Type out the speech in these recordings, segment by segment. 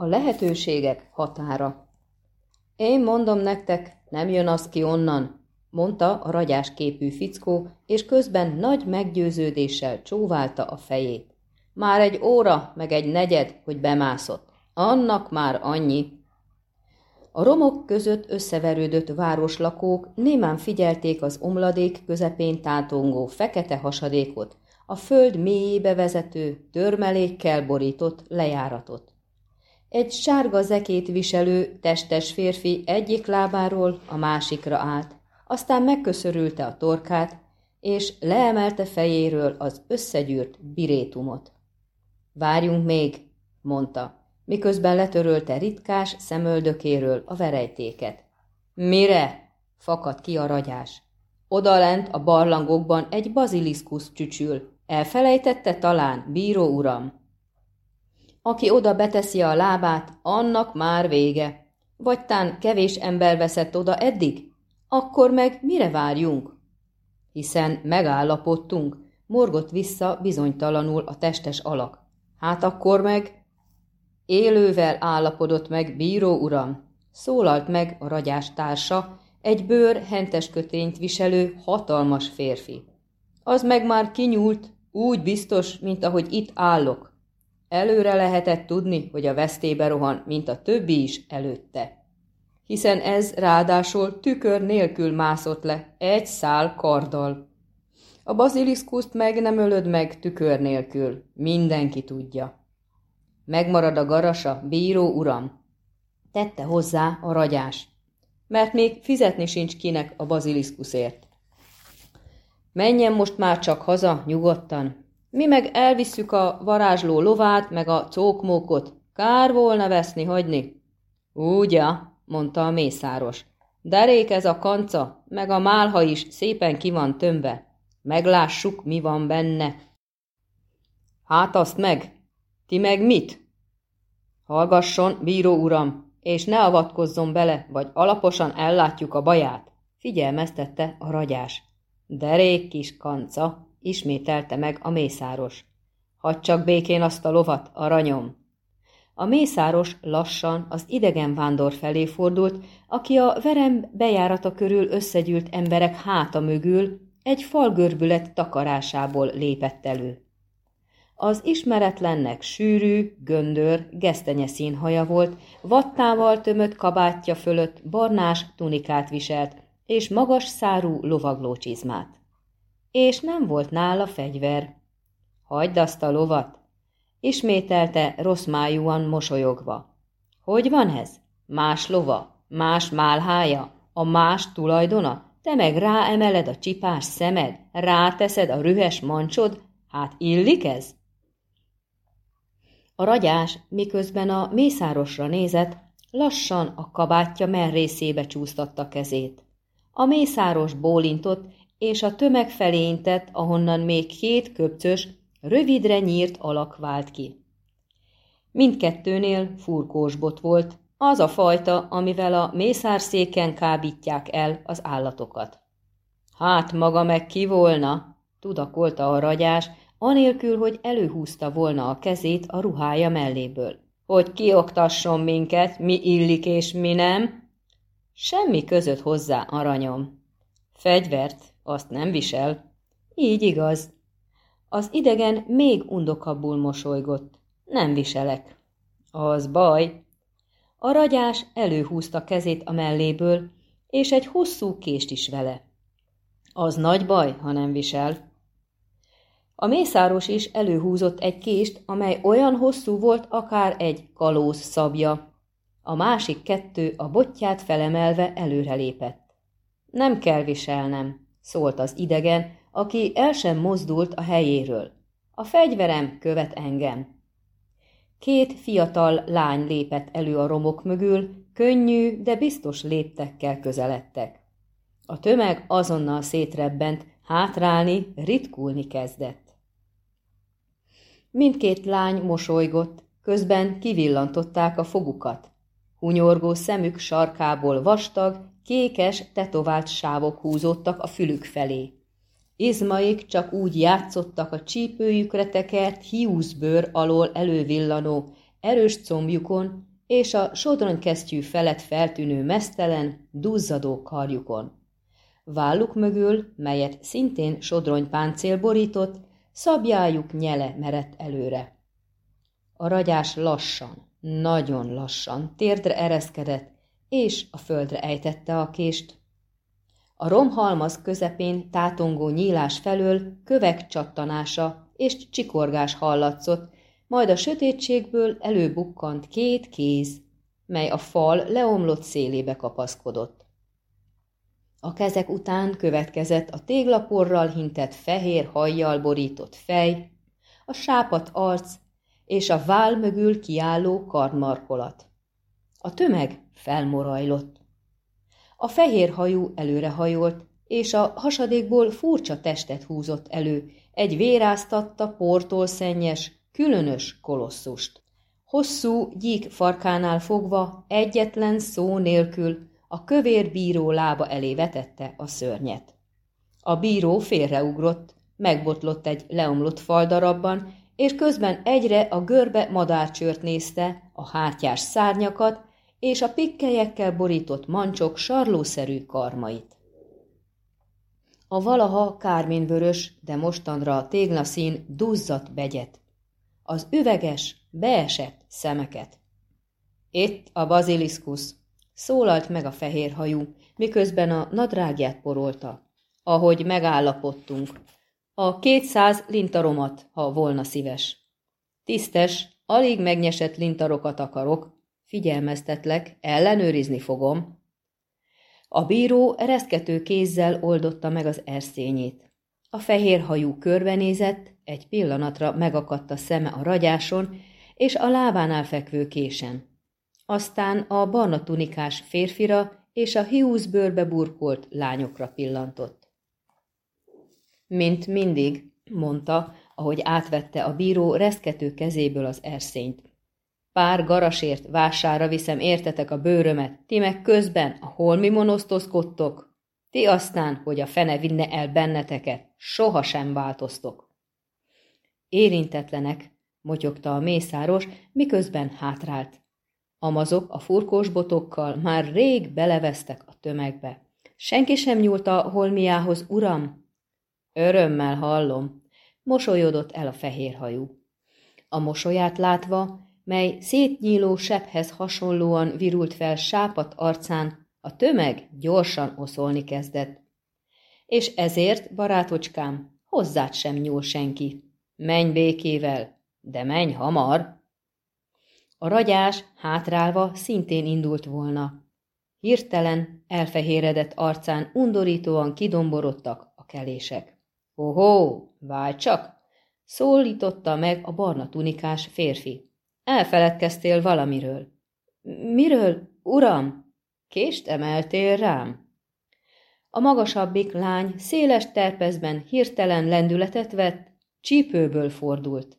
A lehetőségek határa. Én mondom nektek, nem jön az ki onnan, mondta a ragyás képű fickó, és közben nagy meggyőződéssel csóválta a fejét. Már egy óra, meg egy negyed, hogy bemászott. Annak már annyi. A romok között összeverődött városlakók némán figyelték az omladék közepén tátongó fekete hasadékot, a föld mélyébe vezető, törmelékkel borított lejáratot. Egy sárga zekét viselő, testes férfi egyik lábáról a másikra állt, aztán megköszörülte a torkát, és leemelte fejéről az összegyűrt birétumot. Várjunk még, mondta, miközben letörölte ritkás szemöldökéről a verejtéket. Mire? fakadt ki a ragyás. Odalent a barlangokban egy baziliszkusz csücsül. Elfelejtette talán, bíró uram? Aki oda beteszi a lábát, annak már vége. Vagy tán kevés ember veszett oda eddig? Akkor meg mire várjunk? Hiszen megállapodtunk, morgott vissza bizonytalanul a testes alak. Hát akkor meg... Élővel állapodott meg, bíró uram, szólalt meg a ragyás társa, egy bőr hentes kötényt viselő hatalmas férfi. Az meg már kinyúlt, úgy biztos, mint ahogy itt állok. Előre lehetett tudni, hogy a vesztébe rohan, mint a többi is előtte. Hiszen ez ráadásul tükör nélkül mászott le, egy szál karddal. A baziliszkuszt meg nem ölöd meg tükör nélkül, mindenki tudja. Megmarad a garasa, bíró uram, tette hozzá a ragyás, mert még fizetni sincs kinek a baziliszkuszért. Menjen most már csak haza, nyugodtan, mi meg elvisszük a varázsló lovát, meg a cókmókot. Kár volna veszni, hagyni. Úgya, mondta a mészáros. Derék ez a kanca, meg a málha is szépen ki van tömve. Meglássuk, mi van benne. Hát azt meg. Ti meg mit? Hallgasson, bíró uram, és ne avatkozzon bele, vagy alaposan ellátjuk a baját, figyelmeztette a ragyás. Derék kis kanca, ismételte meg a mészáros. Hadd csak békén azt a lovat, aranyom! A mészáros lassan az idegen vándor felé fordult, aki a verem bejárata körül összegyűlt emberek háta mögül egy falgörbület takarásából lépett elő. Az ismeretlennek sűrű, göndör, gesztenye színhaja volt, vattával tömött kabátja fölött barnás tunikát viselt, és magas szárú lovaglócsizmát és nem volt nála fegyver. Hagyd azt a lovat, ismételte rossz májúan mosolyogva. Hogy van ez? Más lova? Más málhája? A más tulajdona? Te meg ráemeled a csipás szemed? Ráteszed a rühes mancsod? Hát illik ez? A ragyás, miközben a mészárosra nézett, lassan a kabátja merrészébe csúsztatta kezét. A mészáros bólintott, és a tömeg felé intett, ahonnan még két köpcös, rövidre nyírt alak vált ki. Mindkettőnél furkós volt, az a fajta, amivel a mészárszéken kábítják el az állatokat. Hát maga meg ki volna, tudakolta a ragyás, anélkül, hogy előhúzta volna a kezét a ruhája melléből. Hogy kioktasson minket, mi illik és mi nem? Semmi között hozzá, aranyom. Fegyvert, azt nem visel. Így igaz. Az idegen még undokabbul mosolygott. Nem viselek. Az baj. A ragyás előhúzta kezét a melléből, és egy hosszú kést is vele. Az nagy baj, ha nem visel. A mészáros is előhúzott egy kést, amely olyan hosszú volt, akár egy kalóz szabja. A másik kettő a botját felemelve előrelépett. Nem kell viselnem szólt az idegen, aki el sem mozdult a helyéről. A fegyverem követ engem. Két fiatal lány lépett elő a romok mögül, könnyű, de biztos léptekkel közeledtek. A tömeg azonnal szétrebbent, hátrálni, ritkulni kezdett. Mindkét lány mosolygott, közben kivillantották a fogukat. Hunyorgó szemük sarkából vastag, Kékes, tetovált sávok húzódtak a fülük felé. Izmaik csak úgy játszottak a csípőjükre tekert hiúzbőr alól elővillanó, erős combjukon, és a sodronykesztyű felett feltűnő mesztelen, duzzadó karjukon. Válluk mögül, melyet szintén sodronypáncél borított, szabjájuk nyele merett előre. A ragyás lassan, nagyon lassan térdre ereszkedett, és a földre ejtette a kést. A romhalmaz közepén tátongó nyílás felől kövek csattanása és csikorgás hallatszott, majd a sötétségből előbukkant két kéz, mely a fal leomlott szélébe kapaszkodott. A kezek után következett a téglaporral hintett fehér hajjal borított fej, a sápat arc és a vál mögül kiálló karmarkolat. A tömeg felmorajlott. A fehér hajú előrehajolt, és a hasadékból furcsa testet húzott elő, egy véráztatta, portól szennyes, különös kolosszust. Hosszú gyík farkánál fogva, egyetlen szó nélkül a kövér bíró lába elé vetette a szörnyet. A bíró félreugrott, megbotlott egy leomlott faldarabban, és közben egyre a görbe madárcsört nézte, a hátjás szárnyakat és a pikkelyekkel borított mancsok sarlószerű karmait. A valaha kárminvörös, de mostanra a téglaszín duzzat begyet. Az üveges, beesett szemeket. Itt a baziliszkusz, szólalt meg a fehér hajú, miközben a nadrágját porolta. Ahogy megállapodtunk, a kétszáz lintaromat, ha volna szíves. Tisztes, alig megnyesett lintarokat akarok, figyelmeztetlek, ellenőrizni fogom. A bíró ereszkető kézzel oldotta meg az erszényét. A fehér hajú körbenézett, egy pillanatra megakadt a szeme a ragyáson és a lábánál fekvő késen. Aztán a barna tunikás férfira és a hiúz bőrbe burkolt lányokra pillantott. Mint mindig, mondta, ahogy átvette a bíró reszkető kezéből az erszényt. Pár garasért vására viszem értetek a bőrömet, ti meg közben a holmi monosztozkodtok. Ti aztán, hogy a fene vinne el benneteket, soha változtok. Érintetlenek, motyogta a mészáros, miközben hátrált. Amazok a furkós botokkal már rég belevesztek a tömegbe. Senki sem nyúlt a holmiához, uram? Örömmel hallom, mosolyodott el a fehérhajú. A mosolyát látva, mely szétnyíló sebhez hasonlóan virult fel sápat arcán, a tömeg gyorsan oszolni kezdett. És ezért, barátocskám, hozzád sem nyúl senki. Menj békével, de menj hamar! A ragyás hátrálva szintén indult volna. Hirtelen, elfehéredett arcán undorítóan kidomborodtak a kelések. Ohó, várj csak! szólította meg a barna tunikás férfi. Elfeledkeztél valamiről. Miről, uram? Kést emeltél rám? A magasabbik lány széles terpezben hirtelen lendületet vett, csípőből fordult.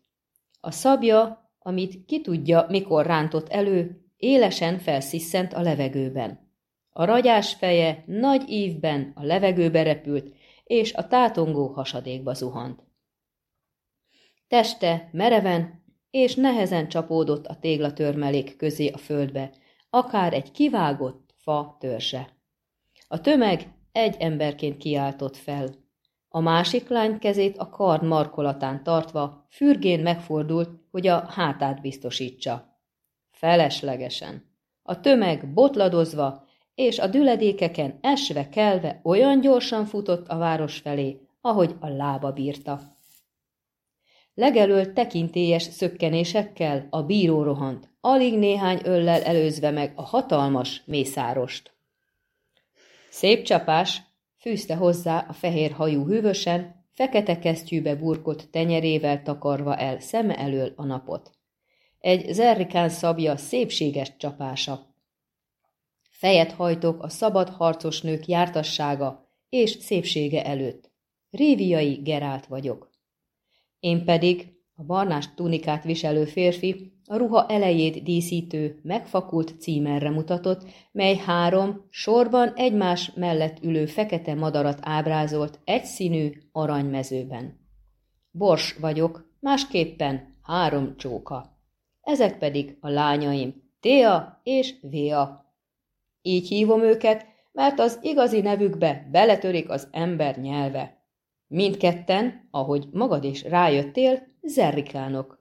A szabja, amit ki tudja, mikor rántott elő, élesen felsziszent a levegőben. A ragyás feje nagy ívben a levegőbe repült, és a tátongó hasadékba zuhant. Teste mereven és nehezen csapódott a téglatörmelék közé a földbe, akár egy kivágott fa törse. A tömeg egy emberként kiáltott fel. A másik lány kezét a kard markolatán tartva, fürgén megfordult, hogy a hátát biztosítsa. Feleslegesen. A tömeg botladozva és a düledékeken esve kelve olyan gyorsan futott a város felé, ahogy a lába bírta. Legelől tekintélyes szökkenésekkel a bíró rohant, alig néhány öllel előzve meg a hatalmas mészárost. Szép csapás, fűzte hozzá a fehér hajú hűvösen, fekete kesztyűbe burkott tenyerével takarva el szeme elől a napot. Egy zerrikán szabja szépséges csapása. Fejet hajtok a szabad harcos nők jártassága és szépsége előtt. Réviai Gerált vagyok. Én pedig, a barnás tunikát viselő férfi, a ruha elejét díszítő, megfakult címerre mutatott, mely három, sorban egymás mellett ülő fekete madarat ábrázolt egyszínű aranymezőben. Bors vagyok, másképpen három csóka. Ezek pedig a lányaim, Téa és Véa. Így hívom őket, mert az igazi nevükbe beletörik az ember nyelve. Mindketten, ahogy magad is rájöttél, zerrikánok.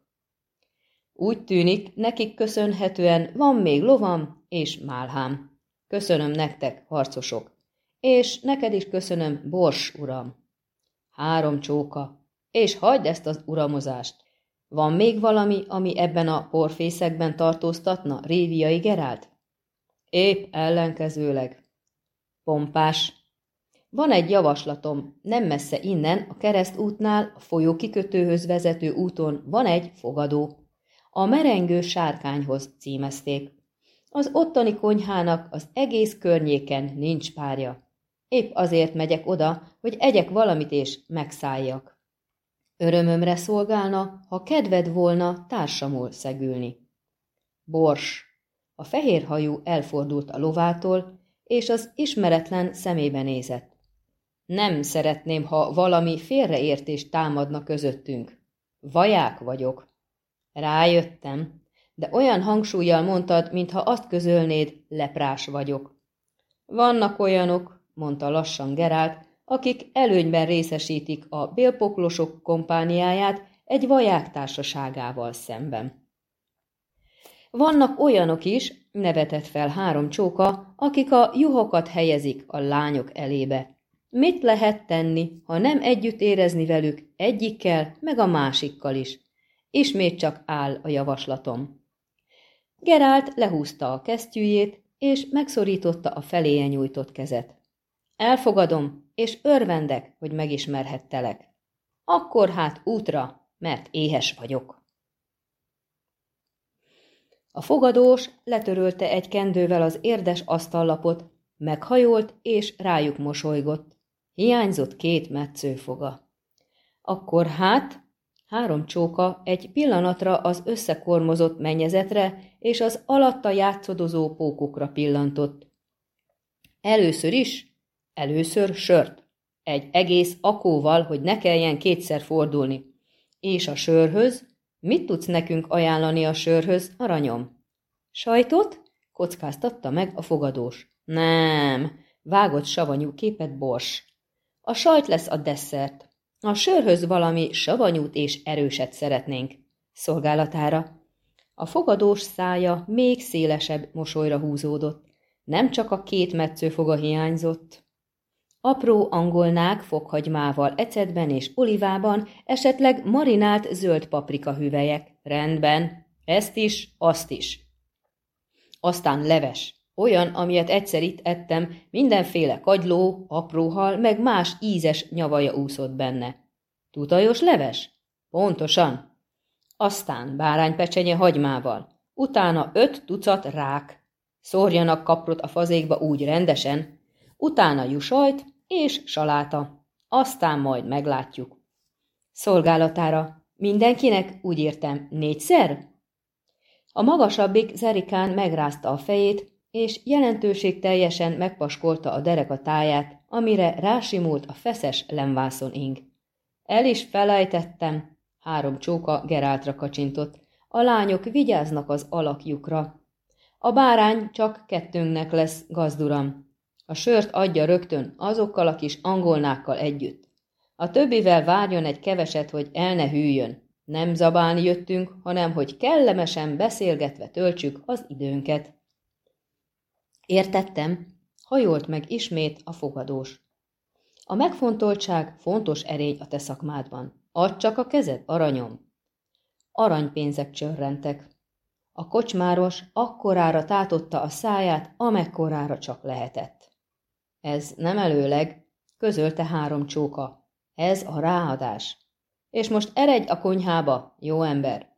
Úgy tűnik, nekik köszönhetően van még lovam és málhám. Köszönöm nektek, harcosok, és neked is köszönöm, Bors uram. Három csóka, és hagyd ezt az uramozást. Van még valami, ami ebben a porfészekben tartóztatna Réviai Gerált? Épp ellenkezőleg. Pompás. Van egy javaslatom, nem messze innen, a keresztútnál, a folyó kikötőhöz vezető úton van egy fogadó. A merengő sárkányhoz címezték. Az ottani konyhának az egész környéken nincs párja. Épp azért megyek oda, hogy egyek valamit és megszálljak. Örömömre szolgálna, ha kedved volna társamul szegülni. Bors. A fehér hajú elfordult a lovától, és az ismeretlen szemébe nézett. Nem szeretném, ha valami félreértés támadna közöttünk. Vaják vagyok. Rájöttem, de olyan hangsúlyjal mondtad, mintha azt közölnéd, leprás vagyok. Vannak olyanok, mondta lassan Gerált, akik előnyben részesítik a bélpoklosok kompániáját egy vaják társaságával szemben. Vannak olyanok is, nevetett fel három csóka, akik a juhokat helyezik a lányok elébe. Mit lehet tenni, ha nem együtt érezni velük egyikkel, meg a másikkal is? Ismét csak áll a javaslatom. Gerált lehúzta a kesztyűjét, és megszorította a feléje nyújtott kezet. Elfogadom, és örvendek, hogy megismerhettelek. Akkor hát útra, mert éhes vagyok. A fogadós letörölte egy kendővel az érdes asztallapot, meghajolt és rájuk mosolygott. Hiányzott két metszőfoga. Akkor hát, három csóka egy pillanatra az összekormozott mennyezetre és az alatta játszodozó pókokra pillantott. Először is, először sört. Egy egész akóval, hogy ne kelljen kétszer fordulni. És a sörhöz, mit tudsz nekünk ajánlani a sörhöz, aranyom? Sajtot? kockáztatta meg a fogadós. Nem, vágott savanyú képet bors. A sajt lesz a desszert. A sörhöz valami savanyút és erőset szeretnénk. Szolgálatára. A fogadós szája még szélesebb mosolyra húzódott. Nem csak a két metszőfoga hiányzott. Apró angolnák fokhagymával, ecetben és olivában, esetleg marinált zöld paprika hüvelyek. Rendben, ezt is, azt is. Aztán leves, olyan, amilyet egyszer itt ettem, mindenféle kagyló, apróhal, meg más ízes nyavaja úszott benne. Tutajos leves? Pontosan. Aztán báránypecsenye hagymával. Utána öt tucat rák. Szórjanak kaprot a fazékba úgy rendesen. Utána jusajt és saláta. Aztán majd meglátjuk. Szolgálatára. Mindenkinek, úgy értem, négyszer? A magasabbik Zerikán megrázta a fejét, és jelentőség teljesen megpaskolta a dereka táját, amire rásimult a feszes lemvászon ing. El is felejtettem, három csóka Geráltra kacsintott. A lányok vigyáznak az alakjukra. A bárány csak kettőnknek lesz, gazduram. A sört adja rögtön azokkal a kis angolnákkal együtt. A többivel várjon egy keveset, hogy el ne hűljön. Nem zabálni jöttünk, hanem hogy kellemesen beszélgetve töltsük az időnket. Értettem, hajolt meg ismét a fogadós. A megfontoltság fontos erény a te szakmádban. Add csak a kezed, aranyom. Aranypénzek csörrentek. A kocsmáros akkorára tátotta a száját, amekkorára csak lehetett. Ez nem előleg, közölte három csóka. Ez a ráadás. És most eredj a konyhába, jó ember!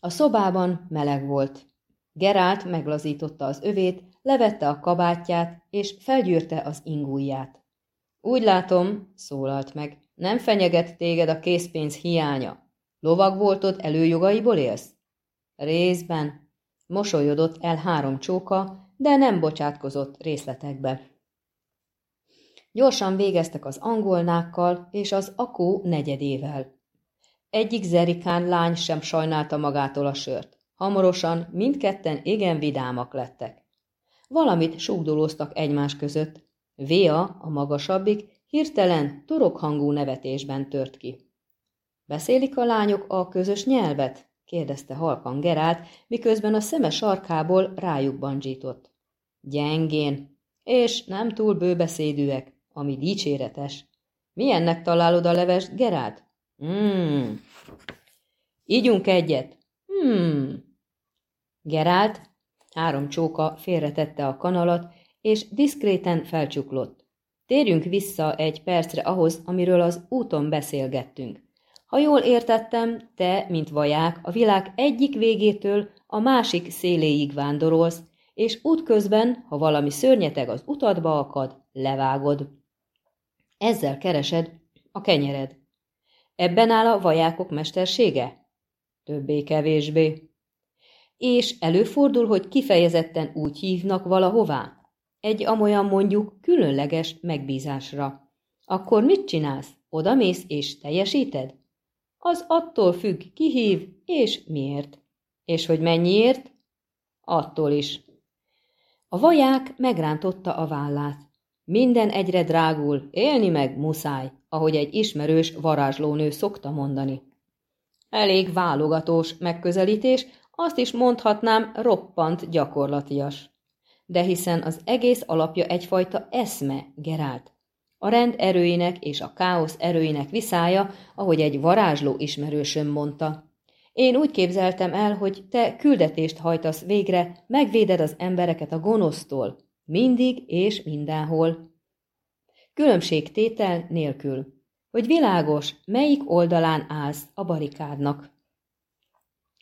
A szobában meleg volt. Gerált meglazította az övét, levette a kabátját, és felgyűrte az ingújját. Úgy látom, szólalt meg, nem fenyeget téged a készpénz hiánya. Lovag voltod előjogaiból élsz? Részben. Mosolyodott el három csóka, de nem bocsátkozott részletekbe. Gyorsan végeztek az angolnákkal és az akó negyedével. Egyik zerikán lány sem sajnálta magától a sört. Hamarosan mindketten igen vidámak lettek. Valamit súgdolóztak egymás között. Véa, a magasabbik, hirtelen torokhangú nevetésben tört ki. Beszélik a lányok a közös nyelvet? kérdezte halkan Gerált, miközben a szeme sarkából rájuk bandzsított. Gyengén, és nem túl bőbeszédűek, ami dicséretes. Milyennek találod a levest, Gerált? Hmm. Ígyunk egyet. Hmm. Gerált három csóka félretette a kanalat, és diszkréten felcsuklott. Térjünk vissza egy percre ahhoz, amiről az úton beszélgettünk. Ha jól értettem, te, mint vaják, a világ egyik végétől a másik széléig vándorolsz, és útközben, ha valami szörnyeteg az utadba akad, levágod. Ezzel keresed a kenyered. Ebben áll a vajákok mestersége? Többé-kevésbé. És előfordul, hogy kifejezetten úgy hívnak valahová? Egy amolyan mondjuk különleges megbízásra. Akkor mit csinálsz? Odamész és teljesíted? Az attól függ, ki hív és miért. És hogy mennyiért? Attól is. A vaják megrántotta a vállát. Minden egyre drágul, élni meg muszáj, ahogy egy ismerős varázslónő szokta mondani. Elég válogatós megközelítés, azt is mondhatnám roppant gyakorlatias. De hiszen az egész alapja egyfajta eszme, Gerált. A rend erőinek és a káosz erőinek viszája, ahogy egy varázsló ismerősöm mondta. Én úgy képzeltem el, hogy te küldetést hajtasz végre, megvéded az embereket a gonosztól, mindig és mindenhol. Különbségtétel nélkül, hogy világos, melyik oldalán állsz a barikádnak.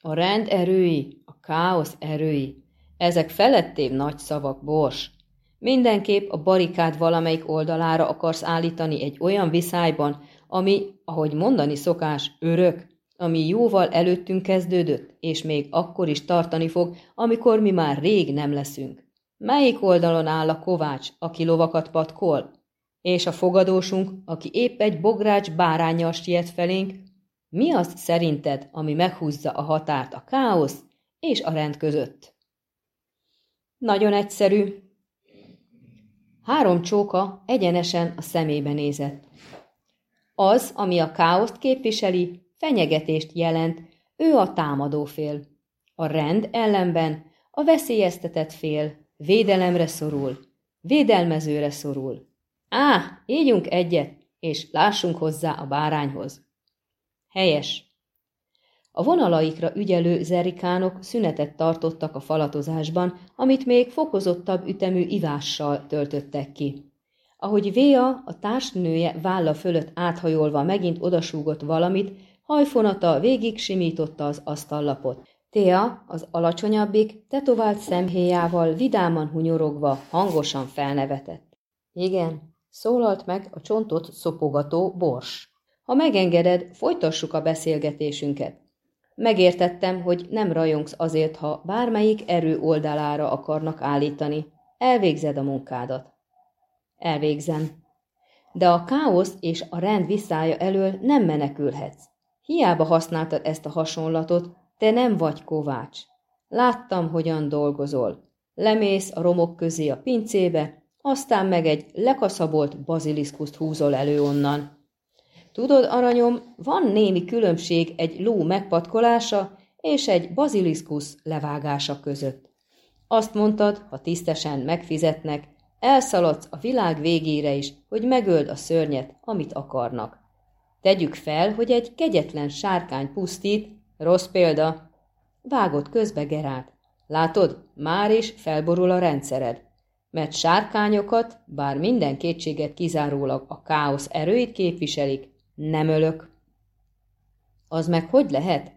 A rend erői, a káosz erői, ezek felettébb nagy szavak, bors. Mindenképp a barikád valamelyik oldalára akarsz állítani egy olyan viszályban, ami, ahogy mondani szokás, örök, ami jóval előttünk kezdődött, és még akkor is tartani fog, amikor mi már rég nem leszünk. Melyik oldalon áll a kovács, aki lovakat patkol? És a fogadósunk, aki épp egy bogrács bárányjal siet felénk, mi az szerinted, ami meghúzza a határt a káosz és a rend között? Nagyon egyszerű. Három csóka egyenesen a szemébe nézett. Az, ami a káoszt képviseli, fenyegetést jelent, ő a támadó fél. A rend ellenben a veszélyeztetett fél védelemre szorul, védelmezőre szorul. Á, ígyunk egyet, és lássunk hozzá a bárányhoz. Helyes. A vonalaikra ügyelő zerikánok szünetet tartottak a falatozásban, amit még fokozottabb ütemű ivással töltöttek ki. Ahogy Véa, a társnője válla fölött áthajolva megint odasúgott valamit, hajfonata végig simította az asztallapot. Téa, az alacsonyabbik, tetovált szemhéjával vidáman hunyorogva, hangosan felnevetett. Igen, szólalt meg a csontot szopogató bors. Ha megengeded, folytassuk a beszélgetésünket. Megértettem, hogy nem rajongsz azért, ha bármelyik erő oldalára akarnak állítani. Elvégzed a munkádat. Elvégzem. De a káosz és a rend visszája elől nem menekülhetsz. Hiába használtad ezt a hasonlatot, te nem vagy kovács. Láttam, hogyan dolgozol. Lemész a romok közé a pincébe, aztán meg egy lekaszabolt baziliszkuszt húzol elő onnan. Tudod, aranyom, van némi különbség egy ló megpatkolása és egy baziliszkusz levágása között. Azt mondtad, ha tisztesen megfizetnek, elszaladsz a világ végére is, hogy megöld a szörnyet, amit akarnak. Tegyük fel, hogy egy kegyetlen sárkány pusztít, rossz példa. Vágott közbe Gerált. Látod, már is felborul a rendszered. Mert sárkányokat, bár minden kétséget kizárólag a káosz erőit képviselik, nem ölök. Az meg hogy lehet?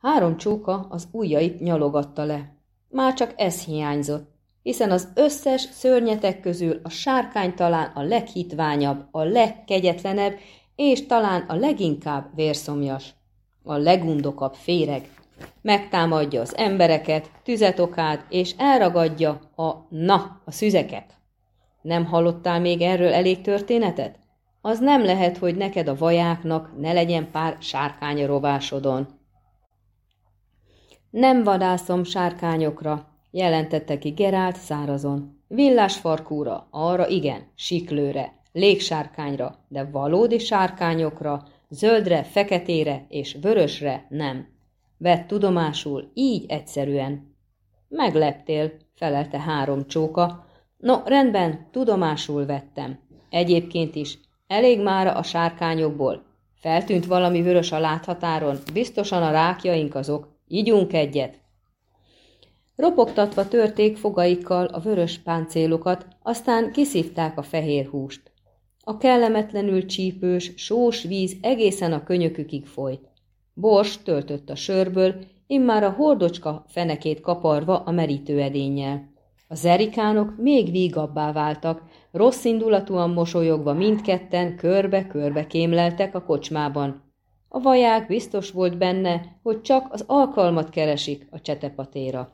Három csóka az ujjait nyalogatta le. Már csak ez hiányzott, hiszen az összes szörnyetek közül a sárkány talán a leghitványabb, a legkegyetlenebb, és talán a leginkább vérszomjas, a legundokabb féreg. Megtámadja az embereket, tüzet okád, és elragadja a na, a szüzeket. Nem hallottál még erről elég történetet? Az nem lehet, hogy neked a vajáknak ne legyen pár sárkány rovásodon. Nem vadászom sárkányokra, jelentette ki Gerált szárazon. Villás farkúra, arra igen, siklőre, légsárkányra, de valódi sárkányokra, zöldre, feketére és vörösre nem. Vett tudomásul, így egyszerűen. Megleptél, felelte három csóka. No, rendben, tudomásul vettem. Egyébként is, elég mára a sárkányokból. Feltűnt valami vörös a láthatáron, biztosan a rákjaink azok. Igyunk egyet. Ropogtatva törték fogaikkal a vörös páncélokat, aztán kiszívták a fehér húst. A kellemetlenül csípős, sós víz egészen a könyökükig folyt. Bors töltött a sörből, immár a hordocska fenekét kaparva a merítőedénnyel. A zerikánok még vígabbá váltak, rossz indulatúan mosolyogva mindketten körbe-körbe kémleltek a kocsmában. A vaják biztos volt benne, hogy csak az alkalmat keresik a csetepatéra.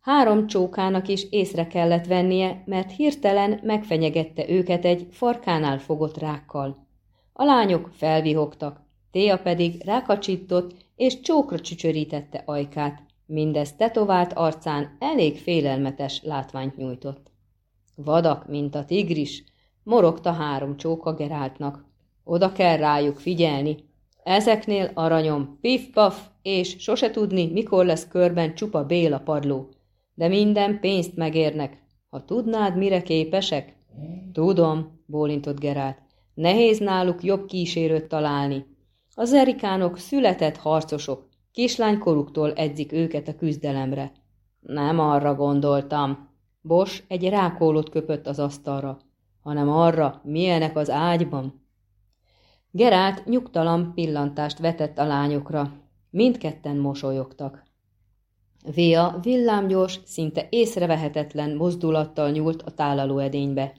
Három csókának is észre kellett vennie, mert hirtelen megfenyegette őket egy farkánál fogott rákkal. A lányok felvihogtak, Téa pedig rákacsított és csókra csücsörítette ajkát, mindez tetovált arcán elég félelmetes látványt nyújtott. Vadak, mint a tigris, morogta három csóka Geráltnak. Oda kell rájuk figyelni. Ezeknél aranyom, pif-paf, és sose tudni, mikor lesz körben csupa béla padló. De minden pénzt megérnek. Ha tudnád, mire képesek? Tudom, bólintott Gerált. Nehéz náluk jobb kísérőt találni. Az erikánok született harcosok, kislánykoruktól edzik őket a küzdelemre. Nem arra gondoltam. Bos egy rákólót köpött az asztalra, hanem arra, milyenek az ágyban. Gerált nyugtalan pillantást vetett a lányokra. Mindketten mosolyogtak. Via villámgyors, szinte észrevehetetlen mozdulattal nyúlt a tálaló edénybe.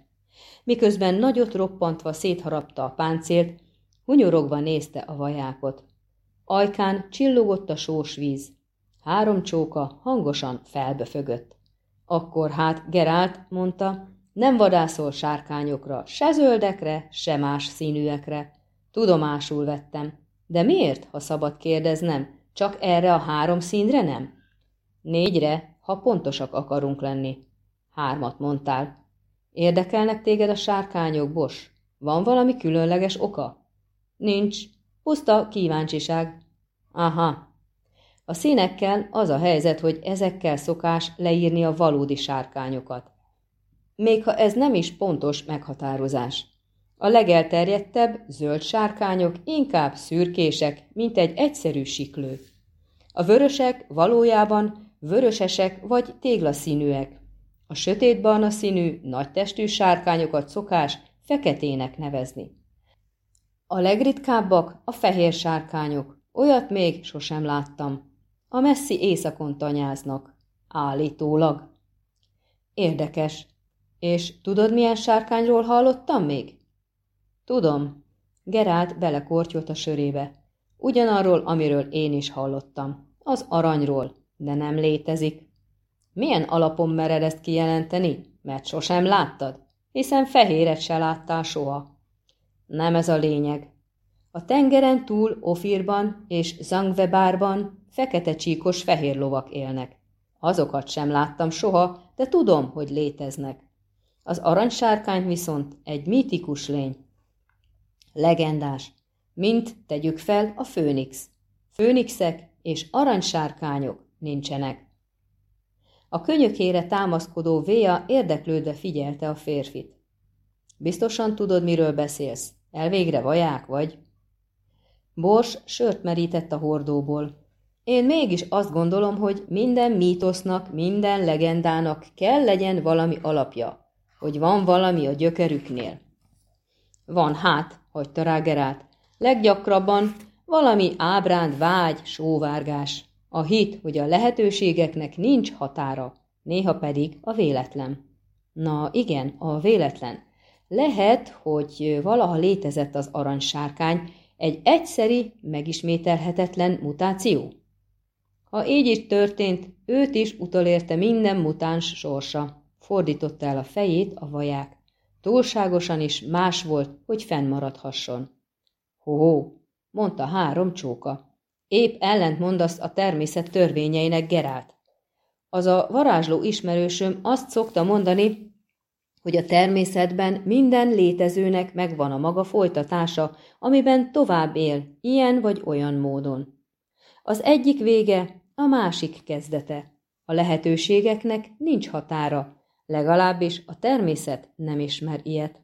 Miközben nagyot roppantva szétharapta a páncélt, hunyorogva nézte a vajákot. Ajkán csillogott a sós víz. Három csóka hangosan felbefögött. Akkor hát Gerált mondta, nem vadászol sárkányokra, se zöldekre, se más színűekre. Tudomásul vettem. De miért, ha szabad kérdeznem, csak erre a három színre nem? Négyre, ha pontosak akarunk lenni. Hármat mondtál. Érdekelnek téged a sárkányok, Bos? Van valami különleges oka? Nincs. Puszta kíváncsiság. Aha. A színekkel az a helyzet, hogy ezekkel szokás leírni a valódi sárkányokat. Még ha ez nem is pontos meghatározás. A legelterjedtebb zöld sárkányok inkább szürkések, mint egy egyszerű siklő. A vörösek valójában vörösesek vagy téglaszínűek. A sötétbarna színű, nagytestű sárkányokat szokás feketének nevezni. A legritkábbak a fehér sárkányok, olyat még sosem láttam. A messzi éjszakon tanyáznak, állítólag. Érdekes. És tudod, milyen sárkányról hallottam még? Tudom. Gerált belekortyolt a sörébe. Ugyanarról, amiről én is hallottam. Az aranyról, de nem létezik. Milyen alapon mered ezt kijelenteni? Mert sosem láttad, hiszen fehéret se láttál soha. Nem ez a lényeg. A tengeren túl Ofirban és Zangvebárban fekete csíkos fehér lovak élnek. Azokat sem láttam soha, de tudom, hogy léteznek. Az aranysárkány viszont egy mítikus lény. Legendás. Mint tegyük fel a főnix. Főnixek és aranysárkányok nincsenek. A könyökére támaszkodó Véja érdeklődve figyelte a férfit. Biztosan tudod, miről beszélsz. Elvégre vaják vagy? Bors sört merített a hordóból. Én mégis azt gondolom, hogy minden mítosznak, minden legendának kell legyen valami alapja, hogy van valami a gyökerüknél. Van hát, hagyta rá Gerát. Leggyakrabban valami ábránd vágy, sóvárgás. A hit, hogy a lehetőségeknek nincs határa, néha pedig a véletlen. Na igen, a véletlen. Lehet, hogy valaha létezett az aranysárkány, egy egyszeri, megismételhetetlen mutáció. Ha így is történt, őt is utolérte minden mutáns sorsa. Fordította el a fejét a vaják. Túlságosan is más volt, hogy fennmaradhasson. Ho-ho, mondta három csóka. Épp ellent mondasz a természet törvényeinek, Gerált. Az a varázsló ismerősöm azt szokta mondani, hogy a természetben minden létezőnek megvan a maga folytatása, amiben tovább él, ilyen vagy olyan módon. Az egyik vége, a másik kezdete. A lehetőségeknek nincs határa, legalábbis a természet nem ismer ilyet.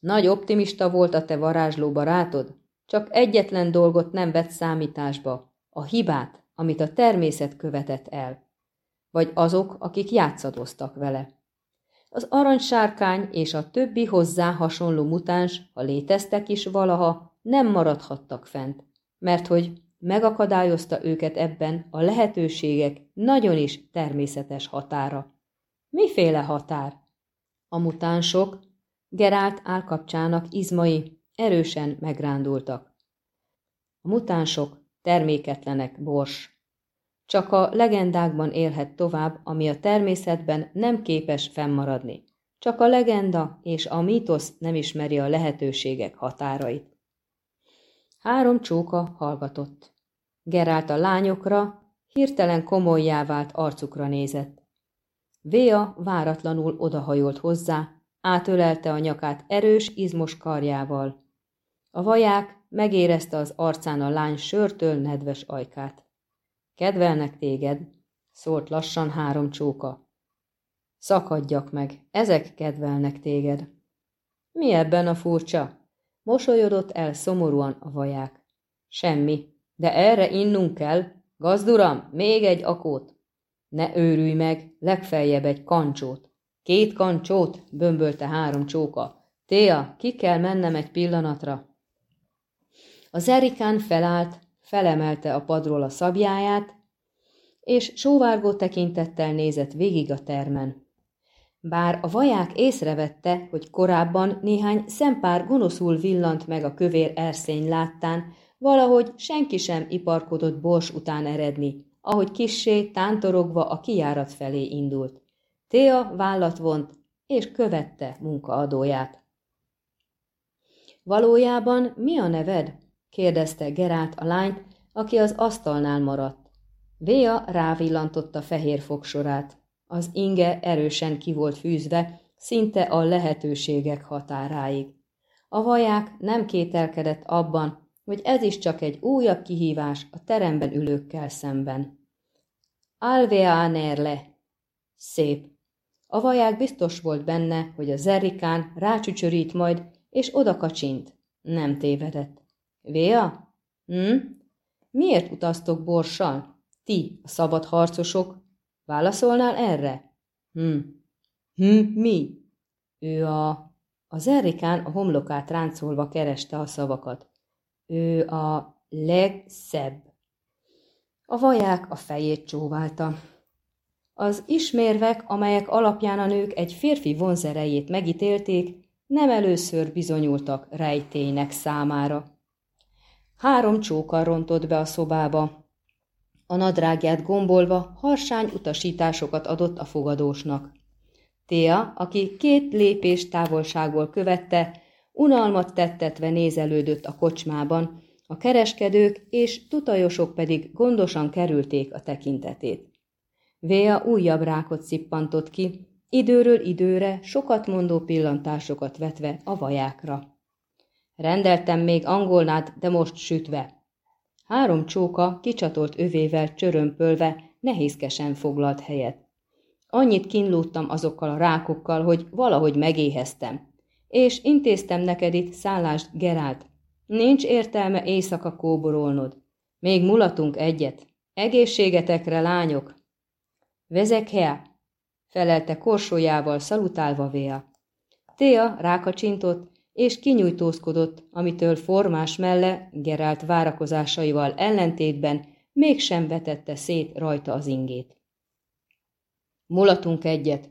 Nagy optimista volt a te varázsló barátod, csak egyetlen dolgot nem vett számításba, a hibát, amit a természet követett el. Vagy azok, akik játszadoztak vele. Az aranysárkány és a többi hozzá hasonló mutáns, ha léteztek is valaha, nem maradhattak fent, mert hogy megakadályozta őket ebben a lehetőségek nagyon is természetes határa. Miféle határ? A mutánsok Gerált állkapcsának izmai erősen megrándultak. A mutánsok terméketlenek, bors. Csak a legendákban élhet tovább, ami a természetben nem képes fennmaradni. Csak a legenda és a mítosz nem ismeri a lehetőségek határait. Három csóka hallgatott. Gerált a lányokra, hirtelen komolyá vált arcukra nézett. Véa váratlanul odahajolt hozzá, átölelte a nyakát erős, izmos karjával. A vaják megérezte az arcán a lány sörtől nedves ajkát. Kedvelnek téged, szólt lassan három csóka. Szakadjak meg, ezek kedvelnek téged. Mi ebben a furcsa? Mosolyodott el szomorúan a vaják. Semmi, de erre innunk kell. Gazduram, még egy akót. Ne őrülj meg, legfeljebb egy kancsót. Két kancsót, bömbölte három csóka. Téa, ki kell mennem egy pillanatra. Az Erikán felállt, felemelte a padról a szabjáját, és sóvárgó tekintettel nézett végig a termen. Bár a vaják észrevette, hogy korábban néhány szempár gonoszul villant meg a kövér erszény láttán, valahogy senki sem iparkodott bors után eredni, ahogy kissé tántorogva a kijárat felé indult. Téa vállat vont, és követte munkaadóját. Valójában mi a neved? Kérdezte Gerált a lányt, aki az asztalnál maradt. Véa rávillantotta fehér fogsorát. Az inge erősen ki volt fűzve, szinte a lehetőségek határáig. A vaják nem kételkedett abban, hogy ez is csak egy újabb kihívás a teremben ülőkkel szemben. Alveanerle. Szép. A vaják biztos volt benne, hogy a zerrikán rácsücsörít majd, és oda kacsint. Nem tévedett. Véa? Hm? Miért utaztok borssal? Ti, a szabad harcosok? Válaszolnál erre? Hm. Hm, mi? Ő a... A zerrikán a homlokát ráncolva kereste a szavakat. Ő a legszebb. A vaják a fejét csóválta. Az ismérvek, amelyek alapján a nők egy férfi vonzerejét megítélték, nem először bizonyultak rejtélynek számára. Három csókar rontott be a szobába. A nadrágját gombolva harsány utasításokat adott a fogadósnak. Téa, aki két lépés távolságból követte, unalmat tettetve nézelődött a kocsmában, a kereskedők és tutajosok pedig gondosan kerülték a tekintetét. Véa újabb rákot szippantott ki, időről időre sokat mondó pillantásokat vetve a vajákra. Rendeltem még angolnát, de most sütve. Három csóka kicsatolt övével csörömpölve nehézkesen foglalt helyet. Annyit kínlódtam azokkal a rákokkal, hogy valahogy megéheztem. És intéztem neked itt szállást, Gerált. Nincs értelme éjszaka kóborolnod. Még mulatunk egyet. Egészségetekre, lányok! Vezek hea! felelte korsójával szalutálva Véa. Téa rákacsintott, és kinyújtózkodott, amitől formás melle, Gerált várakozásaival ellentétben mégsem vetette szét rajta az ingét. Mulatunk egyet.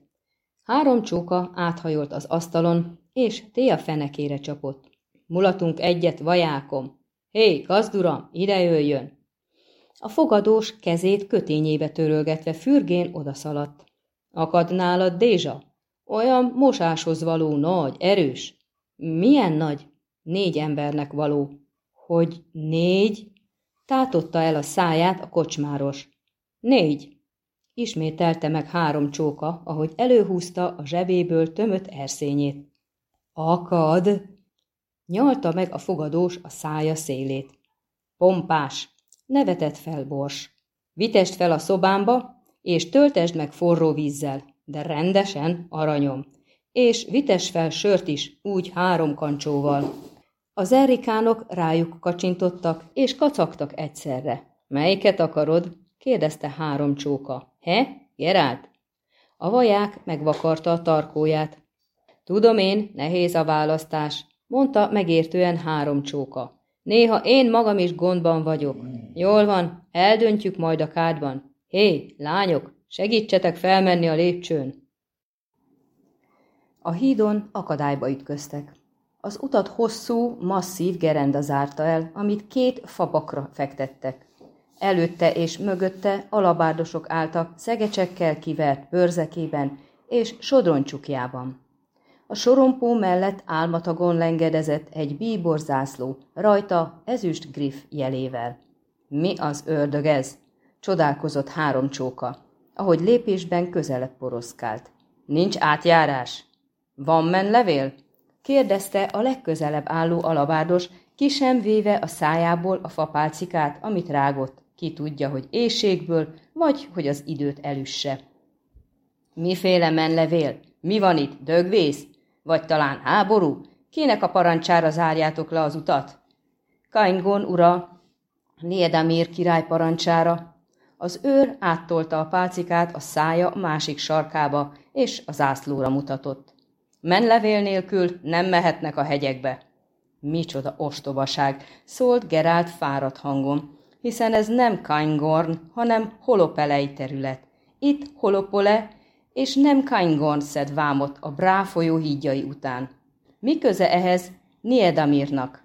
Három csóka áthajolt az asztalon, és Téa fenekére csapott. Mulatunk egyet, vajákom. Hé, gazduram, ide jöjjön! A fogadós kezét kötényébe törölgetve fürgén odaszaladt. Akad nálad Dézsa? Olyan mosáshoz való nagy, erős. Milyen nagy? Négy embernek való. Hogy négy? Tátotta el a száját a kocsmáros. Négy. Ismételte meg három csóka, ahogy előhúzta a zsebéből tömött erszényét. Akad! Nyalta meg a fogadós a szája szélét. Pompás! Nevetett fel Bors. Vitest fel a szobámba, és töltesd meg forró vízzel, de rendesen, aranyom, és vites fel sört is, úgy három kancsóval. Az erikánok rájuk kacsintottak, és kacagtak egyszerre. Melyiket akarod? kérdezte három csóka. He, Gerált? A vaják megvakarta a tarkóját. Tudom én, nehéz a választás, mondta megértően három csóka. Néha én magam is gondban vagyok. Jól van, eldöntjük majd a kádban. Hé, lányok, segítsetek felmenni a lépcsőn! A hídon akadályba ütköztek. Az utat hosszú, masszív gerenda zárta el, amit két fabakra fektettek. Előtte és mögötte alabárdosok álltak szegecsekkel kivert bőrzekében és sodroncsukjában. A sorompó mellett álmatagon lengedezett egy bíbor zászló, rajta ezüst griff jelével. Mi az ördög ez? Csodálkozott három csóka, ahogy lépésben közelebb poroszkált. Nincs átjárás? Van menlevél? kérdezte a legközelebb álló alabárdos, ki sem véve a szájából a fapálcikát, amit rágott. Ki tudja, hogy éjségből, vagy hogy az időt elüsse. Miféle menlevél? Mi van itt? Dögvész? Vagy talán háború? Kinek a parancsára zárjátok le az utat? Kaingon ura, Liedamir király parancsára. Az őr áttolta a pálcikát a szája másik sarkába, és az ászlóra mutatott. Menlevél nélkül nem mehetnek a hegyekbe. Micsoda ostobaság, szólt Gerált fáradt hangon, hiszen ez nem Kaingorn, hanem Holopelei terület. Itt Holopole és nem Kaingorn szed vámot a Brá folyó hídjai után. Mi köze ehhez Niedamirnak?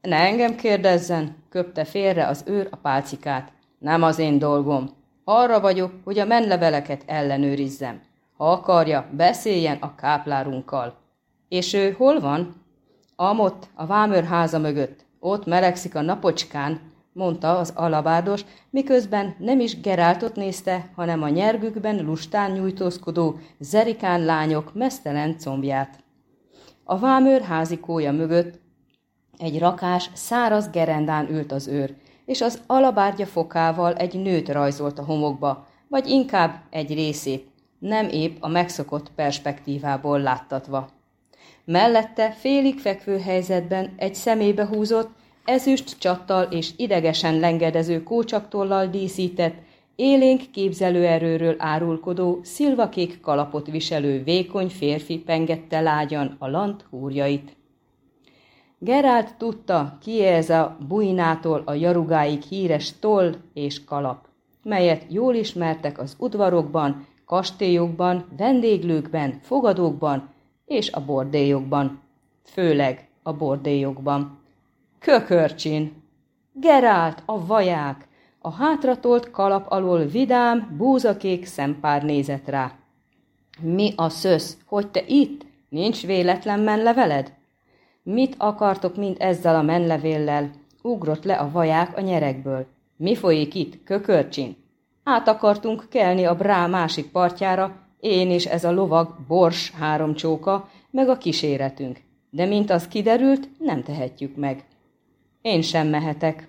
Ne engem kérdezzen, köpte félre az őr a pálcikát. Nem az én dolgom. Arra vagyok, hogy a menleveleket ellenőrizzem. Ha akarja, beszéljen a káplárunkkal. És ő hol van? Amott, a vámőr háza mögött. Ott melegszik a napocskán, mondta az alabárdos, miközben nem is Geráltot nézte, hanem a nyergükben lustán nyújtózkodó zerikán lányok mesztelen combját. A vámőr házikója mögött egy rakás, száraz gerendán ült az őr, és az alabárgya fokával egy nőt rajzolt a homokba, vagy inkább egy részét, nem épp a megszokott perspektívából láttatva. Mellette félig fekvő helyzetben egy szemébe húzott, ezüst csattal és idegesen lengedező kócsaktollal díszített, élénk képzelőerőről árulkodó, szilvakék kalapot viselő vékony férfi pengette lágyan a lant húrjait. Gerált tudta, ki ez a bujnától a jarugáig híres toll és kalap, melyet jól ismertek az udvarokban, kastélyokban, vendéglőkben, fogadókban és a bordélyokban, főleg a bordélyokban. Kökörcsin! Gerált, a vaják! A hátratolt kalap alól vidám, búzakék szempár nézett rá. Mi a szösz, hogy te itt? Nincs véletlen menleveled? Mit akartok mind ezzel a menlevéllel? Ugrott le a vaják a nyerekből. Mi folyik itt, kökörcsin? Át akartunk kelni a Brá másik partjára, én és ez a lovag bors három csóka, meg a kíséretünk. De mint az kiderült, nem tehetjük meg. Én sem mehetek.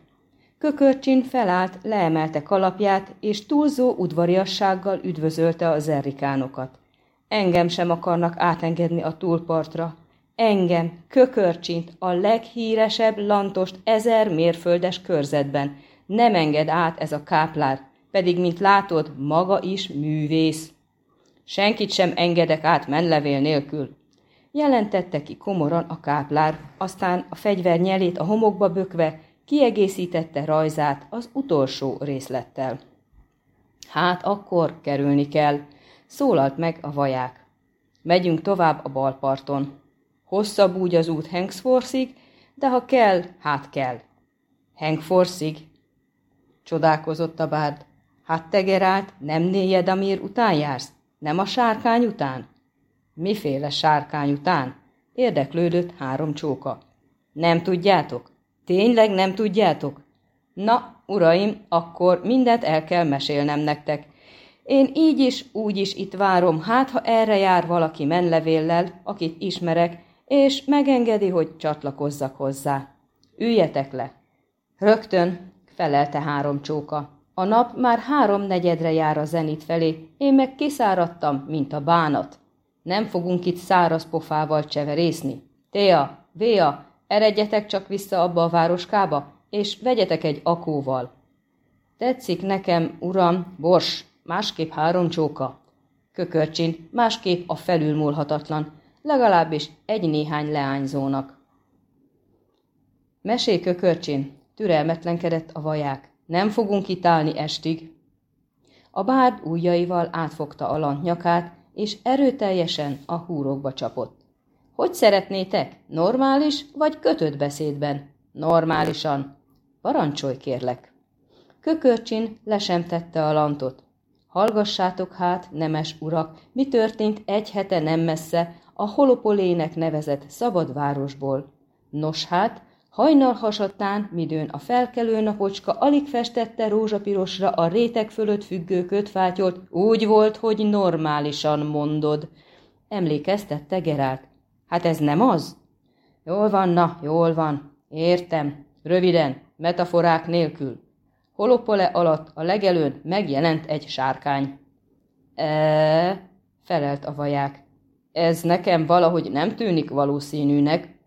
Kökörcsin felállt, leemelte kalapját, és túlzó udvariassággal üdvözölte az errikánokat. Engem sem akarnak átengedni a túlpartra. Engem, kökörcsint, a leghíresebb lantost ezer mérföldes körzetben. Nem enged át ez a káplár, pedig, mint látod, maga is művész. Senkit sem engedek át menlevél nélkül. Jelentette ki komoran a káplár, aztán a fegyver nyelét a homokba bökve kiegészítette rajzát az utolsó részlettel. Hát akkor kerülni kell, szólalt meg a vaják. Megyünk tovább a balparton. Hosszabb úgy az út Hanksforszig, de ha kell, hát kell. Hankforszig? Csodálkozott a bárd. Hát te, nem néjed, amír után jársz? Nem a sárkány után? Miféle sárkány után? Érdeklődött három csóka. Nem tudjátok? Tényleg nem tudjátok? Na, uraim, akkor mindent el kell mesélnem nektek. Én így is, úgy is itt várom, hát ha erre jár valaki menlevéllel, akit ismerek, és megengedi, hogy csatlakozzak hozzá. Üljetek le. Rögtön, felelte három csóka. A nap már három negyedre jár a zenit felé, én meg kiszáradtam, mint a bánat. Nem fogunk itt száraz pofával cseverészni. Téa, Véa, eredjetek csak vissza abba a városkába, és vegyetek egy akóval. Tetszik nekem, uram, bors, másképp három csóka. Kökörcsin, másképp a felülmúlhatatlan, legalábbis egy-néhány leányzónak. Mesé kökörcsin, türelmetlenkedett a vaják. Nem fogunk itt állni estig. A bárd ujjaival átfogta a lant nyakát, és erőteljesen a húrokba csapott. Hogy szeretnétek? Normális vagy kötött beszédben? Normálisan. Parancsolj, kérlek. Kökörcsin lesemtette a lantot. Hallgassátok hát, nemes urak, mi történt egy hete nem messze a Holopolének nevezett szabad városból. Nos hát, hajnal hasadtán, midőn a felkelő napocska alig festette rózsapirosra a rétek fölött függő kötfátyolt, úgy volt, hogy normálisan mondod. Emlékeztette Gerált. Hát ez nem az? Jól van, na, jól van. Értem. Röviden, metaforák nélkül. Holopole alatt a legelőn megjelent egy sárkány. E, felelt a vaják. Ez nekem valahogy nem tűnik valószínűnek.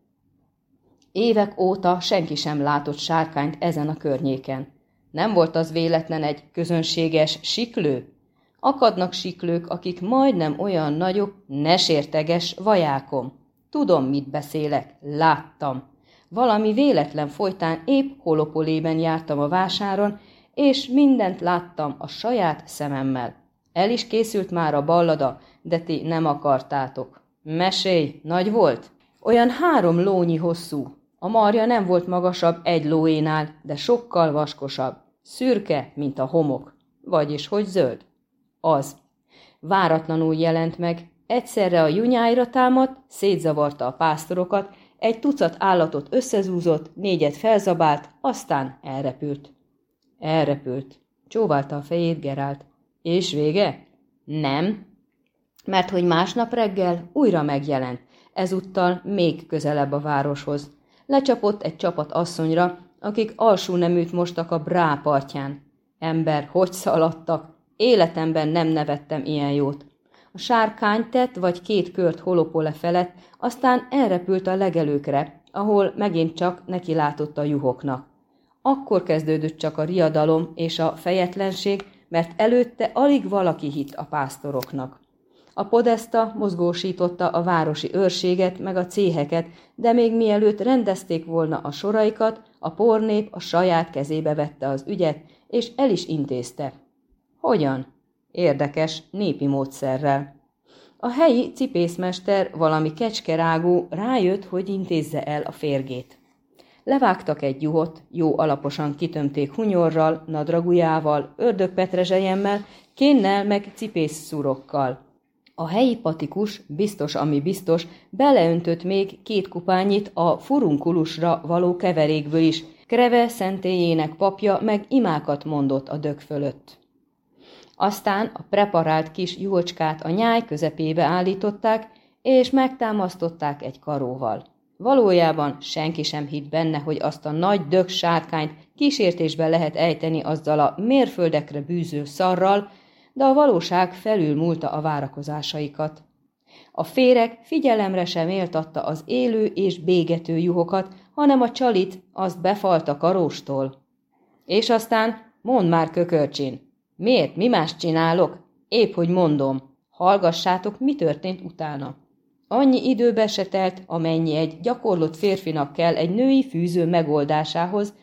Évek óta senki sem látott sárkányt ezen a környéken. Nem volt az véletlen egy közönséges siklő? Akadnak siklők, akik majdnem olyan nagyok, nesérteges vajákom. Tudom, mit beszélek, láttam. Valami véletlen folytán épp holopolében jártam a vásáron, és mindent láttam a saját szememmel. El is készült már a ballada, de ti nem akartátok. Mesélj, nagy volt? Olyan három lónyi hosszú. A marja nem volt magasabb egy lóénál, de sokkal vaskosabb. Szürke, mint a homok. Vagyis, hogy zöld? Az. Váratlanul jelent meg, Egyszerre a junyáira támadt, szétzavarta a pásztorokat, egy tucat állatot összezúzott, négyet felzabált, aztán elrepült. Elrepült. Csóválta a fejét Gerált. És vége? Nem. Mert hogy másnap reggel újra megjelent, ezúttal még közelebb a városhoz. Lecsapott egy csapat asszonyra, akik alsó neműt mostak a Brá partján. Ember, hogy szaladtak? Életemben nem nevettem ilyen jót. A sárkány tett vagy két kört holopole felett, aztán elrepült a legelőkre, ahol megint csak neki látott a juhoknak. Akkor kezdődött csak a riadalom és a fejetlenség, mert előtte alig valaki hit a pásztoroknak. A podesta mozgósította a városi őrséget meg a céheket, de még mielőtt rendezték volna a soraikat, a pornép a saját kezébe vette az ügyet, és el is intézte. Hogyan? Érdekes, népi módszerrel. A helyi cipészmester, valami kecskerágó rájött, hogy intézze el a férgét. Levágtak egy juhot, jó alaposan kitömték hunyorral, nadragujával, ördögpetrezselyemmel, kénnel meg cipészszurokkal. A helyi patikus, biztos ami biztos, beleöntött még két kupányit a furunkulusra való keverékből is, Kreve szentélyének papja meg imákat mondott a dög fölött. Aztán a preparált kis juhocskát a nyáj közepébe állították, és megtámasztották egy karóval. Valójában senki sem hitt benne, hogy azt a nagy dög sárkányt kísértésben lehet ejteni azzal a mérföldekre bűző szarral, de a valóság felül múlta a várakozásaikat. A féreg figyelemre sem éltatta az élő és bégető juhokat, hanem a csalit azt befalta karóstól. És aztán, mond már kökörcsin, Miért? Mi más csinálok? Épp, hogy mondom. Hallgassátok, mi történt utána. Annyi időbe se telt, amennyi egy gyakorlott férfinak kell egy női fűző megoldásához,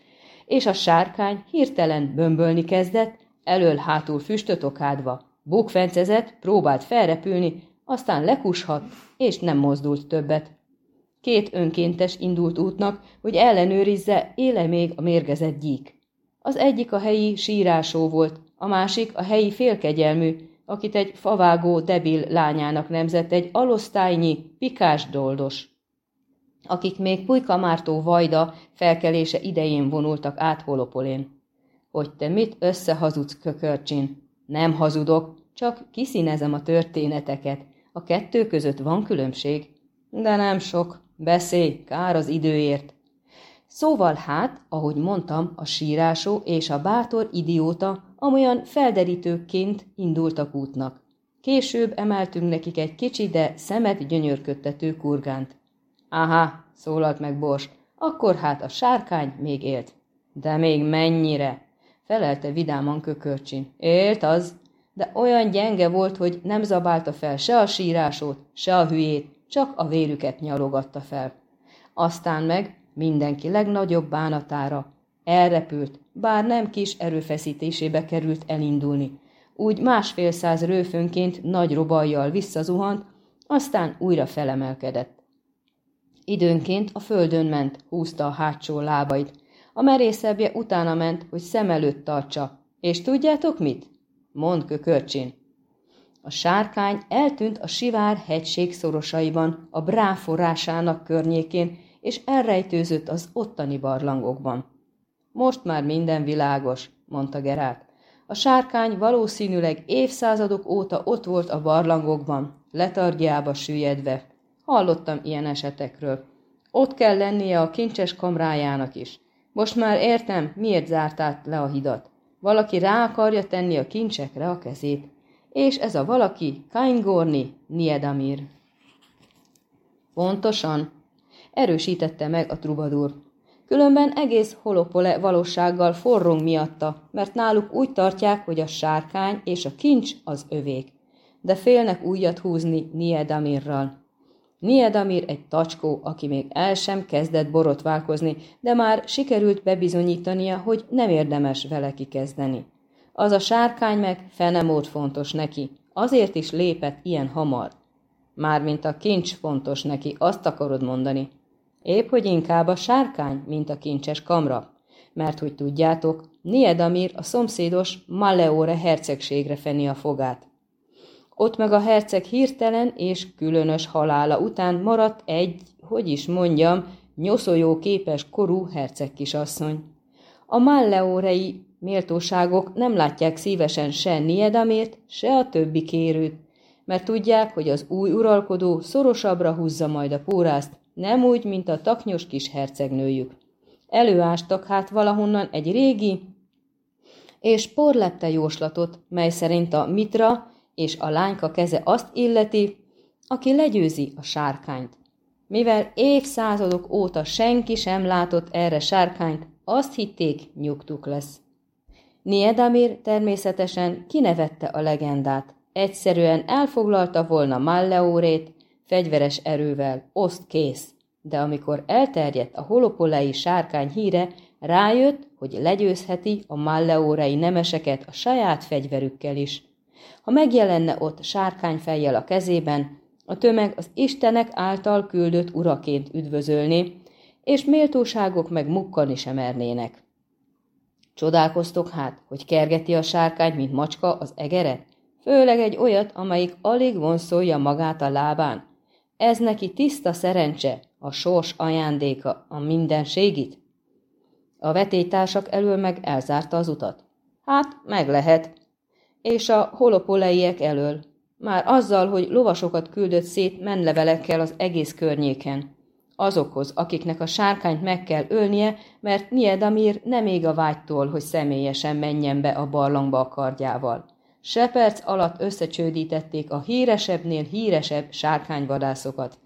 és a sárkány hirtelen bömbölni kezdett, elől-hátul füstöt okádva. Bukfencezett, próbált felrepülni, aztán lekushat, és nem mozdult többet. Két önkéntes indult útnak, hogy ellenőrizze, éle még a mérgezett gyík. Az egyik a helyi sírásó volt, a másik a helyi félkegyelmű, akit egy favágó debil lányának nemzett egy alosztálynyi pikás doldos, akik még Pulyka Mártó Vajda felkelése idején vonultak át Holopolén. Hogy te mit összehazudsz, kökörcsin. Nem hazudok, csak kiszínezem a történeteket. A kettő között van különbség. De nem sok. Beszélj, kár az időért. Szóval hát, ahogy mondtam, a sírásó és a bátor idióta amolyan felderítőként indultak útnak. Később emeltünk nekik egy kicsi, de szemet gyönyörködtető kurgánt. Aha, szólalt meg Bors, akkor hát a sárkány még élt. De még mennyire? Felelte vidáman kökörcsin. Élt az, de olyan gyenge volt, hogy nem zabálta fel se a sírásót, se a hülyét, csak a vérüket nyalogatta fel. Aztán meg mindenki legnagyobb bánatára elrepült, bár nem kis erőfeszítésébe került elindulni. Úgy másfél száz rőfönként nagy robajjal visszazuhant, aztán újra felemelkedett. Időnként a földön ment, húzta a hátsó lábait. A merészebbje utána ment, hogy szem előtt tartsa. És tudjátok mit? Mond kökörcsin. A sárkány eltűnt a Sivár hegység szorosaiban, a Brá forrásának környékén, és elrejtőzött az ottani barlangokban. Most már minden világos, mondta Gerát. A sárkány valószínűleg évszázadok óta ott volt a barlangokban, letargiába süllyedve, Hallottam ilyen esetekről. Ott kell lennie a kincses kamrájának is. Most már értem, miért zárták le a hidat. Valaki rá akarja tenni a kincsekre a kezét. És ez a valaki Kaingorni Niedamir. Pontosan, erősítette meg a trubadur. Különben egész holopole valósággal forrong miatta, mert náluk úgy tartják, hogy a sárkány és a kincs az övék. De félnek újat húzni Niedamirral. Niedamir egy tacskó, aki még el sem kezdett borotválkozni, de már sikerült bebizonyítania, hogy nem érdemes vele kikezdeni. Az a sárkány meg fenemód fontos neki, azért is lépett ilyen hamar. Mármint a kincs fontos neki, azt akarod mondani. Épp, hogy inkább a sárkány, mint a kincses kamra. Mert, hogy tudjátok, Niedamir a szomszédos Maleore hercegségre feni a fogát. Ott meg a herceg hirtelen és különös halála után maradt egy, hogy is mondjam, nyoszójó képes korú herceg kisasszony. A malleórei méltóságok nem látják szívesen se Niedamért, se a többi kérőt, mert tudják, hogy az új uralkodó szorosabbra húzza majd a pórázt, nem úgy, mint a taknyos kis hercegnőjük. Előástak hát valahonnan egy régi és porlepte jóslatot, mely szerint a mitra és a lányka keze azt illeti, aki legyőzi a sárkányt. Mivel évszázadok óta senki sem látott erre sárkányt, azt hitték, nyugtuk lesz. Niedamir természetesen kinevette a legendát. Egyszerűen elfoglalta volna Malleórét, fegyveres erővel, oszt kész. De amikor elterjedt a holopolei sárkány híre, rájött, hogy legyőzheti a malleórei nemeseket a saját fegyverükkel is. Ha megjelenne ott sárkányfejjel a kezében, a tömeg az Istenek által küldött uraként üdvözölni, és méltóságok meg mukkani sem mernének. Csodálkoztok hát, hogy kergeti a sárkány, mint macska az egeret? Főleg egy olyat, amelyik alig vonszolja magát a lábán. Ez neki tiszta szerencse, a sors ajándéka, a mindenségit. A vetétársak elől meg elzárta az utat. Hát, meg lehet, és a holopoleiek elől. Már azzal, hogy lovasokat küldött szét menlevelekkel az egész környéken. Azokhoz, akiknek a sárkányt meg kell ölnie, mert Niedamir nem ég a vágytól, hogy személyesen menjen be a barlangba a kardjával. Se alatt összecsődítették a híresebbnél híresebb sárkányvadászokat.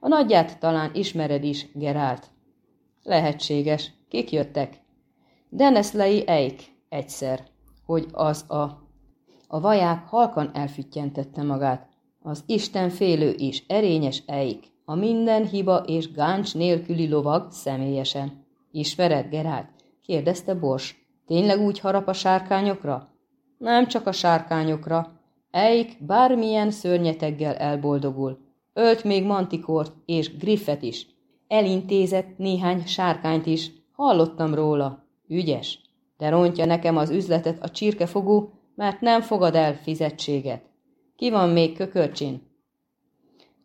A nagyját talán ismered is, Gerált. Lehetséges. Kik jöttek? Deneslei Eik egyszer, hogy az a a vaják halkan elfüttyentette magát. Az Isten félő és erényes eik, a minden hiba és gáncs nélküli lovag személyesen. Ismered, Gerált? kérdezte Bors. Tényleg úgy harap a sárkányokra? Nem csak a sárkányokra. Eik bármilyen szörnyeteggel elboldogul. Ölt még mantikort és griffet is. Elintézett néhány sárkányt is. Hallottam róla. Ügyes. De rontja nekem az üzletet a csirkefogó, mert nem fogad el fizetséget. Ki van még kökörcsin?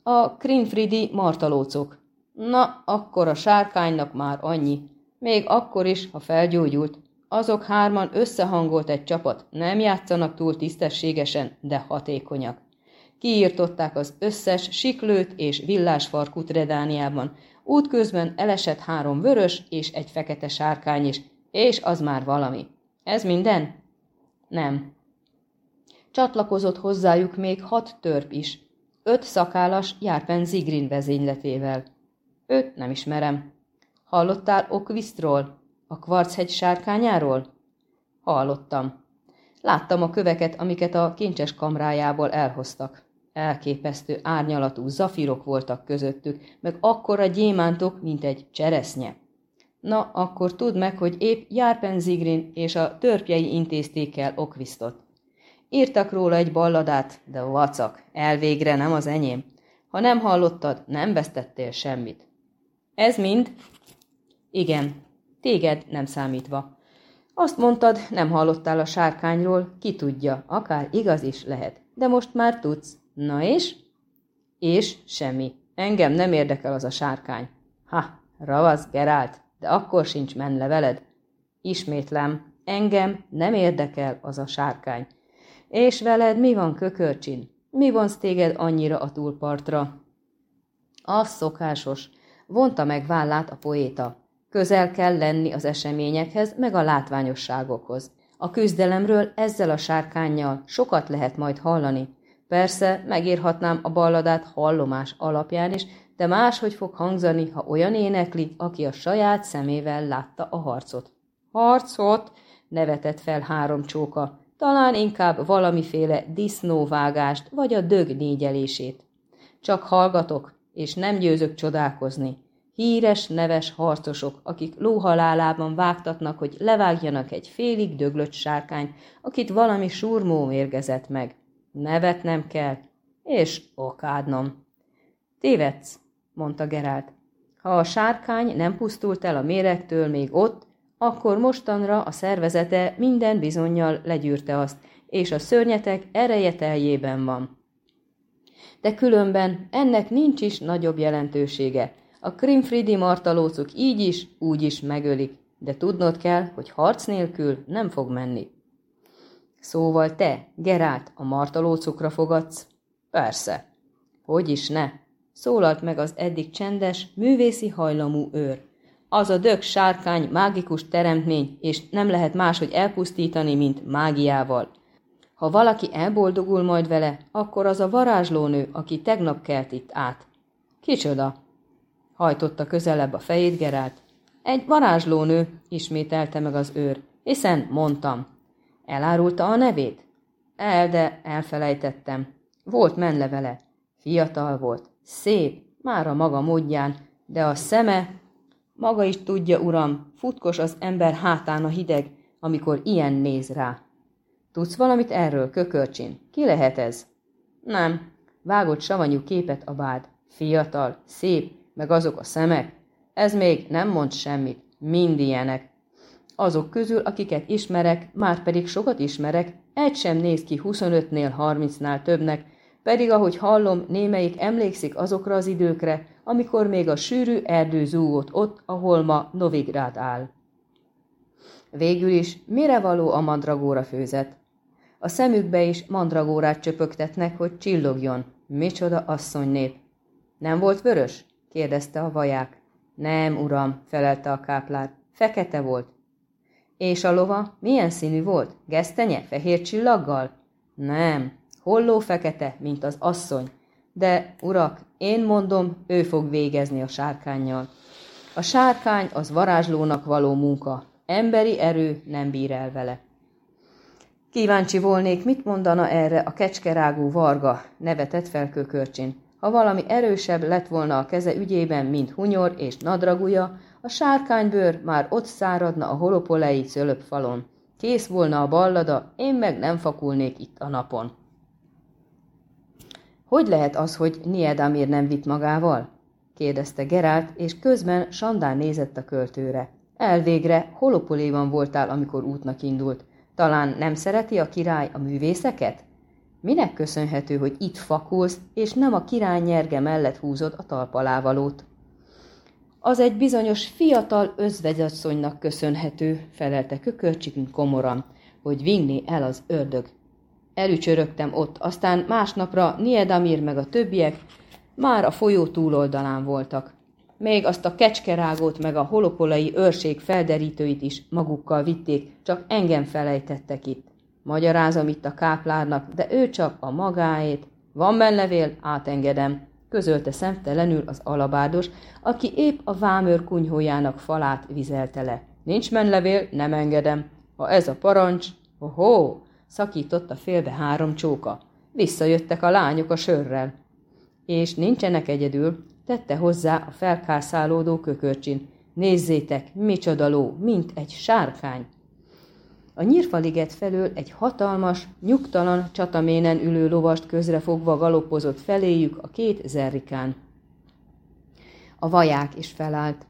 A Krinfridi martalócok. Na, akkor a sárkánynak már annyi. Még akkor is, ha felgyógyult. Azok hárman összehangolt egy csapat, nem játszanak túl tisztességesen, de hatékonyak. Kiírtották az összes siklőt és villásfarkut Redániában. Útközben elesett három vörös és egy fekete sárkány is, és az már valami. Ez minden? Nem. Csatlakozott hozzájuk még hat törp is, öt szakállas Járpen Zigrin vezényletével. Őt nem ismerem. Hallottál Okvisztról? A kvarchegy sárkányáról? Hallottam. Láttam a köveket, amiket a kincses kamrájából elhoztak. Elképesztő árnyalatú zafirok voltak közöttük, meg akkora gyémántok, mint egy cseresznye. Na, akkor tudd meg, hogy épp Járpen Zigrin és a törpjei intézték el Okvisztot. Írtak róla egy balladát, de vacak, elvégre nem az enyém. Ha nem hallottad, nem vesztettél semmit. Ez mind? Igen, téged nem számítva. Azt mondtad, nem hallottál a sárkányról, ki tudja, akár igaz is lehet. De most már tudsz. Na és? És semmi. Engem nem érdekel az a sárkány. Ha, ravasz Gerált, de akkor sincs menle veled. Ismétlem, engem nem érdekel az a sárkány. És veled mi van, kökörcsin? Mi vonsz téged annyira a túlpartra? Az szokásos, vonta meg vállát a poéta. Közel kell lenni az eseményekhez, meg a látványosságokhoz. A küzdelemről ezzel a sárkányjal sokat lehet majd hallani. Persze, megírhatnám a balladát hallomás alapján is, de máshogy fog hangzani, ha olyan énekli, aki a saját szemével látta a harcot. Harcot? nevetett fel három csóka talán inkább valamiféle disznóvágást vagy a dög négyelését. Csak hallgatok, és nem győzök csodálkozni. Híres, neves harcosok, akik lóhalálában vágtatnak, hogy levágjanak egy félig döglött sárkány, akit valami surmó mérgezett meg. Nevet nem kell, és okádnom. Tévedsz, mondta Gerált. Ha a sárkány nem pusztult el a méregtől még ott, akkor mostanra a szervezete minden bizonyal legyűrte azt, és a szörnyetek ereje teljében van. De különben ennek nincs is nagyobb jelentősége. A Krimfridi martalócok így is, úgy is megölik, de tudnod kell, hogy harc nélkül nem fog menni. Szóval te, Gerált, a martalócukra fogadsz? Persze. Hogy is ne? Szólalt meg az eddig csendes, művészi hajlamú őr. Az a dög sárkány mágikus teremtmény, és nem lehet máshogy elpusztítani, mint mágiával. Ha valaki elboldogul majd vele, akkor az a varázslónő, aki tegnap kelt itt át. Kicsoda? Hajtotta közelebb a fejét Gerált. Egy varázslónő, ismételte meg az őr, hiszen mondtam. Elárulta a nevét? El, de elfelejtettem. Volt menlevele. Fiatal volt, szép, már a maga módján, de a szeme maga is tudja, uram, futkos az ember hátán a hideg, amikor ilyen néz rá. Tudsz valamit erről, kökörcsin? Ki lehet ez? Nem. Vágott savanyú képet a bád. Fiatal, szép, meg azok a szemek. Ez még nem mond semmit. Mind ilyenek. Azok közül, akiket ismerek, már pedig sokat ismerek, egy sem néz ki 25-nél 30-nál többnek, pedig ahogy hallom, némelyik emlékszik azokra az időkre, amikor még a sűrű erdő zúgott ott, ahol ma Novigrád áll. Végül is mire való a mandragóra főzet? A szemükbe is mandragórát csöpögtetnek, hogy csillogjon. Micsoda asszonynép! Nem volt vörös? kérdezte a vaják. Nem, uram, felelte a káplár. Fekete volt. És a lova milyen színű volt? Gesztenye, fehér csillaggal? Nem, holló fekete, mint az asszony. De, urak, én mondom, ő fog végezni a sárkányjal. A sárkány az varázslónak való munka, emberi erő nem bír el vele. Kíváncsi volnék, mit mondana erre a kecskerágú varga, nevetett fel kökörcsin. Ha valami erősebb lett volna a keze ügyében, mint hunyor és nadragúja, a sárkánybőr már ott száradna a holopolei falon. Kész volna a ballada, én meg nem fakulnék itt a napon. Hogy lehet az, hogy Niedamir nem vitt magával? kérdezte Gerált, és közben Sandán nézett a költőre. Elvégre holopoléban voltál, amikor útnak indult. Talán nem szereti a király a művészeket? Minek köszönhető, hogy itt fakulsz, és nem a király nyerge mellett húzod a talpalávalót? Az egy bizonyos fiatal özvegyasszonynak köszönhető, felelte kökörcsikünk komoran, hogy vinni el az ördög. Elücsörögtem ott, aztán másnapra Niedamir meg a többiek már a folyó túloldalán voltak. Még azt a kecskerágót meg a holopolai őrség felderítőit is magukkal vitték, csak engem felejtettek itt. Magyarázom itt a káplárnak, de ő csak a magáét. Van menlevél, átengedem, közölte szemtelenül az alabárdos, aki épp a vámőr kunyhójának falát vizelte le. Nincs menlevél, nem engedem. Ha ez a parancs, ho szakította félbe három csóka. Visszajöttek a lányok a sörrel. És nincsenek egyedül, tette hozzá a felkászálódó kökörcsin. Nézzétek, micsoda ló, mint egy sárkány. A nyírfaliget felől egy hatalmas, nyugtalan csataménen ülő lovast közrefogva galoppozott feléjük a két zerrikán. A vaják is felállt.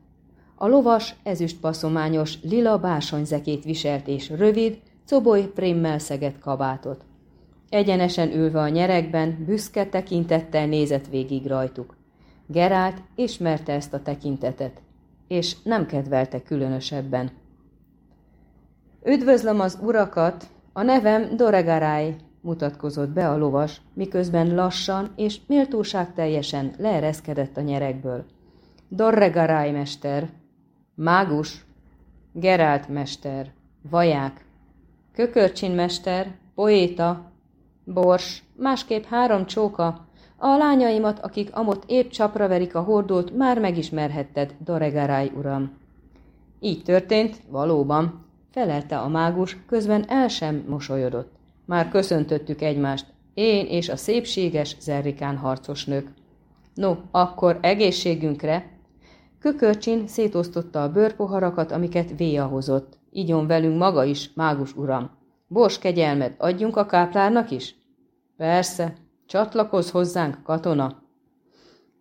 A lovas ezüstpaszományos lila bársonyzekét viselt és rövid, coboly primmel szegett kabátot. Egyenesen ülve a nyerekben, büszke tekintettel nézett végig rajtuk. Gerált ismerte ezt a tekintetet, és nem kedvelte különösebben. Üdvözlöm az urakat, a nevem Doregaráj, mutatkozott be a lovas, miközben lassan és méltóság teljesen leereszkedett a nyerekből. Dorregaráj mester, mágus, Gerált mester, vaják, kökörcsin mester, poéta, bors, másképp három csóka, a lányaimat, akik amott épp csapra verik a hordót, már megismerhetted, Doregaráj uram. Így történt, valóban, felelte a mágus, közben el sem mosolyodott. Már köszöntöttük egymást, én és a szépséges zerrikán harcos nők. No, akkor egészségünkre! Kökörcsin szétosztotta a bőrpoharakat, amiket Véja hozott. Igyon velünk maga is, mágus uram. Bors kegyelmet adjunk a káplárnak is? Persze, csatlakozz hozzánk, katona!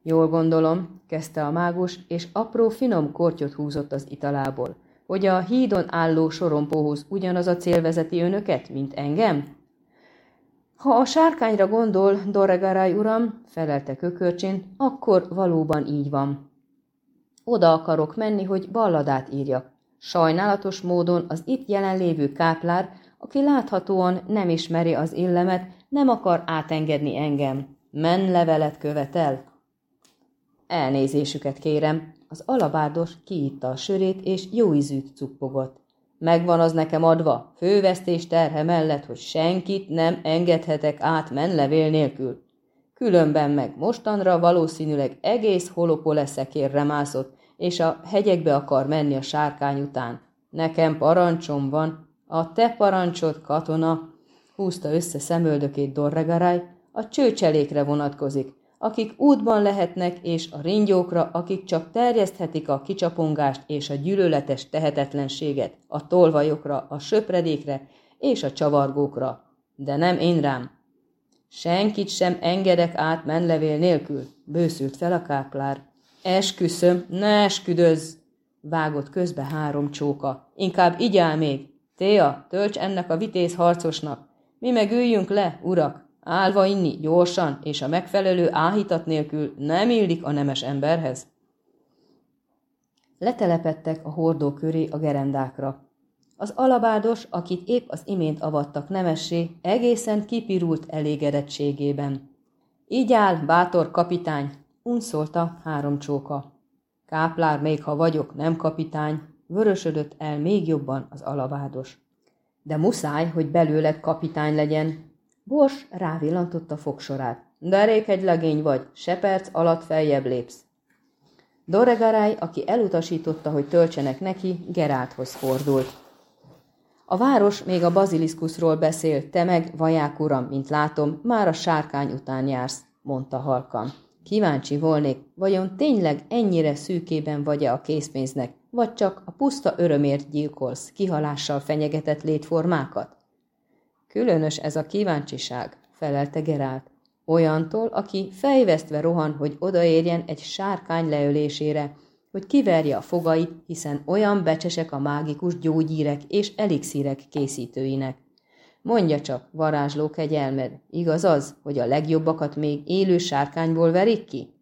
Jól gondolom, kezdte a mágus, és apró finom kortyot húzott az italából hogy a hídon álló sorompóhoz ugyanaz a cél vezeti önöket, mint engem? Ha a sárkányra gondol, Doregaráj uram, felelte kökörcsin, akkor valóban így van. Oda akarok menni, hogy balladát írjak. Sajnálatos módon az itt jelenlévő káplár, aki láthatóan nem ismeri az illemet, nem akar átengedni engem. Men levelet követel? Elnézésüket kérem, az alabárdos kiitta a sörét, és jó ízűt cuppogott. Megvan az nekem adva, fővesztés terhe mellett, hogy senkit nem engedhetek át menlevél nélkül. Különben meg mostanra valószínűleg egész holopole szekérre mászott, és a hegyekbe akar menni a sárkány után. Nekem parancsom van, a te parancsod, katona, húzta össze szemöldökét Dorregaráj, a csőcselékre vonatkozik, akik útban lehetnek, és a ringyókra, akik csak terjeszthetik a kicsapongást és a gyűlöletes tehetetlenséget, a tolvajokra, a söpredékre és a csavargókra. De nem én rám. Senkit sem engedek át menlevél nélkül, bőszült fel a káplár. Esküszöm, ne esküdözz! Vágott közbe három csóka. Inkább igyál még. Téa, tölts ennek a vitéz harcosnak. Mi meg üljünk le, urak, Álva inni gyorsan és a megfelelő áhítat nélkül nem illik a nemes emberhez. Letelepettek a hordó köré a gerendákra. Az alabádos, akit épp az imént avattak nemessé, egészen kipirult elégedettségében. Így áll, bátor kapitány, unszolta három csóka. Káplár, még ha vagyok, nem kapitány, vörösödött el még jobban az alabádos. De muszáj, hogy belőled kapitány legyen, Bors rávillantott a fogsorát. Derék egy legény vagy, se perc alatt feljebb lépsz. Doregarály, aki elutasította, hogy töltsenek neki, Gerálthoz fordult. A város még a baziliszkuszról beszél, te meg, vaják uram, mint látom, már a sárkány után jársz, mondta halkan. Kíváncsi volnék, vajon tényleg ennyire szűkében vagy-e a készpénznek, vagy csak a puszta örömért gyilkolsz, kihalással fenyegetett létformákat? Különös ez a kíváncsiság, felelte Gerált. Olyantól, aki fejvesztve rohan, hogy odaérjen egy sárkány leölésére, hogy kiverje a fogait, hiszen olyan becsesek a mágikus gyógyírek és elixírek készítőinek. Mondja csak, varázsló kegyelmed, igaz az, hogy a legjobbakat még élő sárkányból verik ki?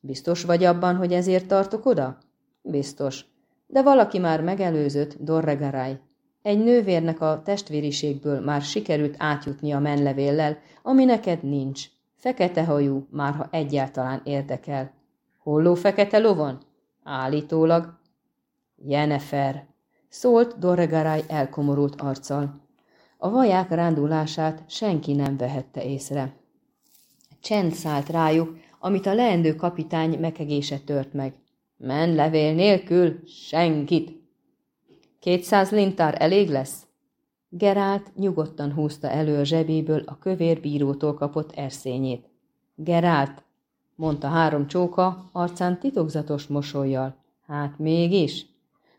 Biztos vagy abban, hogy ezért tartok oda? Biztos. De valaki már megelőzött, Dorregaráj. Egy nővérnek a testvériségből már sikerült átjutni a menlevéllel, ami neked nincs. Fekete hajú, már ha egyáltalán érdekel. Holló fekete lovon? Állítólag. Jenefer, szólt Dorregaráj elkomorult arccal. A vaják rándulását senki nem vehette észre. Csend szállt rájuk, amit a leendő kapitány mekegése tört meg. Men levél nélkül senkit. Kétszáz lintár elég lesz? Gerált nyugodtan húzta elő a zsebéből a kövér bírótól kapott erszényét. Gerált, mondta három csóka, arcán titokzatos mosolyjal. Hát mégis?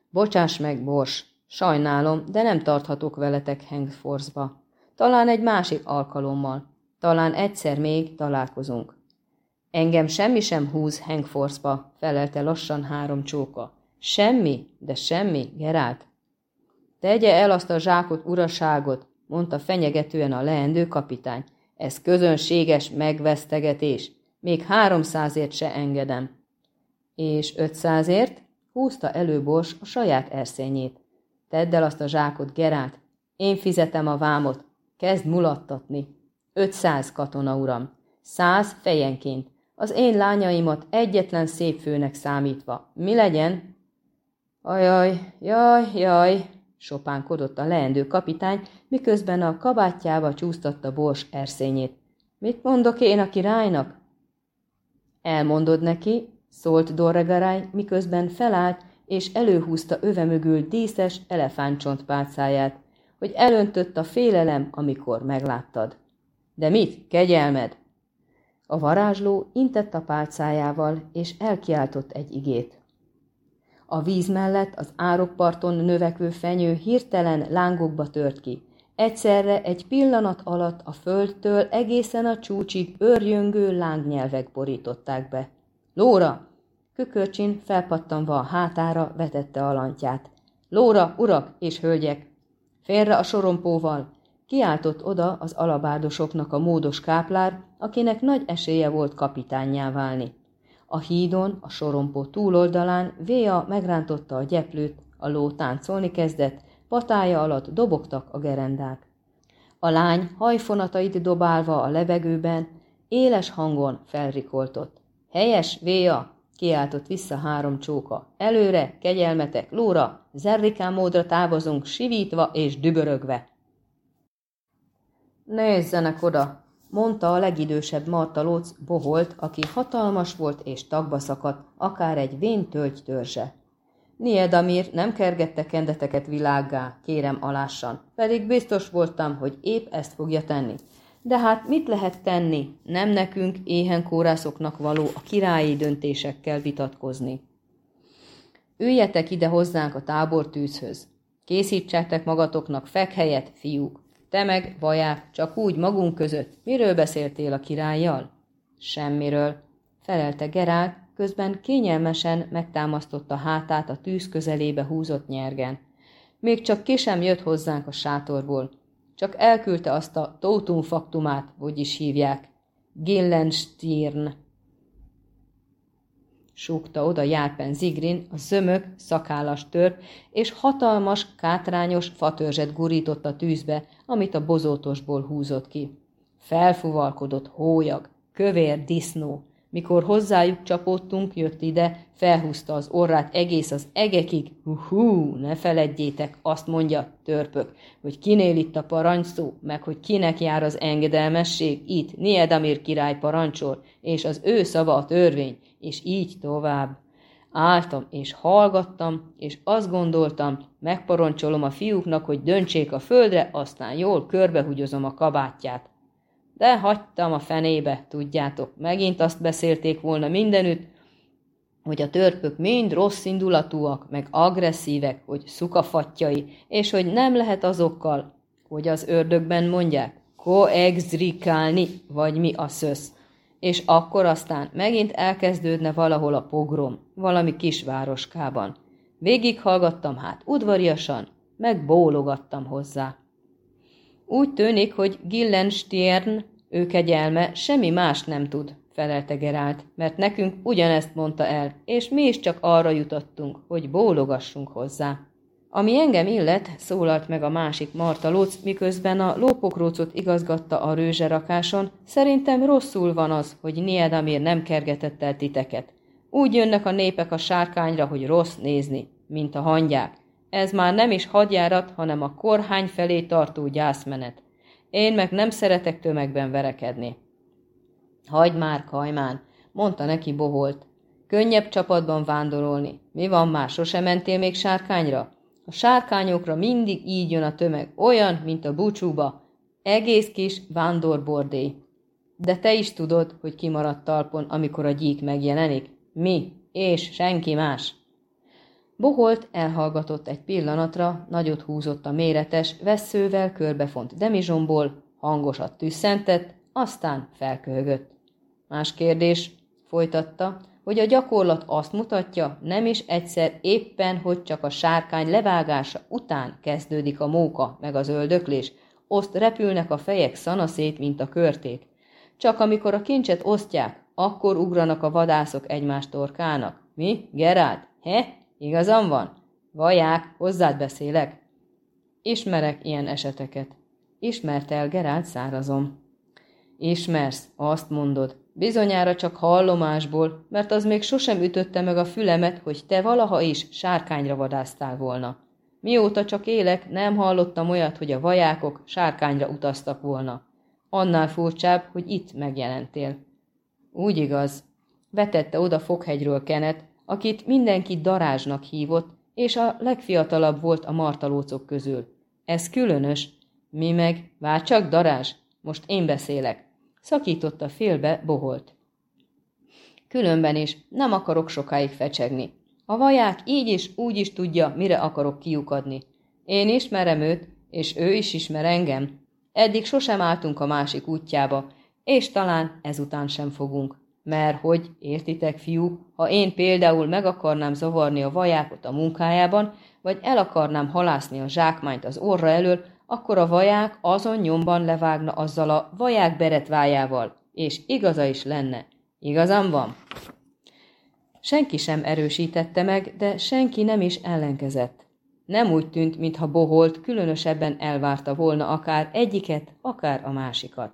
Bocsáss meg, Bors, sajnálom, de nem tarthatok veletek Hengforce-ba. Talán egy másik alkalommal. Talán egyszer még találkozunk. Engem semmi sem húz Hengforce-ba, felelte lassan három csóka. Semmi, de semmi, Gerált. Tegye el azt a zsákot, uraságot, mondta fenyegetően a leendő kapitány. Ez közönséges megvesztegetés. Még háromszázért se engedem. És ötszázért? Húzta elő Bors a saját erszényét. Tedd el azt a zsákot, Gerált. Én fizetem a vámot. Kezd mulattatni. Ötszáz katona, uram. Száz fejenként. Az én lányaimat egyetlen szép főnek számítva. Mi legyen? Ajaj, jaj, jaj, sopánkodott a leendő kapitány, miközben a kabátjába csúsztatta Bors erszényét. Mit mondok én a királynak? Elmondod neki, szólt Dorregarály, miközben felállt, és előhúzta öve mögül díszes elefántcsontpálcáját, hogy elöntött a félelem, amikor megláttad. De mit, kegyelmed? A varázsló intett a pálcájával, és elkiáltott egy igét. A víz mellett az árokparton növekvő fenyő hirtelen lángokba tört ki. Egyszerre egy pillanat alatt a földtől egészen a csúcsig őrjöngő lángnyelvek borították be. Lóra! Kökörcsin felpattanva a hátára vetette a lantját. Lóra, urak és hölgyek! Félre a sorompóval! Kiáltott oda az alabárdosoknak a módos káplár, akinek nagy esélye volt kapitányjá válni. A hídon, a sorompó túloldalán Véa megrántotta a gyeplőt, a ló táncolni kezdett, patája alatt dobogtak a gerendák. A lány hajfonatait dobálva a levegőben, éles hangon felrikoltott. Helyes, Véa! Kiáltott vissza három csóka. Előre, kegyelmetek, lóra, zerrikán módra távozunk, sivítva és dübörögve. Nézzenek oda, mondta a legidősebb martalóc boholt, aki hatalmas volt és tagba szakadt, akár egy vén tölgy törzse. Niedamir nem kergette kendeteket világgá, kérem alássan, pedig biztos voltam, hogy épp ezt fogja tenni. De hát mit lehet tenni? Nem nekünk, éhen kórászoknak való a királyi döntésekkel vitatkozni. Üljetek ide hozzánk a tábortűzhöz. Készítsetek magatoknak fekhelyet, fiúk. Te meg, vaják, csak úgy magunk között. Miről beszéltél a királlyal? Semmiről, felelte Gerált, közben kényelmesen megtámasztotta hátát a tűz közelébe húzott nyergen. Még csak ki sem jött hozzánk a sátorból. Csak elküldte azt a tótum faktumát, hogy is hívják. Gillenstier'n súgta oda Járpen Zigrin, a zömök, szakállas tört, és hatalmas, kátrányos fatörzset gurított a tűzbe, amit a bozótosból húzott ki. Felfuvalkodott hólyag, kövér disznó. Mikor hozzájuk csapódtunk, jött ide, felhúzta az orrát egész az egekig. Hú, ne feledjétek, azt mondja, törpök, hogy kinél itt a parancsszó, meg hogy kinek jár az engedelmesség, itt Niedamir király parancsol, és az ő szava a törvény, és így tovább. Álltam és hallgattam, és azt gondoltam, megparancsolom a fiúknak, hogy döntsék a földre, aztán jól körbehúgyozom a kabátját. De hagytam a fenébe, tudjátok, megint azt beszélték volna mindenütt, hogy a törpök mind rossz indulatúak, meg agresszívek, hogy szukafatjai, és hogy nem lehet azokkal, hogy az ördögben mondják, koexrikálni, vagy mi a szösz és akkor aztán megint elkezdődne valahol a pogrom, valami kisvároskában. Végighallgattam hát udvariasan, meg bólogattam hozzá. Úgy tűnik, hogy Gillenstiern, ő kegyelme, semmi más nem tud, felelte Gerált, mert nekünk ugyanezt mondta el, és mi is csak arra jutottunk, hogy bólogassunk hozzá. Ami engem illet, szólalt meg a másik Marta Lóc, miközben a lópokrócot igazgatta a rőzserakáson, szerintem rosszul van az, hogy Niedamir nem kergetett el titeket. Úgy jönnek a népek a sárkányra, hogy rossz nézni, mint a hangyák. Ez már nem is hadjárat, hanem a korhány felé tartó gyászmenet. Én meg nem szeretek tömegben verekedni. Hagyd már, Kajmán, mondta neki boholt. Könnyebb csapatban vándorolni. Mi van már, sose mentél még sárkányra? A sárkányokra mindig így jön a tömeg, olyan, mint a búcsúba. Egész kis vándorbordé. De te is tudod, hogy kimaradt talpon, amikor a gyík megjelenik. Mi, és senki más. Boholt elhallgatott egy pillanatra, nagyot húzott a méretes, veszővel körbefont demizsomból, hangosat tüsszentett, aztán felköhögött. Más kérdés, folytatta, hogy a gyakorlat azt mutatja, nem is egyszer éppen, hogy csak a sárkány levágása után kezdődik a móka meg az öldöklés, oszt repülnek a fejek szanaszét, mint a körték. Csak amikor a kincset osztják, akkor ugranak a vadászok egymás torkának. Mi? Geráld? He? Igazam van? Vaják, hozzád beszélek. Ismerek ilyen eseteket. Ismert el Geráld szárazom. Ismersz, azt mondod. Bizonyára csak hallomásból, mert az még sosem ütötte meg a fülemet, hogy te valaha is sárkányra vadáztál volna. Mióta csak élek, nem hallottam olyat, hogy a vajákok sárkányra utaztak volna. Annál furcsább, hogy itt megjelentél. Úgy igaz. Vetette oda Fokhegyről Kenet, akit mindenki darázsnak hívott, és a legfiatalabb volt a martalócok közül. Ez különös. Mi meg, vár csak darázs, most én beszélek. Szakította félbe boholt. Különben is nem akarok sokáig fecsegni. A vaják így is úgy is tudja, mire akarok kiukadni. Én ismerem őt, és ő is ismer engem. Eddig sosem álltunk a másik útjába, és talán ezután sem fogunk. Mert hogy, értitek, fiú, ha én például meg akarnám zavarni a vajákot a munkájában, vagy el akarnám halászni a zsákmányt az orra elől, akkor a vaják azon nyomban levágna azzal a vaják beretvájával, és igaza is lenne. Igazam van? Senki sem erősítette meg, de senki nem is ellenkezett. Nem úgy tűnt, mintha boholt különösebben elvárta volna akár egyiket, akár a másikat.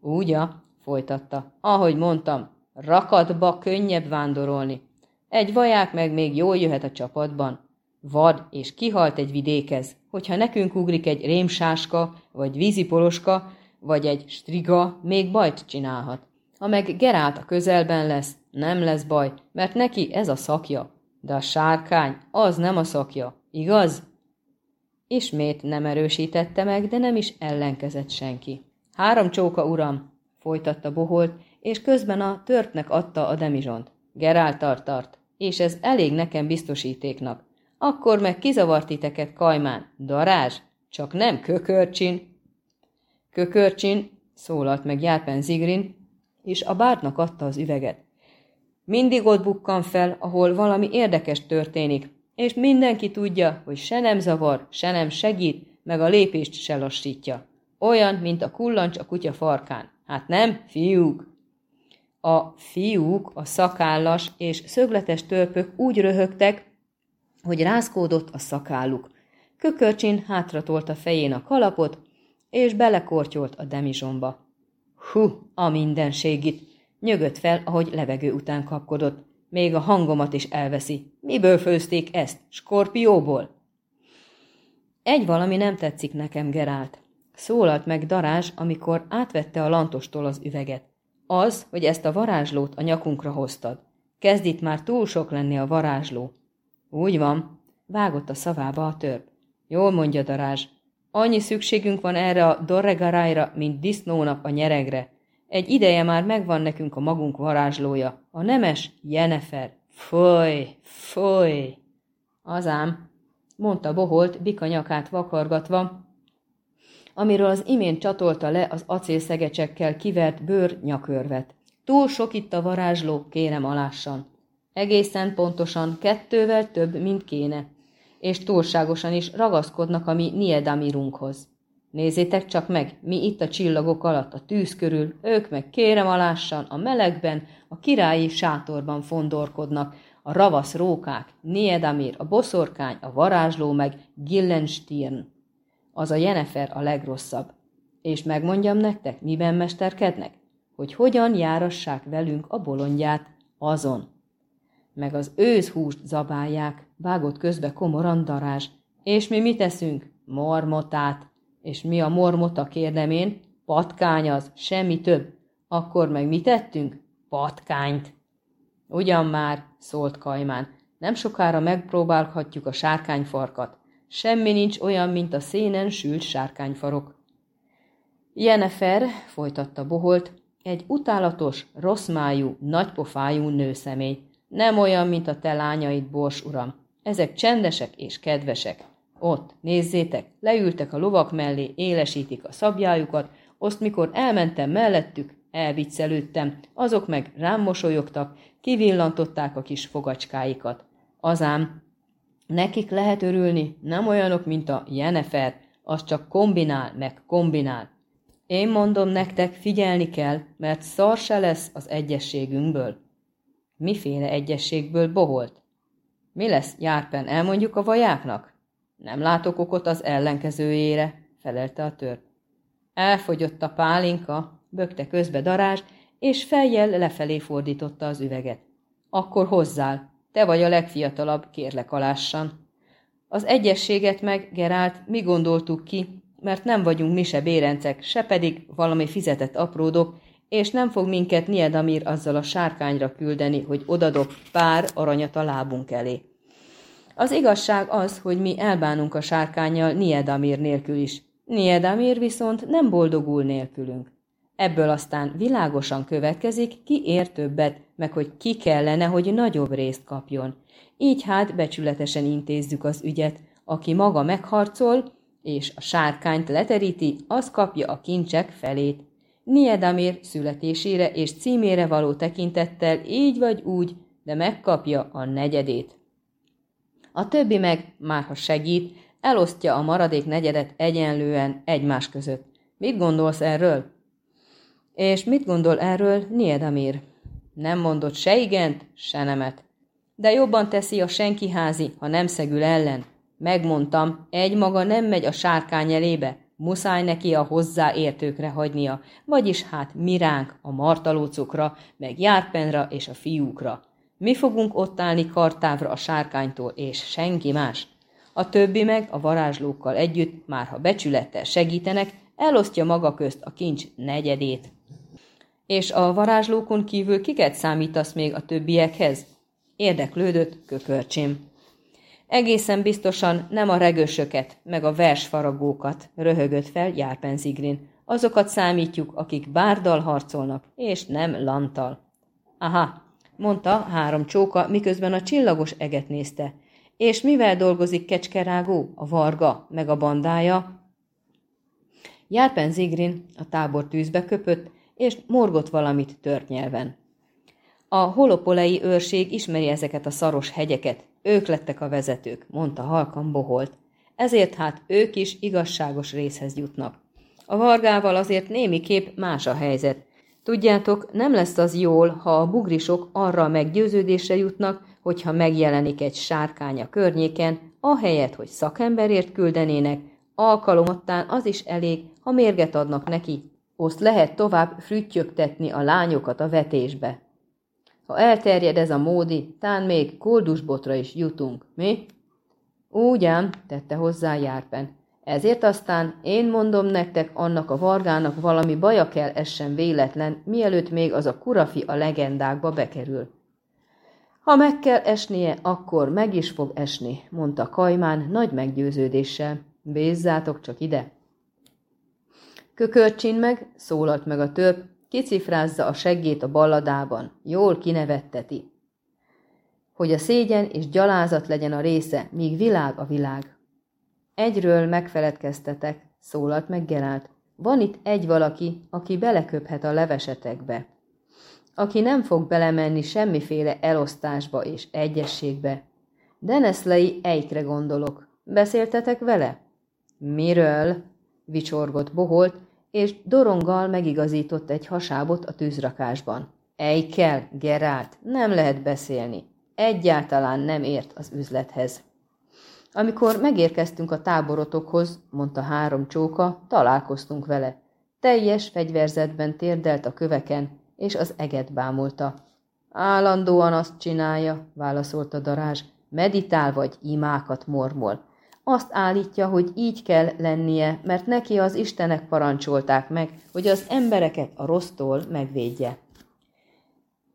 Úgya, folytatta, ahogy mondtam, rakatba könnyebb vándorolni. Egy vaják meg még jól jöhet a csapatban. Vad és kihalt egy vidékez, hogyha nekünk ugrik egy rémsáska, vagy vízipoloska, vagy egy striga, még bajt csinálhat. Ha meg Gerált a közelben lesz, nem lesz baj, mert neki ez a szakja. De a sárkány, az nem a szakja, igaz? Ismét nem erősítette meg, de nem is ellenkezett senki. Három csóka, uram, folytatta Boholt, és közben a törpnek adta a demizsont. Gerált tart, és ez elég nekem biztosítéknak. Akkor meg kizavart titeket Kajmán. Darázs? Csak nem kökörcsin. Kökörcsin, szólalt meg Járpen Zigrin, és a bártnak adta az üveget. Mindig ott bukkan fel, ahol valami érdekes történik, és mindenki tudja, hogy se nem zavar, se nem segít, meg a lépést se lassítja. Olyan, mint a kullancs a kutya farkán. Hát nem, fiúk? A fiúk, a szakállas és szögletes törpök úgy röhögtek, hogy rázkódott a szakálluk. Kökörcsin hátratolta fején a kalapot, és belekortyolt a demizsomba. Hú, a mindenségit! Nyögött fel, ahogy levegő után kapkodott. Még a hangomat is elveszi. Miből főzték ezt? Skorpióból? Egy valami nem tetszik nekem, Gerált. Szólalt meg Darázs, amikor átvette a lantostól az üveget. Az, hogy ezt a varázslót a nyakunkra hoztad. Kezd itt már túl sok lenni a varázsló. Úgy van, vágott a szavába a törp. Jól mondja Darázs, annyi szükségünk van erre a dorregarájra, mint disznónak a nyeregre. Egy ideje már megvan nekünk a magunk varázslója, a nemes Jenefer. Foly, foly! Azám, mondta Boholt bika nyakát vakargatva, amiről az imént csatolta le az acélszegecsekkel kivert bőr nyakörvet. Túl sok itt a varázsló, kérem alássan. Egészen pontosan kettővel több, mint kéne, és túlságosan is ragaszkodnak a mi niedamirunkhoz. Nézzétek csak meg, mi itt a csillagok alatt, a tűz körül, ők meg kérem alássan, a melegben, a királyi sátorban fondorkodnak, a ravasz rókák, Niedamir, a boszorkány, a varázsló meg Gillenstirn. Az a Jenefer a legrosszabb. És megmondjam nektek, miben mesterkednek? Hogy hogyan járassák velünk a bolondját azon. Meg az őzhúst zabálják, vágott közbe komoran darázs. És mi mit teszünk? Mormotát. És mi a mormota kérdem én? Patkány az, semmi több. Akkor meg mit tettünk? Patkányt. Ugyan már, szólt Kajmán, nem sokára megpróbálhatjuk a sárkányfarkat. Semmi nincs olyan, mint a szénen sült sárkányfarok. Jenefer, folytatta Boholt, egy utálatos, rosszmájú, nagypofájú nőszemély. Nem olyan, mint a te lányaid, Bors uram. Ezek csendesek és kedvesek. Ott, nézzétek, leültek a lovak mellé, élesítik a szabjájukat, azt mikor elmentem mellettük, elviccelődtem, azok meg rám mosolyogtak, kivillantották a kis fogacskáikat. Azám, nekik lehet örülni, nem olyanok, mint a Jenefer, az csak kombinál, meg kombinál. Én mondom nektek, figyelni kell, mert szar se lesz az egyességünkből. Miféle egyességből boholt? Mi lesz, Járpen, elmondjuk a vajáknak? Nem látok okot az ellenkezőjére, felelte a tör. Elfogyott a pálinka, bökte közbe darázs, és fejjel lefelé fordította az üveget. Akkor hozzál, te vagy a legfiatalabb, kérlek alássan. Az egyességet meg, Gerált, mi gondoltuk ki, mert nem vagyunk mi se bérencek, se pedig valami fizetett apródok, és nem fog minket Niedamir azzal a sárkányra küldeni, hogy odadob pár aranyat a lábunk elé. Az igazság az, hogy mi elbánunk a sárkányjal Niedamir nélkül is. Niedamir viszont nem boldogul nélkülünk. Ebből aztán világosan következik, ki ér többet, meg hogy ki kellene, hogy nagyobb részt kapjon. Így hát becsületesen intézzük az ügyet, aki maga megharcol, és a sárkányt leteríti, az kapja a kincsek felét. Niedamir születésére és címére való tekintettel így vagy úgy, de megkapja a negyedét. A többi meg, már ha segít, elosztja a maradék negyedet egyenlően egymás között. Mit gondolsz erről? És mit gondol erről Niedamir? Nem mondott se igent, se nemet. De jobban teszi a senkiházi, ha nem szegül ellen. Megmondtam, egy maga nem megy a sárkány elébe, muszáj neki a hozzáértőkre hagynia, vagyis hát miránk, a martalócokra, meg járpenra és a fiúkra. Mi fogunk ott állni kartávra a sárkánytól, és senki más. A többi meg a varázslókkal együtt, már ha becsülettel segítenek, elosztja maga közt a kincs negyedét. És a varázslókon kívül kiket számítasz még a többiekhez? Érdeklődött kökörcsim. Egészen biztosan nem a regősöket, meg a versfaragókat, röhögött fel Járpenzigrin. Azokat számítjuk, akik bárdal harcolnak, és nem lantal. Aha, mondta három csóka, miközben a csillagos eget nézte. És mivel dolgozik kecskerágó, a varga, meg a bandája? Járpenzigrin a tábor tűzbe köpött, és morgott valamit tört nyelven. A holopolei őrség ismeri ezeket a szaros hegyeket, ők lettek a vezetők, mondta halkan boholt. Ezért hát ők is igazságos részhez jutnak. A vargával azért némiképp más a helyzet. Tudjátok, nem lesz az jól, ha a bugrisok arra a meggyőződésre jutnak, hogyha megjelenik egy sárkány a környéken, ahelyett, hogy szakemberért küldenének, alkalomattán az is elég, ha mérget adnak neki. Oszt lehet tovább früttyögtetni a lányokat a vetésbe. Ha elterjed ez a módi, tán még koldusbotra is jutunk, mi? Ugyan, tette hozzá Járpen. Ezért aztán én mondom nektek, annak a vargának valami baja kell essen véletlen, mielőtt még az a kurafi a legendákba bekerül. Ha meg kell esnie, akkor meg is fog esni, mondta Kajmán nagy meggyőződéssel. Bézzátok csak ide! Kökörcsin meg, szólalt meg a törp, kicifrázza a seggét a balladában, jól kinevetteti. Hogy a szégyen és gyalázat legyen a része, míg világ a világ. Egyről megfeledkeztetek, szólalt meg Gerált. Van itt egy valaki, aki beleköphet a levesetekbe. Aki nem fog belemenni semmiféle elosztásba és egyességbe. Deneszlei Eikre gondolok. Beszéltetek vele? Miről? vicsorgott boholt, és doronggal megigazított egy hasábot a tűzrakásban. Ej kell, Gerált, nem lehet beszélni. Egyáltalán nem ért az üzlethez. Amikor megérkeztünk a táborotokhoz, mondta három csóka, találkoztunk vele. Teljes fegyverzetben térdelt a köveken, és az eget bámulta. Állandóan azt csinálja, válaszolta Darázs, meditál vagy imákat mormol. Azt állítja, hogy így kell lennie, mert neki az istenek parancsolták meg, hogy az embereket a rossztól megvédje.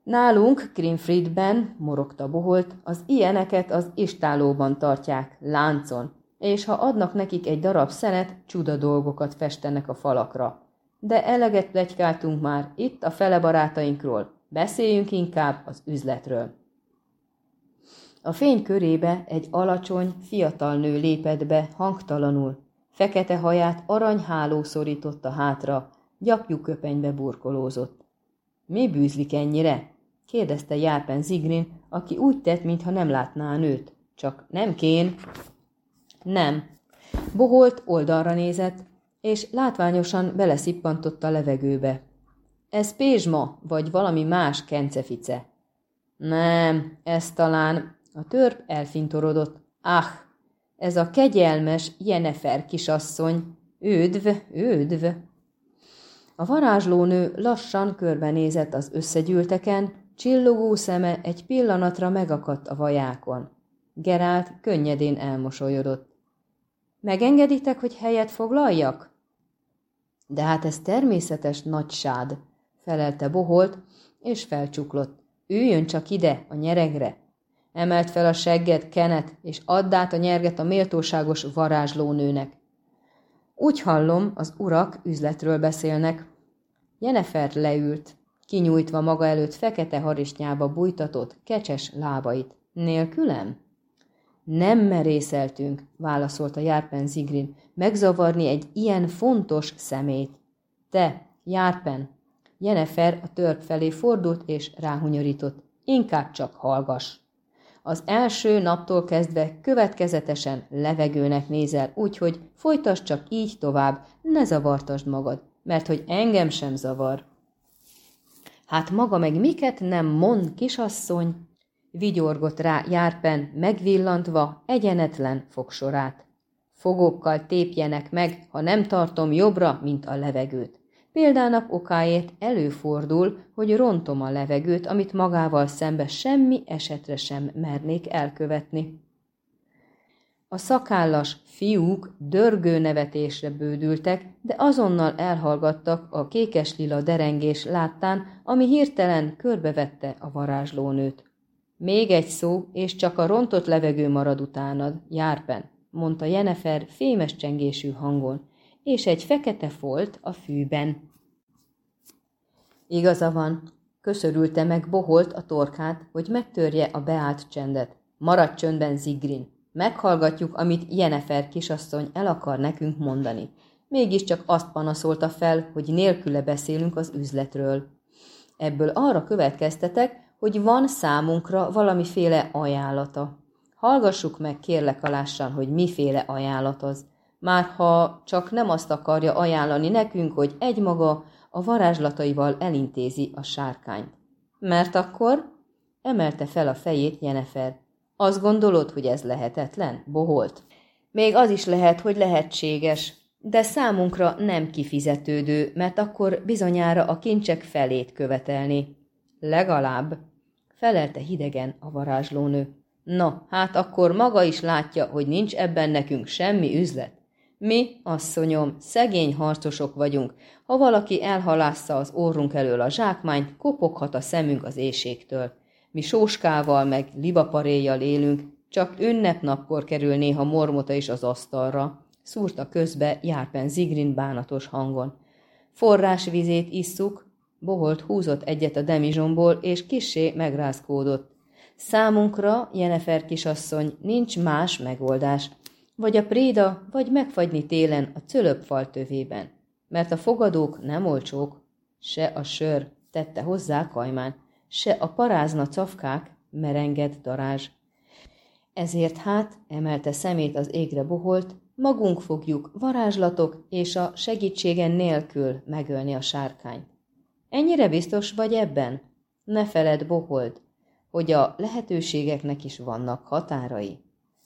Nálunk, Grimfriedben, morogta boholt, az ilyeneket az istálóban tartják, láncon, és ha adnak nekik egy darab szenet, csuda dolgokat festenek a falakra. De eleget plegykáltunk már itt a fele barátainkról, beszéljünk inkább az üzletről. A fény körébe egy alacsony, fiatal nő lépett be hangtalanul. Fekete haját aranyháló szorította hátra, gyapjú köpenybe burkolózott. Mi bűzlik ennyire? kérdezte Járpen Zigrin, aki úgy tett, mintha nem látná a nőt. Csak nem kén. Nem. Boholt oldalra nézett, és látványosan beleszippantott a levegőbe. Ez pézsma, vagy valami más kencefice. Nem, ez talán a törp elfintorodott. Ah, ez a kegyelmes Jenefer kisasszony. Üdv, üdv! A varázslónő lassan körbenézett az összegyűlteken, csillogó szeme egy pillanatra megakadt a vajákon. Gerált könnyedén elmosolyodott. Megengeditek, hogy helyet foglaljak? De hát ez természetes nagysád, felelte Boholt, és felcsuklott. Üljön csak ide, a nyeregre. Emelt fel a segget, kenet, és add át a nyerget a méltóságos varázslónőnek. Úgy hallom, az urak üzletről beszélnek. Jenefer leült, kinyújtva maga előtt fekete harisnyába bújtatott, kecses lábait. Nélkülem? Nem merészeltünk, válaszolta Járpen Zigrin, megzavarni egy ilyen fontos szemét. Te, Járpen! Jenefer a törp felé fordult és ráhunyorított. Inkább csak hallgass. Az első naptól kezdve következetesen levegőnek nézel, úgyhogy folytasd csak így tovább, ne zavartasd magad, mert hogy engem sem zavar. Hát maga meg miket nem mond, kisasszony? Vigyorgott rá járpen, megvillantva egyenetlen fogsorát. Fogókkal tépjenek meg, ha nem tartom jobbra, mint a levegőt. Példának okáért előfordul, hogy rontom a levegőt, amit magával szembe semmi esetre sem mernék elkövetni. A szakállas fiúk dörgő nevetésre bődültek, de azonnal elhallgattak a kékes-lila derengés láttán, ami hirtelen körbevette a varázslónőt. Még egy szó, és csak a rontott levegő marad utánad, járpen, mondta Jenefer fémes csengésű hangon, és egy fekete folt a fűben. Igaza van, köszörülte meg boholt a torkát, hogy megtörje a beállt csendet. Maradj csöndben, Zigrin, Meghallgatjuk, amit Jenefer kisasszony el akar nekünk mondani. Mégiscsak azt panaszolta fel, hogy nélküle beszélünk az üzletről. Ebből arra következtetek, hogy van számunkra valamiféle ajánlata. Hallgassuk meg kérlek alássan, hogy miféle ajánlat az. Már ha csak nem azt akarja ajánlani nekünk, hogy egymaga a varázslataival elintézi a sárkányt. Mert akkor emelte fel a fejét Jenefer. Azt gondolod, hogy ez lehetetlen? Boholt. Még az is lehet, hogy lehetséges, de számunkra nem kifizetődő, mert akkor bizonyára a kincsek felét követelni. Legalább, felelte hidegen a varázslónő. Na, hát akkor maga is látja, hogy nincs ebben nekünk semmi üzlet. Mi, asszonyom, szegény harcosok vagyunk. Ha valaki elhalásza az orrunk elől a zsákmányt, kopoghat a szemünk az éjségtől. Mi sóskával meg libaparéjjal élünk, csak ünnepnapkor kerül néha mormota is az asztalra. Szúrta közbe Járpen Zigrin bánatos hangon. Forrásvizét isszuk, Boholt húzott egyet a demizsomból, és kissé megrázkódott. Számunkra, Jenefer kisasszony, nincs más megoldás. Vagy a préda, vagy megfagyni télen a cölöpfal tövében. Mert a fogadók nem olcsók. Se a sör, tette hozzá Kajmán se a parázna cafkák, merenged darázs. Ezért hát, emelte szemét az égre boholt, magunk fogjuk varázslatok és a segítségen nélkül megölni a sárkányt. Ennyire biztos vagy ebben? Ne feled, Bohold, hogy a lehetőségeknek is vannak határai.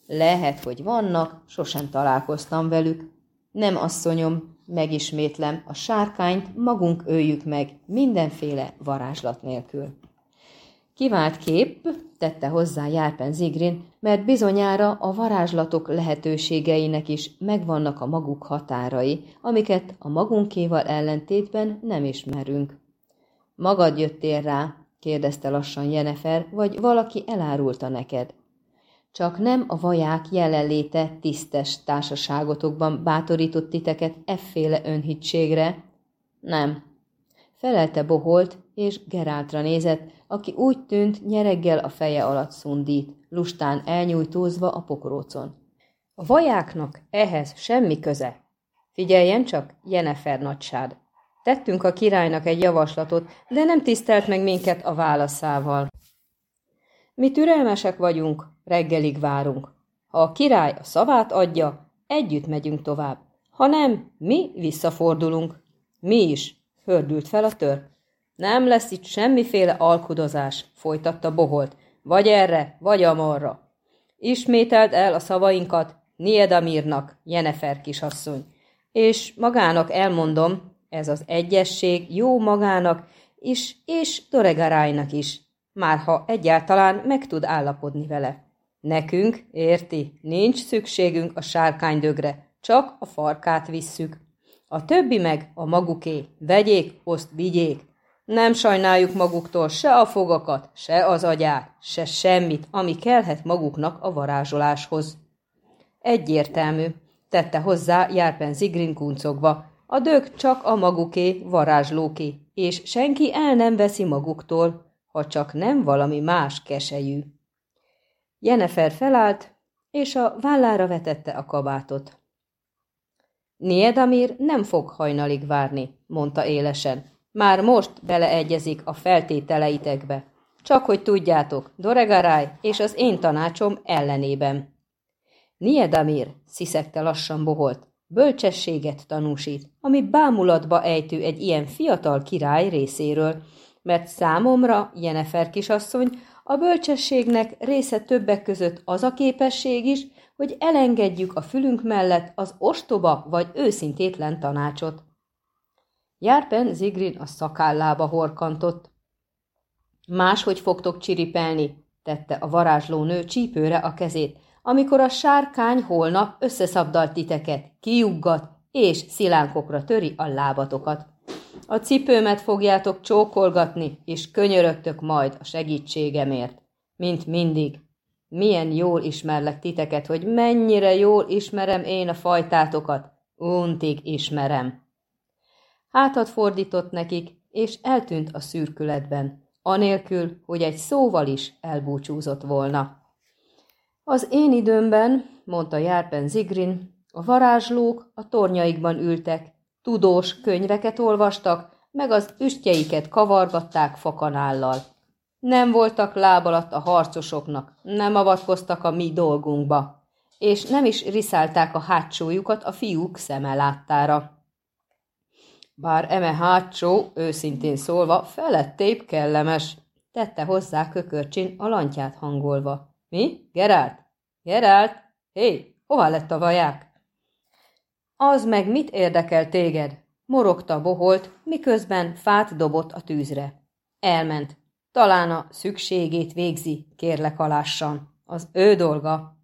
Lehet, hogy vannak, sosem találkoztam velük. Nem, asszonyom, megismétlem, a sárkányt magunk öljük meg mindenféle varázslat nélkül. Kivált kép, tette hozzá Járpen Zigrin, mert bizonyára a varázslatok lehetőségeinek is megvannak a maguk határai, amiket a magunkéval ellentétben nem ismerünk. Magad jöttél rá, kérdezte lassan Jenefer, vagy valaki elárulta neked. Csak nem a vaják jelenléte tisztes társaságotokban bátorított titeket efféle önhitségre? Nem. Felelte Boholt, és Geráltra nézett, aki úgy tűnt nyereggel a feje alatt szundít, lustán elnyújtózva a pokrócon. A vajáknak ehhez semmi köze. Figyeljen csak, Jenefer nagysád. Tettünk a királynak egy javaslatot, de nem tisztelt meg minket a válaszával. Mi türelmesek vagyunk, reggelig várunk. Ha a király a szavát adja, együtt megyünk tovább. Ha nem, mi visszafordulunk. Mi is, hördült fel a tör. Nem lesz itt semmiféle alkudozás, folytatta Boholt, vagy erre, vagy amarra. Ismételd el a szavainkat Niedamirnak, Jenefer kisasszony, és magának elmondom, ez az egyesség jó magának is, és Doregarájnak is, már ha egyáltalán meg tud állapodni vele. Nekünk, érti, nincs szükségünk a sárkánydögre, csak a farkát visszük. A többi meg a maguké, vegyék, oszt, vigyék. Nem sajnáljuk maguktól se a fogakat, se az agyát, se semmit, ami kellhet maguknak a varázsoláshoz. Egyértelmű, tette hozzá Járpen Zigrin kuncogva, a dög csak a maguké, varázslóké, és senki el nem veszi maguktól, ha csak nem valami más kesejű. Jenefer felállt, és a vállára vetette a kabátot. Niedamir nem fog hajnalig várni, mondta élesen. Már most beleegyezik a feltételeitekbe. Csak hogy tudjátok, Doregaráj és az én tanácsom ellenében. Niedamir, sziszegte lassan boholt, bölcsességet tanúsít, ami bámulatba ejtő egy ilyen fiatal király részéről, mert számomra, Jenefer kisasszony, a bölcsességnek része többek között az a képesség is, hogy elengedjük a fülünk mellett az ostoba vagy őszintétlen tanácsot. Járpen Zigrin a szakállába horkantott. Máshogy fogtok csiripelni, tette a varázsló nő csípőre a kezét, amikor a sárkány holnap összeszabdalt titeket, kiuggat és szilánkokra töri a lábatokat. A cipőmet fogjátok csókolgatni, és könyörögtök majd a segítségemért. Mint mindig. Milyen jól ismerlek titeket, hogy mennyire jól ismerem én a fajtátokat. Untig ismerem. Hátat fordított nekik, és eltűnt a szürkületben, anélkül, hogy egy szóval is elbúcsúzott volna. Az én időmben, mondta Járpen Zigrin, a varázslók a tornyaikban ültek, tudós könyveket olvastak, meg az üstjeiket kavargatták fakanállal. Nem voltak láb alatt a harcosoknak, nem avatkoztak a mi dolgunkba, és nem is riszálták a hátsójukat a fiúk szeme láttára. Bár eme hátsó, őszintén szólva, felettébb kellemes, tette hozzá kökörcsin a lantját hangolva. Mi? Gerált? Gerált? Hé, hova lett a vaják? Az meg mit érdekel téged? Morogta boholt, miközben fát dobott a tűzre. Elment. Talán a szükségét végzi, kérlek alássan. Az ő dolga.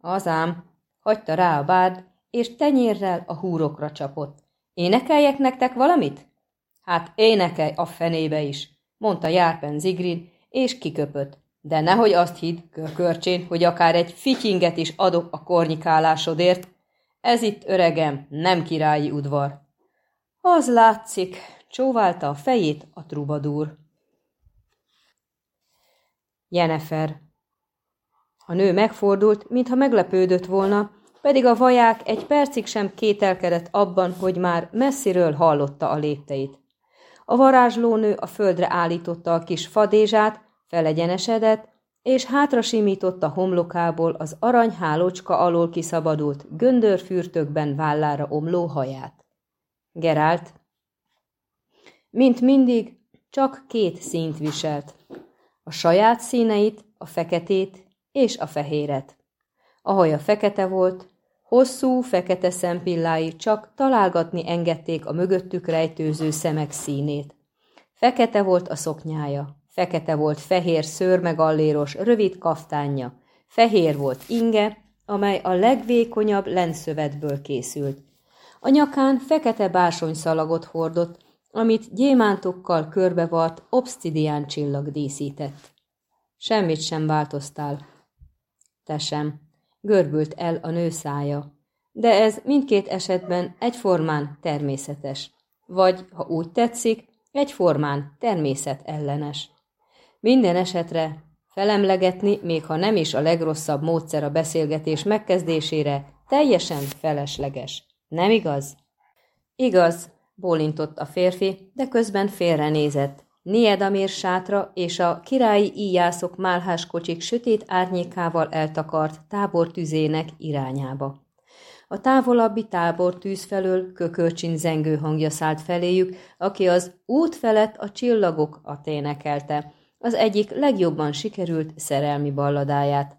Azám, hagyta rá a bárd, és tenyérrel a húrokra csapott. Énekeljek nektek valamit? Hát énekelj a fenébe is, mondta Járpen Zigrid, és kiköpött. De nehogy azt hidd, körcsén, hogy akár egy fityinget is adok a kornyikálásodért. Ez itt, öregem, nem királyi udvar. Az látszik, csóválta a fejét a trubadúr. Jenefer. A nő megfordult, mintha meglepődött volna, pedig a vaják egy percig sem kételkedett abban, hogy már messziről hallotta a lépteit. A varázslónő a földre állította a kis fadézsát, felegyenesedett, és hátra simította homlokából az arany hálócska alól kiszabadult, göndörfürtökben vállára omló haját. Gerált, mint mindig, csak két színt viselt. A saját színeit, a feketét és a fehéret. A haja fekete volt, hosszú, fekete szempillái csak találgatni engedték a mögöttük rejtőző szemek színét. Fekete volt a szoknyája, fekete volt fehér szőrmegalléros, rövid kaftánja, fehér volt inge, amely a legvékonyabb lenszövetből készült. A nyakán fekete básonyszalagot hordott, amit gyémántokkal körbevart obszidián csillag díszített. Semmit sem változtál. Te sem. Görbült el a nő szája. De ez mindkét esetben egyformán természetes. Vagy, ha úgy tetszik, egyformán természetellenes. Minden esetre felemlegetni, még ha nem is a legrosszabb módszer a beszélgetés megkezdésére, teljesen felesleges. Nem igaz? Igaz, bólintott a férfi, de közben félrenézett. Niedamir sátra és a királyi íjászok málháskocsik sötét árnyékával eltakart tábortüzének irányába. A távolabbi tábor tűz felől kökölcsin zengő hangja szállt feléjük, aki az út felett a csillagok a ténekelte, az egyik legjobban sikerült szerelmi balladáját.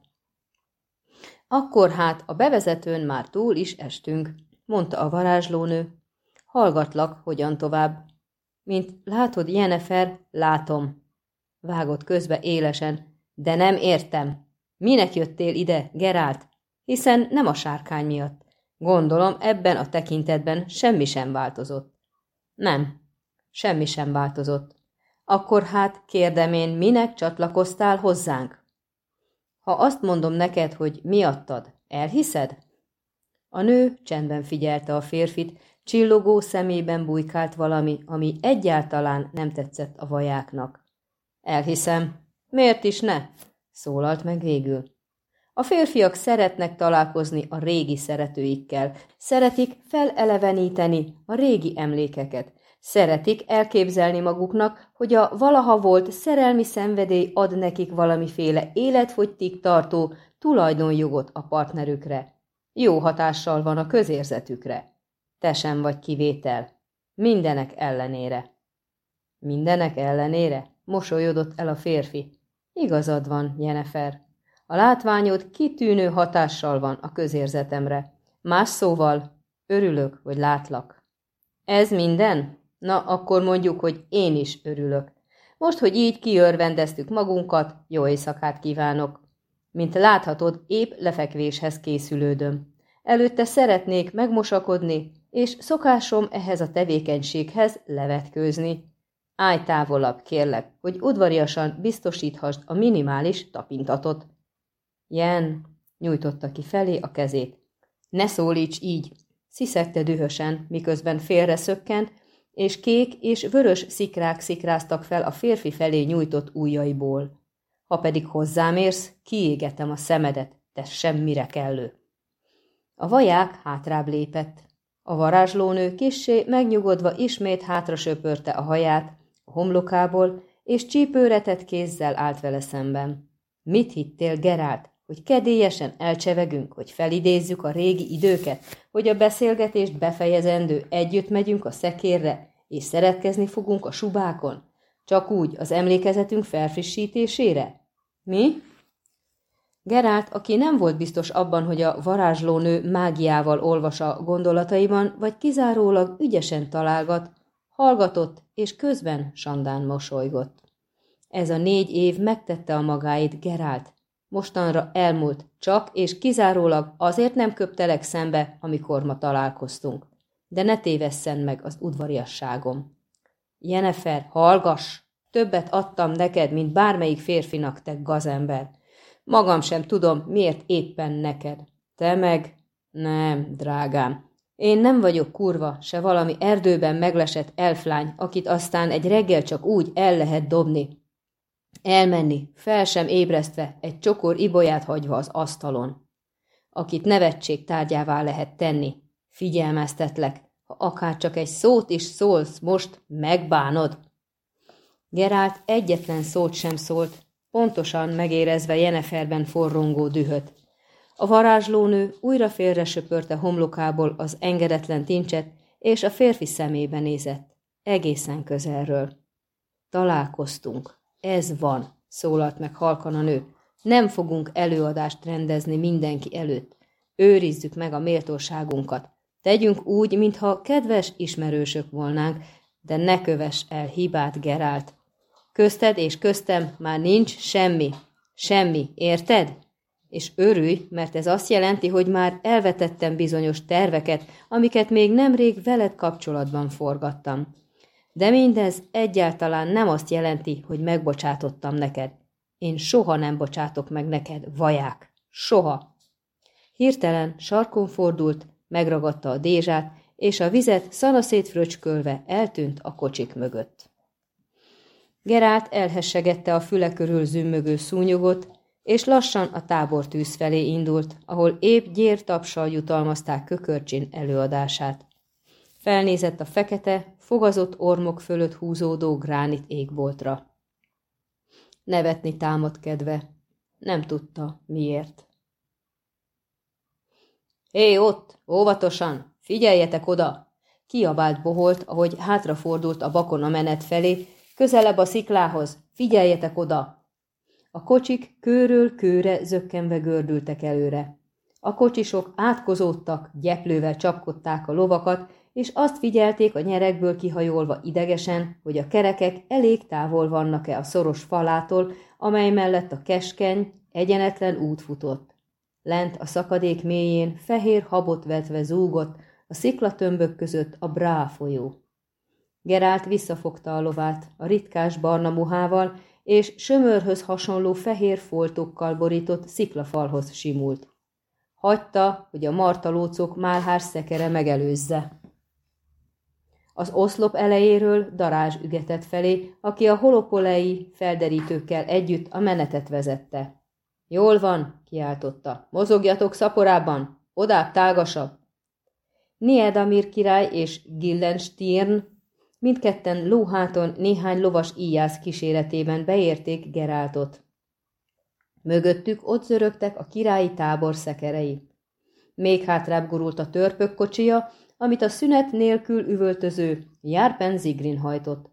Akkor hát a bevezetőn már túl is estünk, mondta a varázslónő, Hallgatlak, hogyan tovább. Mint látod, Jenefer, látom. Vágott közbe élesen. De nem értem. Minek jöttél ide, Gerált? Hiszen nem a sárkány miatt. Gondolom, ebben a tekintetben semmi sem változott. Nem, semmi sem változott. Akkor hát kérdem én, minek csatlakoztál hozzánk? Ha azt mondom neked, hogy miattad, elhiszed? A nő csendben figyelte a férfit, Csillogó szemében bujkált valami, ami egyáltalán nem tetszett a vajáknak. Elhiszem. Miért is ne? szólalt meg végül. A férfiak szeretnek találkozni a régi szeretőikkel, szeretik feleleveníteni a régi emlékeket, szeretik elképzelni maguknak, hogy a valaha volt szerelmi szenvedély ad nekik valamiféle életfogytig tartó tulajdonjogot a partnerükre. Jó hatással van a közérzetükre. Te sem vagy kivétel. Mindenek ellenére. Mindenek ellenére? Mosolyodott el a férfi. Igazad van, Jenefer. A látványod kitűnő hatással van a közérzetemre. Más szóval, örülök, hogy látlak. Ez minden? Na, akkor mondjuk, hogy én is örülök. Most, hogy így kiörvendeztük magunkat, jó éjszakát kívánok. Mint láthatod, épp lefekvéshez készülődöm. Előtte szeretnék megmosakodni, és szokásom ehhez a tevékenységhez levetkőzni. Állj távolabb, kérlek, hogy udvariasan biztosíthasd a minimális tapintatot. Jen, nyújtotta ki felé a kezét. Ne szólíts így, sziszegte dühösen, miközben félre szökkent, és kék és vörös szikrák szikráztak fel a férfi felé nyújtott ujjaiból. Ha pedig hozzám érsz, kiégetem a szemedet, te semmire kellő. A vaják hátrább lépett. A varázslónő kissé megnyugodva ismét hátra söpörte a haját a homlokából, és csípőretett kézzel állt vele szemben. Mit hittél, Gerált, hogy kedélyesen elcsevegünk, hogy felidézzük a régi időket, hogy a beszélgetést befejezendő együtt megyünk a szekérre, és szeretkezni fogunk a subákon? Csak úgy az emlékezetünk felfrissítésére? Mi? Gerált, aki nem volt biztos abban, hogy a varázslónő mágiával olvas a gondolataiban, vagy kizárólag ügyesen találgat, hallgatott, és közben Sandán mosolygott. Ez a négy év megtette a magáit, Gerált. Mostanra elmúlt, csak és kizárólag azért nem köptelek szembe, amikor ma találkoztunk. De ne tévesszen meg az udvariasságom. Jenefer, hallgass! Többet adtam neked, mint bármelyik férfinak, te gazember. Magam sem tudom, miért éppen neked. Te meg? Nem, drágám. Én nem vagyok kurva, se valami erdőben meglesett elflány, akit aztán egy reggel csak úgy el lehet dobni. Elmenni, fel sem ébresztve, egy csokor ibolyát hagyva az asztalon. Akit nevetség tárgyává lehet tenni. Figyelmeztetlek, ha akár csak egy szót is szólsz, most megbánod. Gerált egyetlen szót sem szólt, pontosan megérezve Jeneferben forrongó dühöt. A varázslónő újra félre söpörte homlokából az engedetlen tincset, és a férfi szemébe nézett, egészen közelről. Találkoztunk. Ez van, szólalt meg halkan a nő. Nem fogunk előadást rendezni mindenki előtt. Őrizzük meg a méltóságunkat. Tegyünk úgy, mintha kedves ismerősök volnánk, de ne kövess el hibát, Gerált. Közted és köztem már nincs semmi. Semmi, érted? És örülj, mert ez azt jelenti, hogy már elvetettem bizonyos terveket, amiket még nemrég veled kapcsolatban forgattam. De mindez egyáltalán nem azt jelenti, hogy megbocsátottam neked. Én soha nem bocsátok meg neked, vaják. Soha. Hirtelen sarkon fordult, megragadta a dézsát, és a vizet szanaszét fröcskölve eltűnt a kocsik mögött. Gerált elhessegette a füle körül zümmögő szúnyogot, és lassan a tábor tűz felé indult, ahol épp gyértapsal jutalmazták Kökörcsin előadását. Felnézett a fekete, fogazott ormok fölött húzódó gránit égboltra. Nevetni támad kedve. Nem tudta, miért. Hé, ott! Óvatosan! Figyeljetek oda! Kiabált boholt, ahogy hátrafordult a bakon a menet felé, közelebb a sziklához. Figyeljetek oda! A kocsik kőről kőre zökkenve gördültek előre. A kocsisok átkozódtak, gyeplővel csapkodták a lovakat, és azt figyelték a nyerekből kihajolva idegesen, hogy a kerekek elég távol vannak-e a szoros falától, amely mellett a keskeny, egyenetlen út futott. Lent a szakadék mélyén fehér habot vetve zúgott, a sziklatömbök között a Brá folyó. Gerált visszafogta a lovát, a ritkás barna muhával, és sömörhöz hasonló fehér foltokkal borított sziklafalhoz simult. Hagyta, hogy a martalócok málhás szekere megelőzze. Az oszlop elejéről darázs ügetett felé, aki a holopolei felderítőkkel együtt a menetet vezette. Jól van, kiáltotta. Mozogjatok szaporában, odább tágasabb. Niedamir király és Gillenstierm mindketten lóháton néhány lovas íjász kíséretében beérték Geráltot. Mögöttük ott zörögtek a királyi tábor szekerei. Még hátrább gurult a törpök kocsia, amit a szünet nélkül üvöltöző Járpen Zigrin hajtott.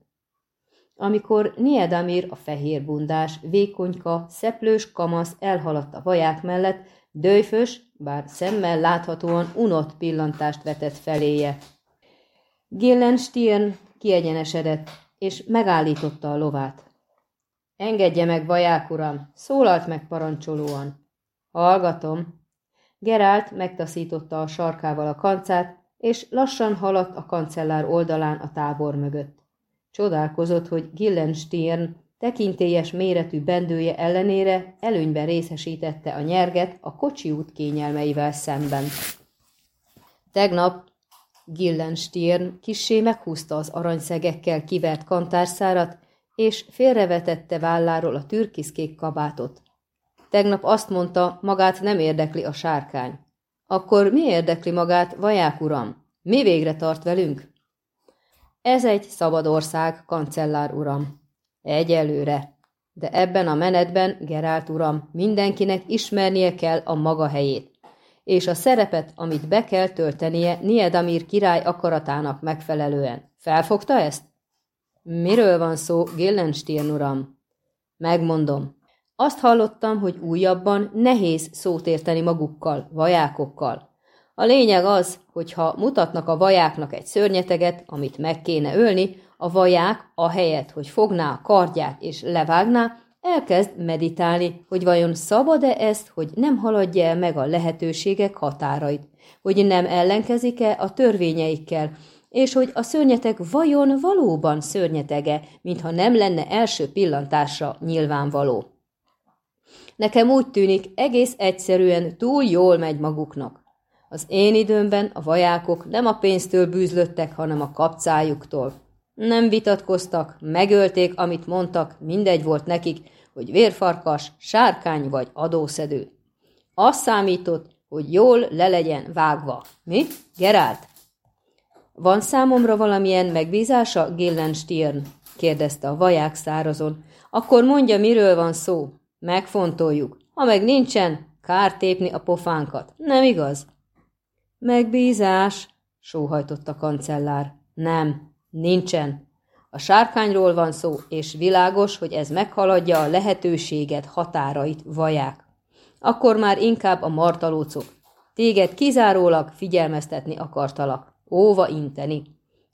Amikor Niedamir a fehér bundás, vékonyka, szeplős kamasz elhaladt a vaják mellett, dőjfös, bár szemmel láthatóan unott pillantást vetett feléje. Gillenstiern kiegyenesedett, és megállította a lovát. Engedje meg, vaják uram, szólalt meg parancsolóan. Hallgatom. Gerált megtaszította a sarkával a kancát, és lassan haladt a kancellár oldalán a tábor mögött. Csodálkozott, hogy Gillenstiern tekintélyes méretű bendője ellenére előnyben részesítette a nyerget a kocsi út kényelmeivel szemben. Tegnap Gillenstiern kissé meghúzta az aranyszegekkel kivert kantárszárat, és félrevetette válláról a türkiszkék kabátot. Tegnap azt mondta, magát nem érdekli a sárkány. Akkor mi érdekli magát, vaják uram? Mi végre tart velünk? Ez egy szabad ország, kancellár uram. Egyelőre. De ebben a menetben, Gerált uram, mindenkinek ismernie kell a maga helyét, és a szerepet, amit be kell töltenie Niedamir király akaratának megfelelően. Felfogta ezt? Miről van szó, Gillenstiern uram? Megmondom, azt hallottam, hogy újabban nehéz szót érteni magukkal, vajákokkal. A lényeg az, hogy ha mutatnak a vajáknak egy szörnyeteget, amit meg kéne ölni, a vaják, a helyet, hogy fogná a kardját és levágná, elkezd meditálni, hogy vajon szabad-e ezt, hogy nem haladja el meg a lehetőségek határait, hogy nem ellenkezik-e a törvényeikkel, és hogy a szörnyeteg vajon valóban szörnyetege, mintha nem lenne első pillantásra nyilvánvaló. Nekem úgy tűnik, egész egyszerűen túl jól megy maguknak. Az én időmben a vajákok nem a pénztől bűzlöttek, hanem a kapcájuktól. Nem vitatkoztak, megölték, amit mondtak, mindegy volt nekik, hogy vérfarkas, sárkány vagy adószedő. Az számított, hogy jól le legyen vágva. Mi? Gerált? Van számomra valamilyen megbízása, Gillenstiern? kérdezte a vaják szárazon. Akkor mondja, miről van szó. Megfontoljuk. Ha meg nincsen, kár tépni a pofánkat. Nem igaz? Megbízás, sóhajtott a kancellár. Nem, nincsen. A sárkányról van szó, és világos, hogy ez meghaladja a lehetőséget, határait, vaják. Akkor már inkább a martalócok. Téged kizárólag figyelmeztetni akartalak, óva inteni.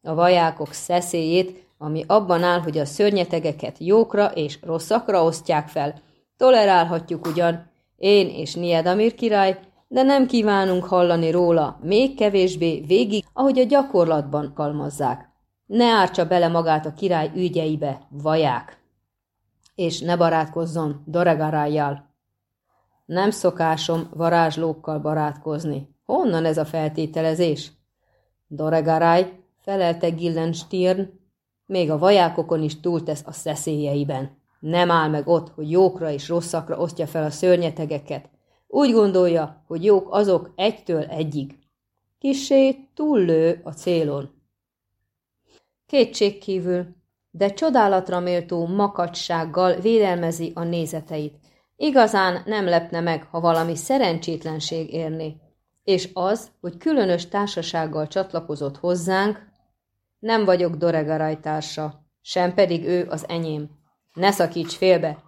A vajákok szeszélyét, ami abban áll, hogy a szörnyetegeket jókra és rosszakra osztják fel, tolerálhatjuk ugyan, én és Niedamir király, de nem kívánunk hallani róla, még kevésbé végig, ahogy a gyakorlatban kalmazzák. Ne ártsa bele magát a király ügyeibe, vaják! És ne barátkozzon Doregarájjal. Nem szokásom varázslókkal barátkozni. Honnan ez a feltételezés? Doregaráj, felelte Gillenstierm, még a vajákokon is túltesz a szeszélyeiben. Nem áll meg ott, hogy jókra és rosszakra osztja fel a szörnyetegeket. Úgy gondolja, hogy jók azok egytől egyig. Kissé túllő a célon. Kétségkívül, de csodálatra méltó makacsággal védelmezi a nézeteit. Igazán nem lepne meg, ha valami szerencsétlenség érni. És az, hogy különös társasággal csatlakozott hozzánk, nem vagyok Doregaray társa, sem pedig ő az enyém. Ne szakíts félbe!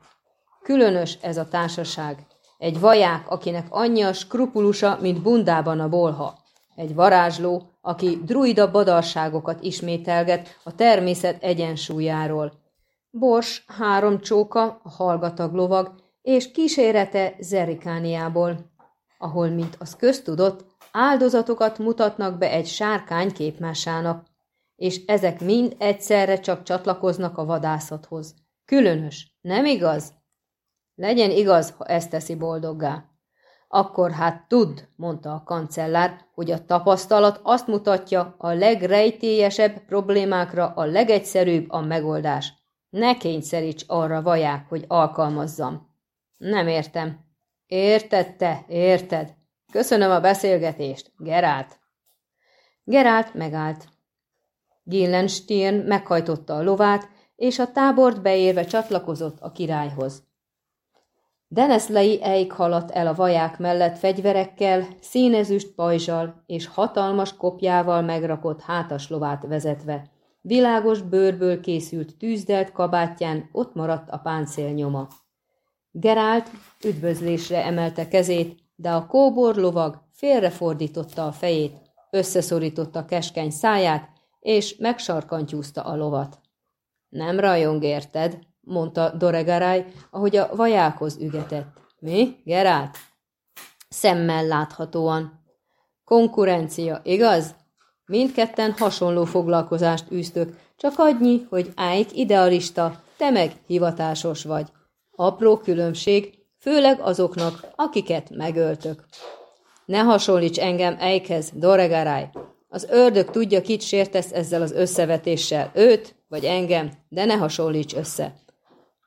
Különös ez a társaság. Egy vaják, akinek annyi a skrupulusa, mint bundában a bolha. Egy varázsló, aki druida badalságokat ismételget a természet egyensúlyáról. Bors, három csóka, a hallgatag lovag, és kísérete Zerikániából, ahol, mint az köztudott, áldozatokat mutatnak be egy sárkány képmásának, és ezek mind egyszerre csak csatlakoznak a vadászathoz. Különös, nem igaz? Legyen igaz, ha ezt teszi boldoggá. Akkor hát tudd, mondta a kancellár, hogy a tapasztalat azt mutatja, a legrejtélyesebb problémákra a legegyszerűbb a megoldás. Ne kényszeríts arra vaják, hogy alkalmazzam. Nem értem. Érted te, érted. Köszönöm a beszélgetést, Gerált. Gerált megállt. Gillenstein meghajtotta a lovát, és a tábort beérve csatlakozott a királyhoz. Deneslei Eik haladt el a vaják mellett fegyverekkel, színezüst pajzsal és hatalmas kopjával megrakott hátaslovát vezetve. Világos bőrből készült tűzdelt kabátján ott maradt a páncél nyoma. Gerált üdvözlésre emelte kezét, de a kóbor lovag félrefordította a fejét, összeszorította keskeny száját, és megsarkantyúzta a lovat. Nem rajong érted, mondta Doregaráj, ahogy a vajákhoz ügetett. Mi, Gerált? Szemmel láthatóan. Konkurencia, igaz? Mindketten hasonló foglalkozást űztök, csak annyi, hogy Ájk idealista, te meg hivatásos vagy. Apró különbség, főleg azoknak, akiket megöltök. Ne hasonlíts engem Eikhez, Doregaráj. Az ördög tudja, kit sértesz ezzel az összevetéssel, őt vagy engem, de ne hasonlíts össze.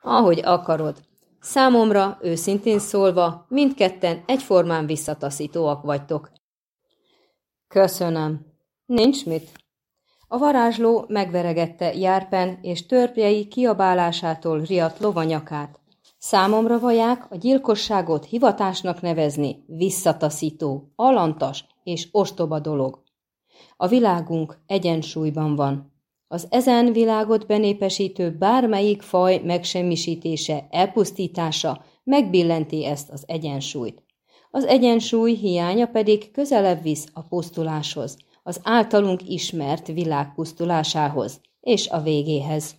Ahogy akarod. Számomra, őszintén szólva, mindketten egyformán visszataszítóak vagytok. Köszönöm. Nincs mit. A varázsló megveregette járpen és törpjei kiabálásától riadt lovanyakát. Számomra vaják a gyilkosságot hivatásnak nevezni visszataszító, alantas és ostoba dolog. A világunk egyensúlyban van. Az ezen világot benépesítő bármelyik faj megsemmisítése, elpusztítása megbillenti ezt az egyensúlyt. Az egyensúly hiánya pedig közelebb visz a pusztuláshoz, az általunk ismert világ pusztulásához és a végéhez.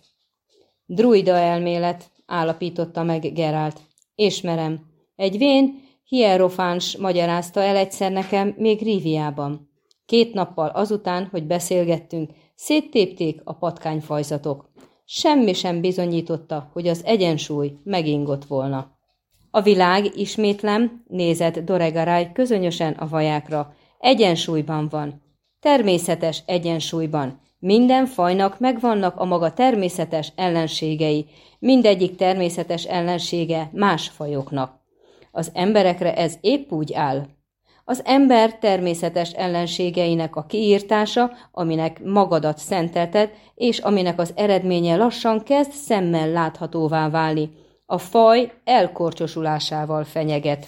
Druida elmélet, állapította meg Gerált. Ismerem. Egy vén hierofáns magyarázta el egyszer nekem még Ríviában. Két nappal azután, hogy beszélgettünk, széttépték a patkányfajzatok. Semmi sem bizonyította, hogy az egyensúly megingott volna. A világ, ismétlem, nézett Doregaráj közönösen a vajákra. Egyensúlyban van. Természetes egyensúlyban. Minden fajnak megvannak a maga természetes ellenségei, mindegyik természetes ellensége más fajoknak. Az emberekre ez épp úgy áll. Az ember természetes ellenségeinek a kiírtása, aminek magadat szentelted, és aminek az eredménye lassan kezd szemmel láthatóvá válni. A faj elkorcsosulásával fenyeget.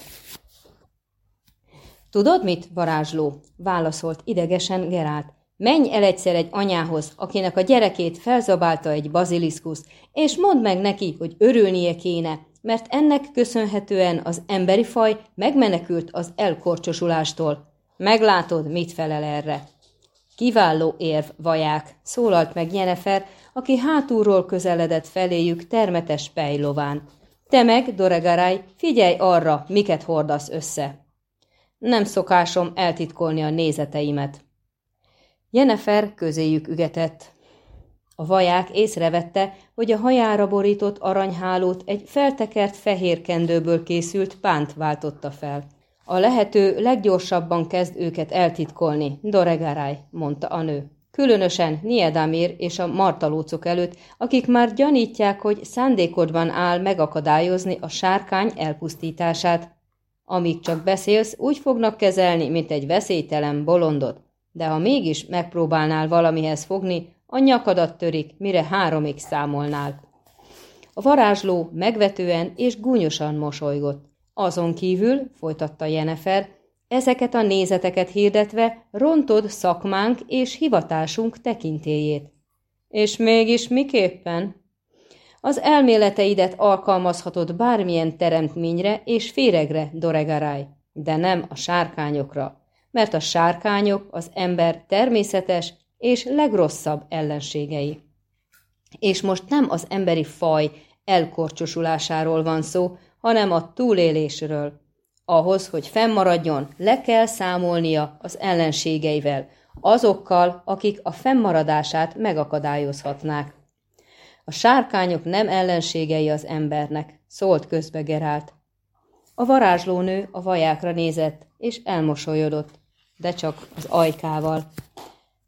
Tudod mit, varázsló? válaszolt idegesen Gerált. Menj el egyszer egy anyához, akinek a gyerekét felzabálta egy baziliszkusz, és mondd meg neki, hogy örülnie kéne, mert ennek köszönhetően az emberi faj megmenekült az elkorcsosulástól. Meglátod, mit felel erre. Kiváló érv, vaják, szólalt meg Jenefer, aki hátulról közeledett feléjük termetes pejlován. Te meg, Doregaráj, figyelj arra, miket hordasz össze. Nem szokásom eltitkolni a nézeteimet. Jenefer közéjük ügetett. A vaják észrevette, hogy a hajára borított aranyhálót egy feltekert fehér kendőből készült pánt váltotta fel. A lehető leggyorsabban kezd őket eltitkolni, Doregaráj, mondta a nő. Különösen Niedamir és a martalócok előtt, akik már gyanítják, hogy szándékodban áll megakadályozni a sárkány elpusztítását. Amíg csak beszélsz, úgy fognak kezelni, mint egy veszélytelen bolondot. De ha mégis megpróbálnál valamihez fogni, a nyakadat törik, mire háromig számolnál. A varázsló megvetően és gúnyosan mosolygott. Azon kívül, folytatta Jenefer, ezeket a nézeteket hirdetve rontod szakmánk és hivatásunk tekintélyét. És mégis miképpen? Az elméleteidet alkalmazhatod bármilyen teremtményre és féregre, Doregaráj, de nem a sárkányokra, mert a sárkányok az ember természetes és legrosszabb ellenségei. És most nem az emberi faj elkorcsosulásáról van szó, hanem a túlélésről. Ahhoz, hogy fennmaradjon, le kell számolnia az ellenségeivel, azokkal, akik a fennmaradását megakadályozhatnák. A sárkányok nem ellenségei az embernek, szólt közbe Gerált. A varázslónő a vajákra nézett, és elmosolyodott, de csak az ajkával.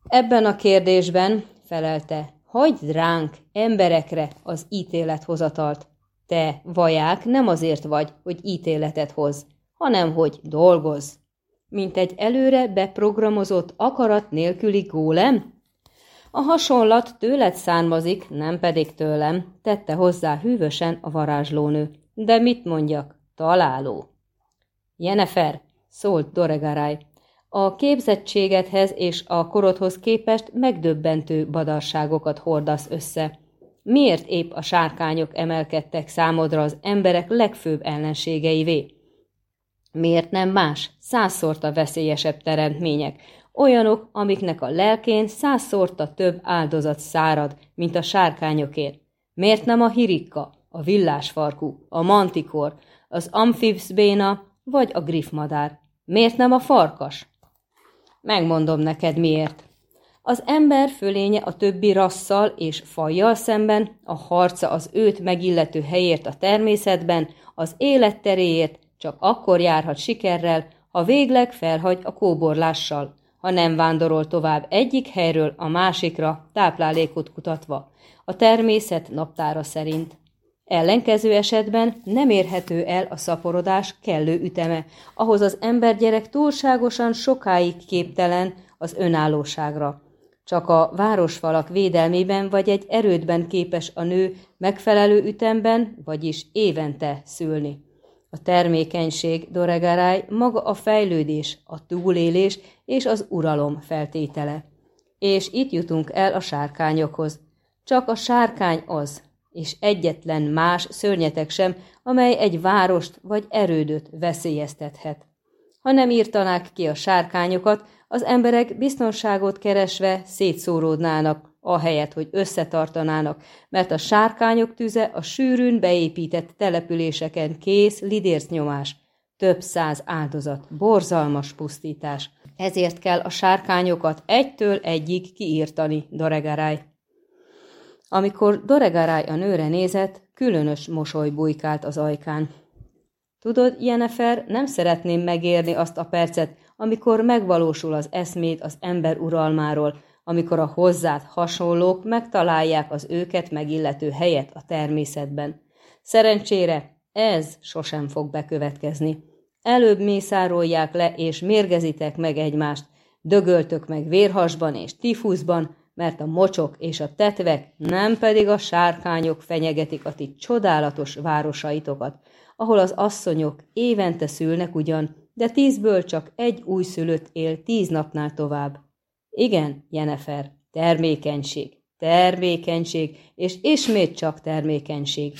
Ebben a kérdésben, felelte, hagyd ránk, emberekre az ítélethozatalt. Te, vaják, nem azért vagy, hogy ítéletet hoz, hanem hogy dolgoz. Mint egy előre beprogramozott akarat nélküli gólem? A hasonlat tőled származik, nem pedig tőlem, tette hozzá hűvösen a varázslónő. De mit mondjak? Találó. Jenefer, szólt Doregaráj, a képzettségedhez és a korodhoz képest megdöbbentő badarságokat hordasz össze. Miért épp a sárkányok emelkedtek számodra az emberek legfőbb ellenségeivé? Miért nem más, százszorta veszélyesebb teremtmények, olyanok, amiknek a lelkén százszorta több áldozat szárad, mint a sárkányokért? Miért nem a hirikka, a villásfarkú, a mantikor, az amfibszbéna vagy a griffmadár? Miért nem a farkas? Megmondom neked miért. Az ember fölénye a többi rasszal és fajjal szemben, a harca az őt megillető helyért a természetben, az életteréért csak akkor járhat sikerrel, ha végleg felhagy a kóborlással, ha nem vándorol tovább egyik helyről a másikra táplálékot kutatva, a természet naptára szerint. Ellenkező esetben nem érhető el a szaporodás kellő üteme, ahhoz az embergyerek túlságosan sokáig képtelen az önállóságra. Csak a városfalak védelmében vagy egy erődben képes a nő megfelelő ütemben, vagyis évente szülni. A termékenység, Doregaráj, maga a fejlődés, a túlélés és az uralom feltétele. És itt jutunk el a sárkányokhoz. Csak a sárkány az, és egyetlen más szörnyetek sem, amely egy várost vagy erődöt veszélyeztethet. Ha nem írtanák ki a sárkányokat, az emberek biztonságot keresve szétszóródnának, ahelyett, hogy összetartanának, mert a sárkányok tüze a sűrűn beépített településeken kész lidércnyomás, több száz áldozat, borzalmas pusztítás. Ezért kell a sárkányokat egytől egyig kiírtani, Doregaráj. Amikor Doregaráj a nőre nézett, különös mosoly bujkált az ajkán. Tudod, Jenefer, nem szeretném megérni azt a percet, amikor megvalósul az eszmét az ember uralmáról, amikor a hozzád hasonlók megtalálják az őket megillető helyet a természetben. Szerencsére ez sosem fog bekövetkezni. Előbb mészárolják le és mérgezitek meg egymást, dögöltök meg vérhasban és tifuszban, mert a mocsok és a tetvek, nem pedig a sárkányok fenyegetik a ti csodálatos városaitokat, ahol az asszonyok évente szülnek ugyan, de tízből csak egy újszülött él tíz napnál tovább. Igen, Jenefer, termékenység, termékenység, és ismét csak termékenység.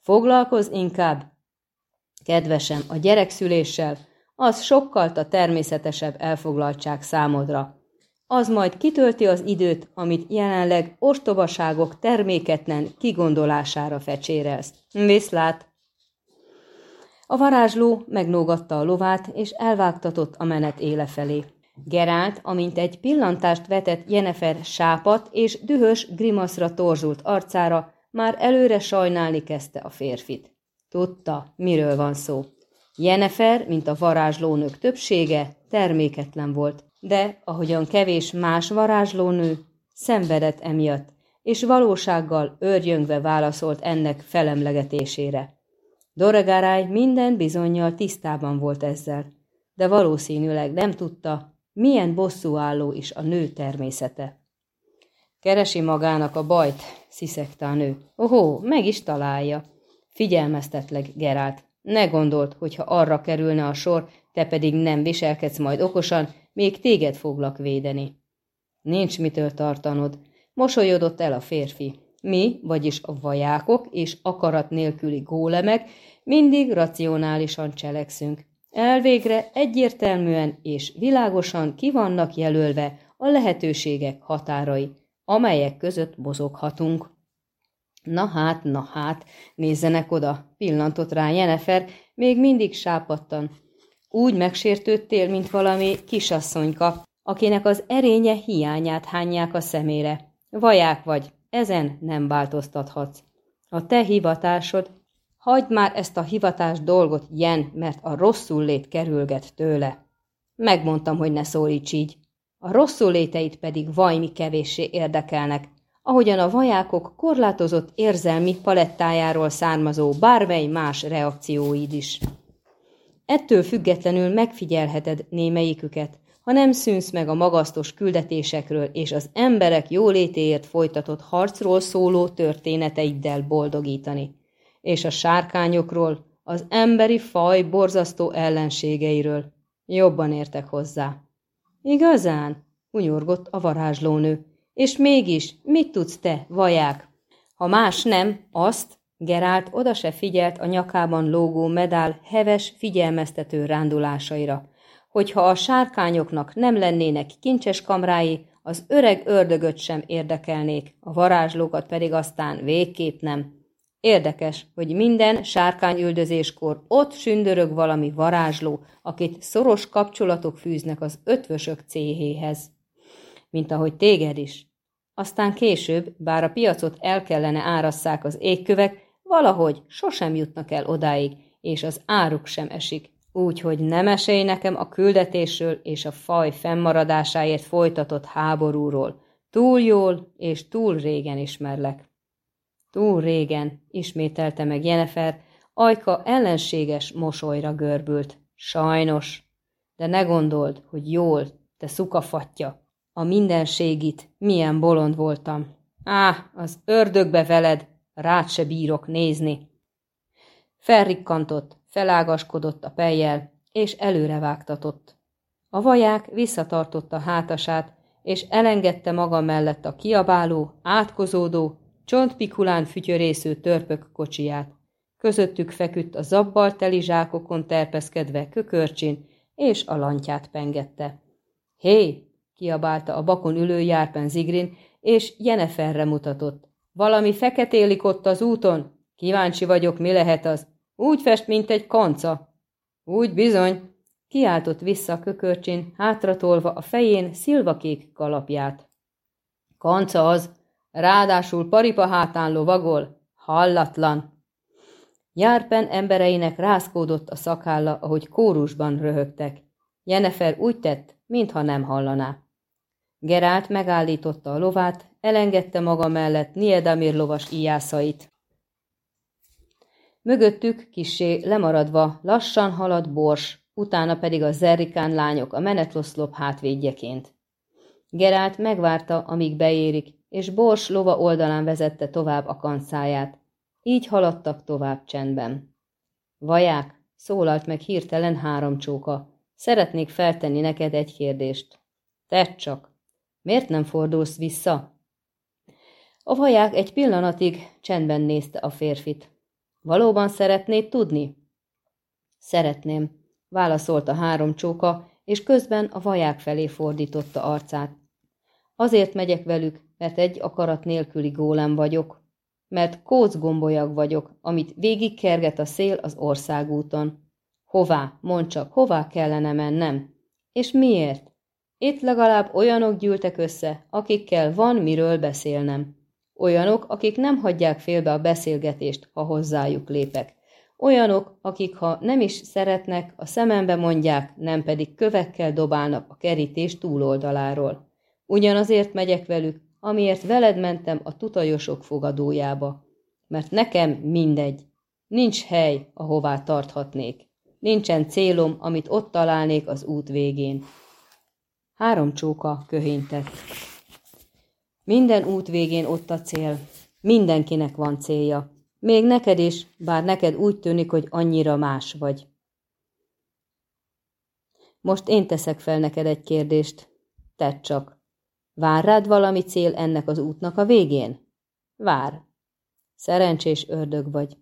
Foglalkozz inkább, kedvesem, a gyerekszüléssel, az sokkal a természetesebb elfoglaltság számodra. Az majd kitölti az időt, amit jelenleg ostobaságok terméketlen kigondolására fecsérelsz. Viszlát! A varázsló megnógatta a lovát, és elvágtatott a menet éle felé. Gerált, amint egy pillantást vetett Jenefer sápat és dühös grimaszra torzult arcára, már előre sajnálni kezdte a férfit. Tudta, miről van szó. Jenefer, mint a varázslónők többsége, terméketlen volt, de, ahogyan kevés más varázslónő, szenvedett emiatt, és valósággal őrjöngve válaszolt ennek felemlegetésére. Doregarály minden bizonyal tisztában volt ezzel, de valószínűleg nem tudta, milyen bosszúálló is a nő természete. Keresi magának a bajt, sziszegte a nő. Ohó, meg is találja. Figyelmeztetlek, Gerált. Ne gondolt, hogyha arra kerülne a sor, te pedig nem viselkedsz majd okosan, még téged foglak védeni. Nincs mitől tartanod. Mosolyodott el a férfi. Mi, vagyis a vajákok és akarat nélküli gólemek mindig racionálisan cselekszünk. Elvégre egyértelműen és világosan ki vannak jelölve a lehetőségek határai, amelyek között mozoghatunk. Na hát, na hát, nézzenek oda, pillantott rá Jenefer, még mindig sápadtan. Úgy megsértődtél, mint valami kisasszonyka, akinek az erénye hiányát hányják a szemére. Vaják vagy, ezen nem változtathatsz. A te hivatásod, hagyd már ezt a hivatás dolgot, Jen, mert a rosszul lét kerülget tőle. Megmondtam, hogy ne szólíts így. A rosszul léteit pedig vajmi kevéssé érdekelnek, ahogyan a vajákok korlátozott érzelmi palettájáról származó bármely más reakcióid is. Ettől függetlenül megfigyelheted némelyiküket, ha nem szűnsz meg a magasztos küldetésekről és az emberek jólétéért folytatott harcról szóló történeteiddel boldogítani, és a sárkányokról, az emberi faj borzasztó ellenségeiről. Jobban értek hozzá. Igazán? hunyorgott a varázslónő. És mégis, mit tudsz te, vaják? Ha más nem, azt, Gerált oda se figyelt a nyakában lógó medál heves, figyelmeztető rándulásaira, hogyha a sárkányoknak nem lennének kincses kamrái, az öreg ördögöt sem érdekelnék, a varázslókat pedig aztán végképp nem. Érdekes, hogy minden sárkányüldözéskor ott sündörög valami varázsló, akit szoros kapcsolatok fűznek az ötvösök céhéhez. Mint ahogy téged is. Aztán később, bár a piacot el kellene árasszák az égkövek, valahogy sosem jutnak el odáig, és az áruk sem esik. Úgyhogy nem mesélj nekem a küldetésről és a faj fennmaradásáért folytatott háborúról. Túl jól és túl régen ismerlek. Túl régen, ismételte meg Jenefer, ajka ellenséges mosolyra görbült. Sajnos, de ne gondold, hogy jól, te szukafatja. A mindenségit, milyen bolond voltam. Á, az ördögbe veled, rád se bírok nézni. Felrikkantott, felágaskodott a pejjel, és előrevágtatott. A vaják visszatartotta hátasát, és elengedte maga mellett a kiabáló, átkozódó, csontpikulán fütyörésző törpök kocsiját. Közöttük feküdt a zabbal teli zsákokon terpeszkedve kökörcsin, és a lantját pengette. Hé! kiabálta a bakon ülő járpen Zigrin, és Jeneferre mutatott. Valami feketélik ott az úton? Kíváncsi vagyok, mi lehet az. Úgy fest, mint egy kanca. Úgy bizony, kiáltott vissza a kökörcsin, hátratolva a fején szilvakék kalapját. Kanca az, ráadásul paripa hátán lovagol, hallatlan. Járpen embereinek rászkódott a szakálla, ahogy kórusban röhögtek. Jenefer úgy tett, mintha nem hallaná. Gerált megállította a lovát, elengedte maga mellett Niedamir lovas íjászait. Mögöttük kisé lemaradva lassan halad Bors, utána pedig a zerrikán lányok a menetloszlop hátvédjeként. Gerált megvárta, amíg beérik, és Bors lova oldalán vezette tovább a kancáját. Így haladtak tovább csendben. Vaják, szólalt meg hirtelen három csóka. Szeretnék feltenni neked egy kérdést. Tedd csak. Miért nem fordulsz vissza? A vaják egy pillanatig csendben nézte a férfit. Valóban szeretnéd tudni? Szeretném, válaszolta három csóka, és közben a vaják felé fordította arcát. Azért megyek velük, mert egy akarat nélküli gólem vagyok, mert kócgombolyag vagyok, amit végig kerget a szél az országúton. Hová, mondd csak, hová kellene mennem? És miért? Itt legalább olyanok gyűltek össze, akikkel van miről beszélnem. Olyanok, akik nem hagyják félbe a beszélgetést, ha hozzájuk lépek. Olyanok, akik ha nem is szeretnek, a szemembe mondják, nem pedig kövekkel dobálnak a kerítés túloldaláról. Ugyanazért megyek velük, amiért veled mentem a tutajosok fogadójába. Mert nekem mindegy. Nincs hely, ahová tarthatnék. Nincsen célom, amit ott találnék az út végén. Három csóka köhintett. Minden út végén ott a cél. Mindenkinek van célja. Még neked is, bár neked úgy tűnik, hogy annyira más vagy. Most én teszek fel neked egy kérdést. Tedd csak. Vár rád valami cél ennek az útnak a végén? Vár. Szerencsés ördög vagy.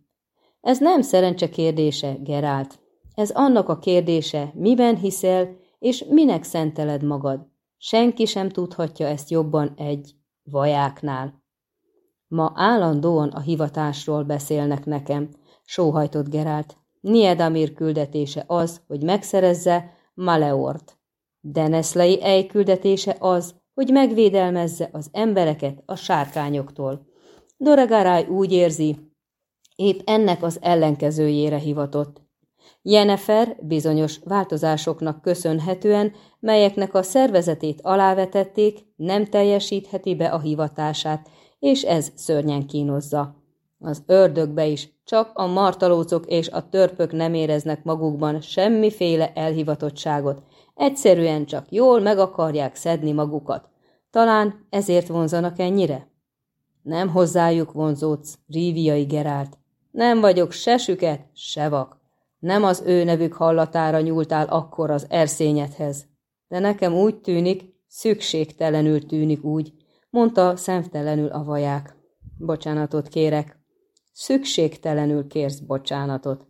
Ez nem szerencse kérdése, Gerált. Ez annak a kérdése, miben hiszel, és minek szenteled magad. Senki sem tudhatja ezt jobban egy vajáknál. Ma állandóan a hivatásról beszélnek nekem, sóhajtott Gerált. Niedamir küldetése az, hogy megszerezze Maleort. Deneszlei ej küldetése az, hogy megvédelmezze az embereket a sárkányoktól. Doregarály úgy érzi, épp ennek az ellenkezőjére hivatott. Jenefer bizonyos változásoknak köszönhetően, melyeknek a szervezetét alávetették, nem teljesítheti be a hivatását, és ez szörnyen kínozza. Az ördögbe is csak a martalócok és a törpök nem éreznek magukban semmiféle elhivatottságot, egyszerűen csak jól meg akarják szedni magukat. Talán ezért vonzanak ennyire? Nem hozzájuk vonzódsz, Ríviai Gerált. Nem vagyok se süket, se vak. Nem az ő nevük hallatára nyúltál akkor az erszényedhez. De nekem úgy tűnik, szükségtelenül tűnik úgy, mondta szemtelenül a vaják. Bocsánatot kérek. Szükségtelenül kérsz bocsánatot.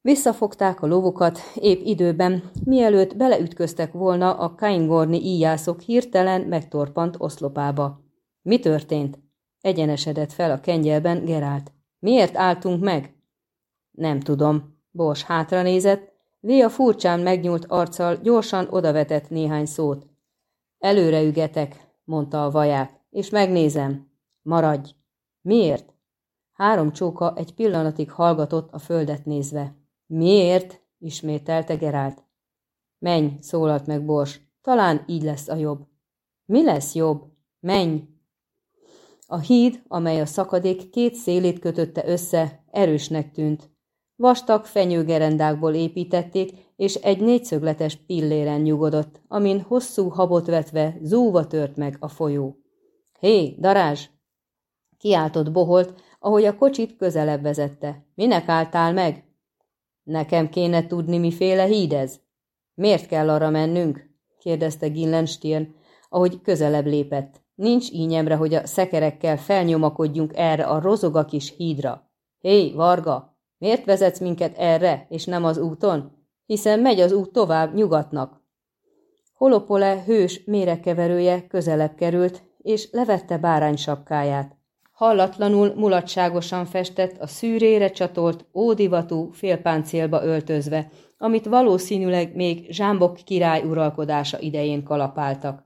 Visszafogták a lovukat épp időben, mielőtt beleütköztek volna a Kaingorni íjászok hirtelen megtorpant oszlopába. Mi történt? Egyenesedett fel a kengyelben Gerált. Miért álltunk meg? Nem tudom, Bors hátranézett, Via furcsán megnyúlt arccal gyorsan odavetett néhány szót. Előre ügetek, mondta a vaják, és megnézem. Maradj! Miért? Három csóka egy pillanatig hallgatott a földet nézve. Miért? ismételte Gerált. Menj, szólalt meg Bors. Talán így lesz a jobb. Mi lesz jobb? Menj! A híd, amely a szakadék két szélét kötötte össze, erősnek tűnt. Vastag fenyőgerendákból építették, és egy négyszögletes pilléren nyugodott, amin hosszú habot vetve zúva tört meg a folyó. Hé, darázs! Kiáltott boholt, ahogy a kocsit közelebb vezette. Minek álltál meg? Nekem kéne tudni, miféle híd ez. Miért kell arra mennünk? kérdezte Gillenstiern, ahogy közelebb lépett. Nincs ínyemre, hogy a szekerekkel felnyomakodjunk erre a rozoga kis hídra. Hé, Varga, Miért vezetsz minket erre, és nem az úton? Hiszen megy az út tovább nyugatnak. Holopole hős mérekeverője közelebb került, és levette bárány sapkáját. Hallatlanul mulatságosan festett a szűrére csatolt, ódivatú félpáncélba öltözve, amit valószínűleg még Zsámbok király uralkodása idején kalapáltak.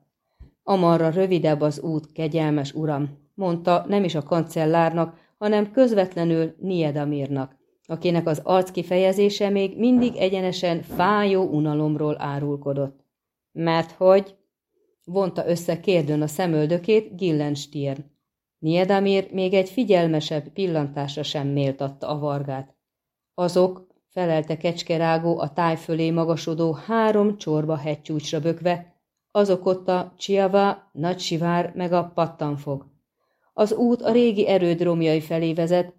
Amarra rövidebb az út, kegyelmes uram, mondta nem is a kancellárnak, hanem közvetlenül Niedamirnak akinek az arc kifejezése még mindig egyenesen fájó unalomról árulkodott. Mert hogy? Vonta össze kérdőn a szemöldökét Gillenstier. Niedamir még egy figyelmesebb pillantásra sem méltatta a vargát. Azok, felelte kecskerágó a táj fölé magasodó három csorba hegycsúcsra bökve, azok ott a Csiava, Nagysivár meg a Pattanfog. Az út a régi erődromjai felé vezet,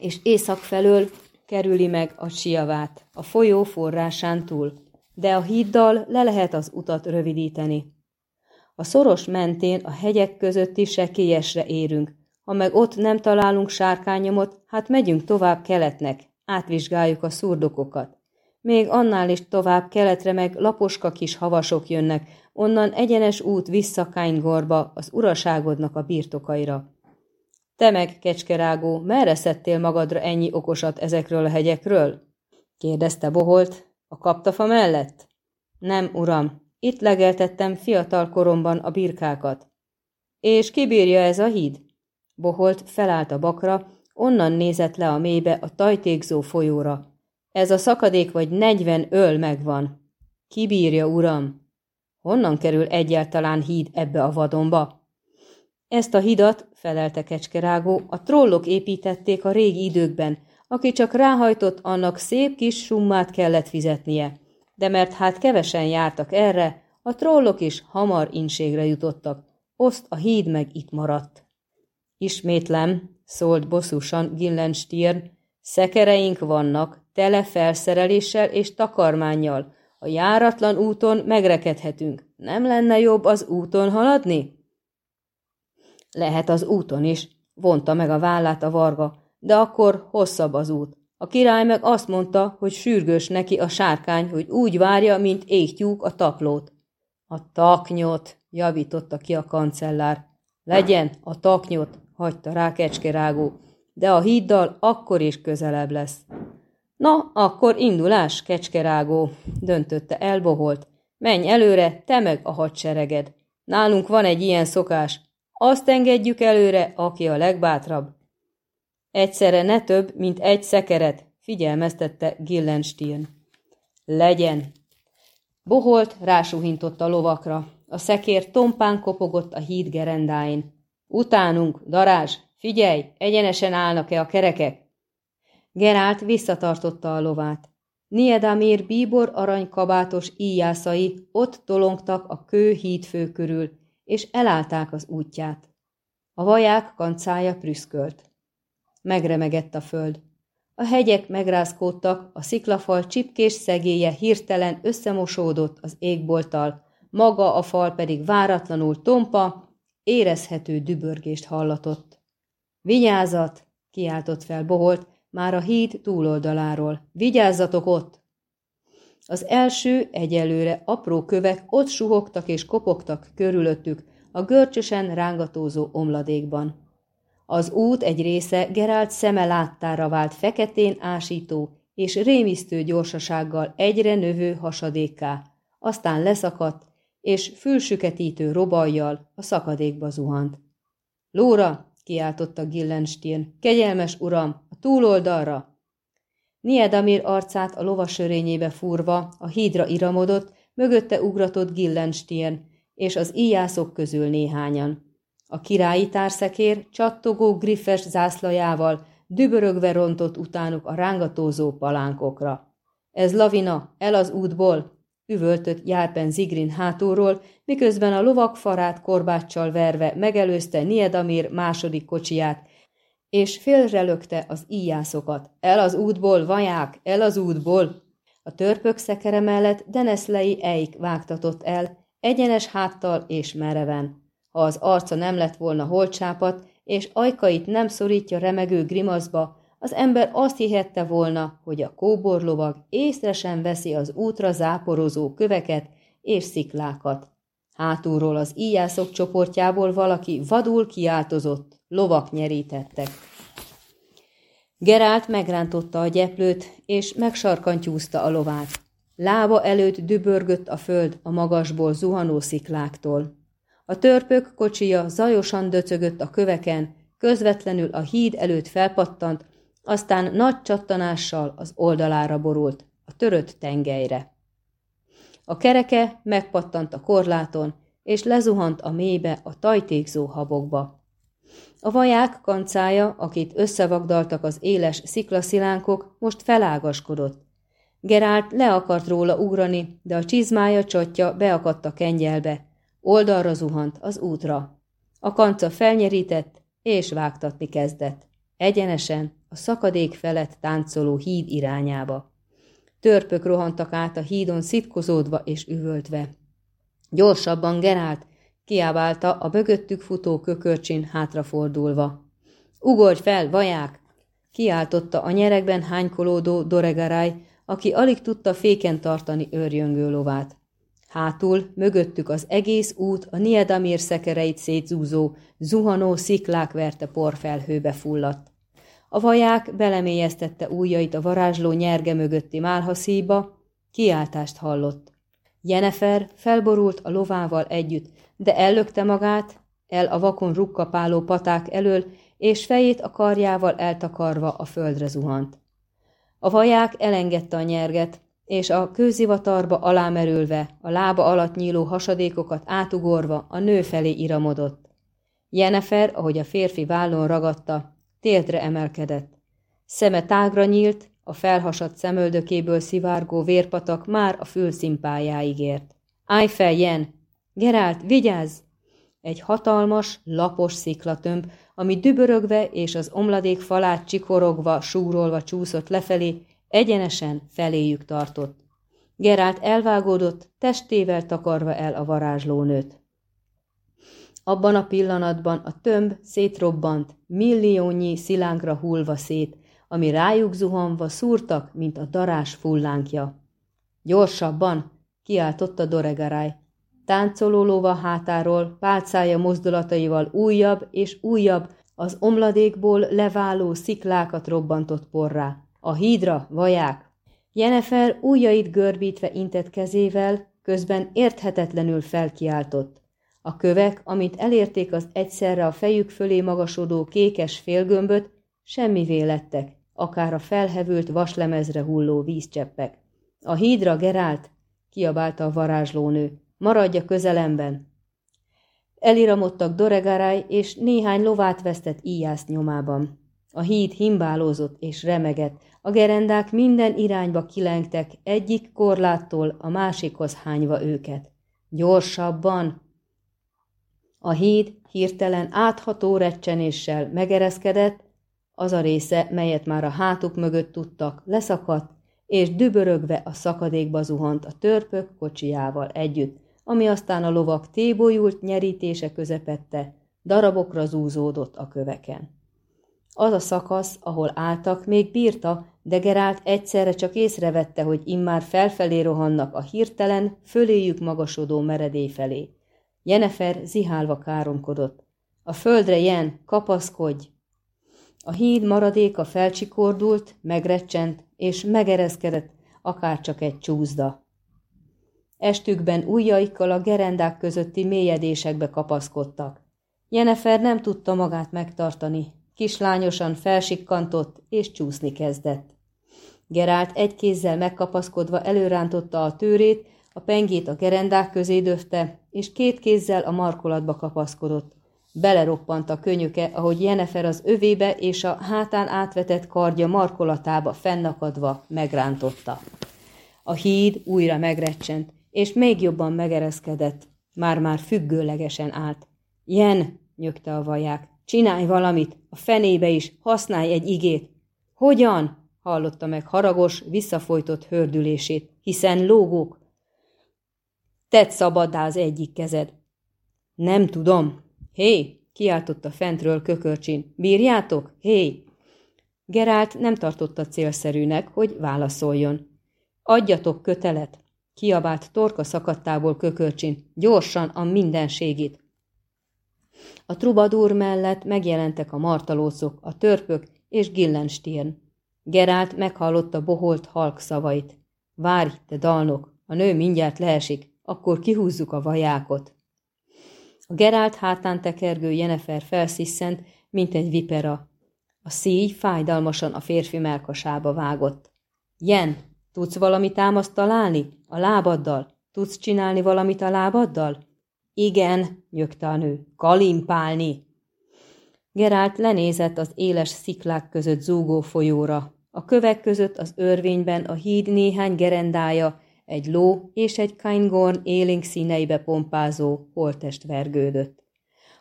és észak felől kerüli meg a Csiavát, a folyó forrásán túl, de a híddal le lehet az utat rövidíteni. A szoros mentén a hegyek közötti sekélyesre érünk, ha meg ott nem találunk sárkányomot, hát megyünk tovább keletnek, átvizsgáljuk a szurdokokat. Még annál is tovább keletre meg laposka kis havasok jönnek, onnan egyenes út vissza Kánygorba, az uraságodnak a birtokaira. Te meg, kecskerágó, merre szedtél magadra ennyi okosat ezekről a hegyekről? kérdezte Boholt. A kaptafa mellett? Nem, uram, itt legeltettem fiatal koromban a birkákat. És kibírja ez a híd? Boholt felállt a bakra, onnan nézett le a mélybe a tajtékzó folyóra. Ez a szakadék vagy negyven öl megvan. Kibírja, uram? Honnan kerül egyáltalán híd ebbe a vadonba? Ezt a hidat, felelte kecskerágó, a trollok építették a régi időkben, aki csak ráhajtott, annak szép kis summát kellett fizetnie. De mert hát kevesen jártak erre, a trollok is hamar inségre jutottak. Oszt a híd meg itt maradt. Ismétlem, szólt bosszusan Gillenstiern, szekereink vannak, tele felszereléssel és takarmányjal. A járatlan úton megrekedhetünk. Nem lenne jobb az úton haladni? Lehet az úton is, vonta meg a vállát a varga, de akkor hosszabb az út. A király meg azt mondta, hogy sürgős neki a sárkány, hogy úgy várja, mint égtyúk a taklót. A taknyot, javította ki a kancellár. Legyen a taknyot, hagyta rá kecskerágó, de a híddal akkor is közelebb lesz. Na, akkor indulás, kecskerágó, döntötte elboholt. Menj előre, te meg a hadsereged. Nálunk van egy ilyen szokás. Azt engedjük előre, aki a legbátrabb. Egyszerre ne több, mint egy szekeret, figyelmeztette Gillenstiern. Legyen. Boholt rásuhintott a lovakra. A szekér tompán kopogott a híd gerendáin. Utánunk, darázs, figyelj, egyenesen állnak-e a kerekek? Gerált visszatartotta a lovát. Niedamir bíbor aranykabátos íjászai ott tolongtak a kő hídfő körül, és elállták az útját. A vaják kancája prüszkölt. Megremegett a föld. A hegyek megrázkódtak, a sziklafal csipkés szegélye hirtelen összemosódott az égbolttal, maga a fal pedig váratlanul tompa, érezhető dübörgést hallatott. Vigyázat! kiáltott fel Boholt, már a híd túloldaláról. Vigyázzatok ott! Az első egyelőre apró kövek ott suhogtak és kopogtak körülöttük, a görcsösen rángatózó omladékban. Az út egy része Gerált szeme láttára vált feketén ásító és rémisztő gyorsasággal egyre növő hasadékká, aztán leszakadt, és fülsüketítő robajjal a szakadékba zuhant. Lóra, kiáltotta Gillenstiern, kegyelmes uram, a túloldalra! Niedamir arcát a lovasörényébe fúrva a hídra iramodott, mögötte ugratott Gillenstiern, és az íjászok közül néhányan. A királyi társzekér csattogó griffes zászlajával dübörögve rontott utánuk a rángatózó palánkokra. Ez lavina, el az útból, üvöltött Járpen Zigrin hátulról, miközben a lovak farát korbáccsal verve megelőzte Niedamir második kocsiját, és félrelökte az íjászokat. El az útból, vaják, el az útból! A törpök szekere mellett Deneszlei Eik vágtatott el, egyenes háttal és mereven. Ha az arca nem lett volna holcsápat, és ajkait nem szorítja remegő grimaszba, az ember azt hihette volna, hogy a kóborlovag észre sem veszi az útra záporozó köveket és sziklákat. Hátulról az íjászok csoportjából valaki vadul kiáltozott, lovak nyerítettek. Gerált megrántotta a gyeplőt, és megsarkantyúzta a lovát. Lába előtt dübörgött a föld a magasból zuhanó szikláktól. A törpök kocsija zajosan döcögött a köveken, közvetlenül a híd előtt felpattant, aztán nagy csattanással az oldalára borult, a törött tengelyre. A kereke megpattant a korláton, és lezuhant a mélybe a tajtékzó habokba. A vaják kancája, akit összevagdaltak az éles sziklaszilánkok, most felágaskodott. Gerált le akart róla ugrani, de a csizmája csatja beakadt a kengyelbe. Oldalra zuhant az útra. A kanca felnyerített, és vágtatni kezdett. Egyenesen a szakadék felett táncoló híd irányába. Törpök rohantak át a hídon szitkozódva és üvöltve. Gyorsabban Gerált, kiábálta a mögöttük futó kökörcsin hátrafordulva. Ugorj fel, vaják! Kiáltotta a nyerekben hánykolódó Doregaráj, aki alig tudta féken tartani őrjöngő lovát. Hátul, mögöttük az egész út a Niedamir szekereit szétzúzó, zuhanó sziklák verte porfelhőbe fulladt. A vaják belemélyeztette ujjait a varázsló nyerge mögötti málhaszíba, kiáltást hallott. Jenefer felborult a lovával együtt, de ellökte magát, el a vakon rukkapáló paták elől, és fejét a karjával eltakarva a földre zuhant. A vaják elengedte a nyerget, és a kőzivatarba alámerülve, a lába alatt nyíló hasadékokat átugorva a nő felé iramodott. Jenefer, ahogy a férfi vállon ragadta, térdre emelkedett. Szeme tágra nyílt, a felhasadt szemöldökéből szivárgó vérpatak már a fülszimpájáig ért. Állj fel, Jen! Gerált, vigyázz! Egy hatalmas, lapos sziklatömb, ami dübörögve és az omladék falát csikorogva, súrolva csúszott lefelé, egyenesen feléjük tartott. Gerált elvágódott, testével takarva el a varázslónőt. Abban a pillanatban a tömb szétrobbant, milliónyi szilánkra hullva szét, ami rájuk zuhanva szúrtak, mint a darás fullánkja. Gyorsabban, kiáltotta Doregaráj. Táncoló lóva hátáról, pálcája mozdulataival újabb és újabb, az omladékból leváló sziklákat robbantott porrá. A hídra, vaják! Jenefer ujjait görbítve intett kezével, közben érthetetlenül felkiáltott. A kövek, amit elérték az egyszerre a fejük fölé magasodó kékes félgömböt, semmivé lettek, akár a felhevült vaslemezre hulló vízcseppek. A hídra Gerált, kiabálta a varázslónő, maradj a közelemben. Eliramodtak Doregaráj, és néhány lovát vesztett íjász nyomában. A híd himbálózott és remegett, a gerendák minden irányba kilengtek, egyik korláttól a másikhoz hányva őket. Gyorsabban! A híd hirtelen átható recsenéssel megereszkedett, az a része, melyet már a hátuk mögött tudtak, leszakadt, és dübörögve a szakadékba zuhant a törpök kocsijával együtt, ami aztán a lovak tébolyult nyerítése közepette, darabokra zúzódott a köveken. Az a szakasz, ahol álltak, még bírta, de Gerált egyszerre csak észrevette, hogy immár felfelé rohannak a hirtelen, föléjük magasodó meredély felé. Jenefer zihálva káromkodott. A földre, Jen, kapaszkodj! A híd maradéka felcsikordult, megrecsent, és megereszkedett, akárcsak egy csúzda. Estükben ujjaikkal a gerendák közötti mélyedésekbe kapaszkodtak. Jenefer nem tudta magát megtartani, kislányosan felsikkantott és csúszni kezdett. Gerált egy kézzel megkapaszkodva előrántotta a tőrét, a pengét a gerendák közé döfte, és két kézzel a markolatba kapaszkodott. Beleroppant a könyöke, ahogy Jenefer az övébe és a hátán átvetett kardja markolatába fennakadva megrántotta. A híd újra megrecsent, és még jobban megereszkedett. Már-már függőlegesen állt. Jen, nyögte a vaják, csinálj valamit, a fenébe is, használj egy igét. Hogyan? hallotta meg haragos, visszafolytott hördülését, hiszen lógók. Tedd szabaddá az egyik kezed. Nem tudom. Hé, kiáltotta fentről kökörcsin. Bírjátok? Hé! Gerált nem tartotta célszerűnek, hogy válaszoljon. Adjatok kötelet, kiabált torka szakadtából kökörcsin, gyorsan a mindenségit. A trubadúr mellett megjelentek a martalócok, a törpök és Gillenstiern. Gerált meghallotta boholt halk szavait. Várj, te dalnok, a nő mindjárt leesik, akkor kihúzzuk a vajákot. A Gerált hátán tekergő Jenefer felsziszent, mint egy vipera. A szíj fájdalmasan a férfi melkasába vágott. Jen, tudsz valami támaszt találni? A lábaddal? Tudsz csinálni valamit a lábaddal? Igen, nyögte a nő. Kalimpálni! Gerált lenézett az éles sziklák között zúgó folyóra. A kövek között az örvényben a híd néhány gerendája, egy ló és egy kaingorn élénk színeibe pompázó holtest vergődött.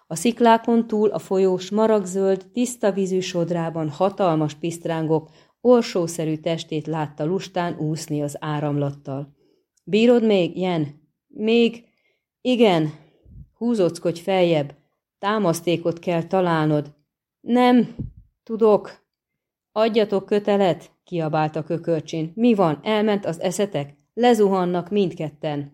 A sziklákon túl a folyós maragzöld, tiszta vízű sodrában hatalmas pisztrángok orsószerű testét látta lustán úszni az áramlattal. Bírod még, Jen? Még? Igen. Húzockodj feljebb. Támasztékot kell találnod. Nem, tudok. Adjatok kötelet, kiabálta kökörcsin. Mi van, elment az eszetek? Lezuhannak mindketten.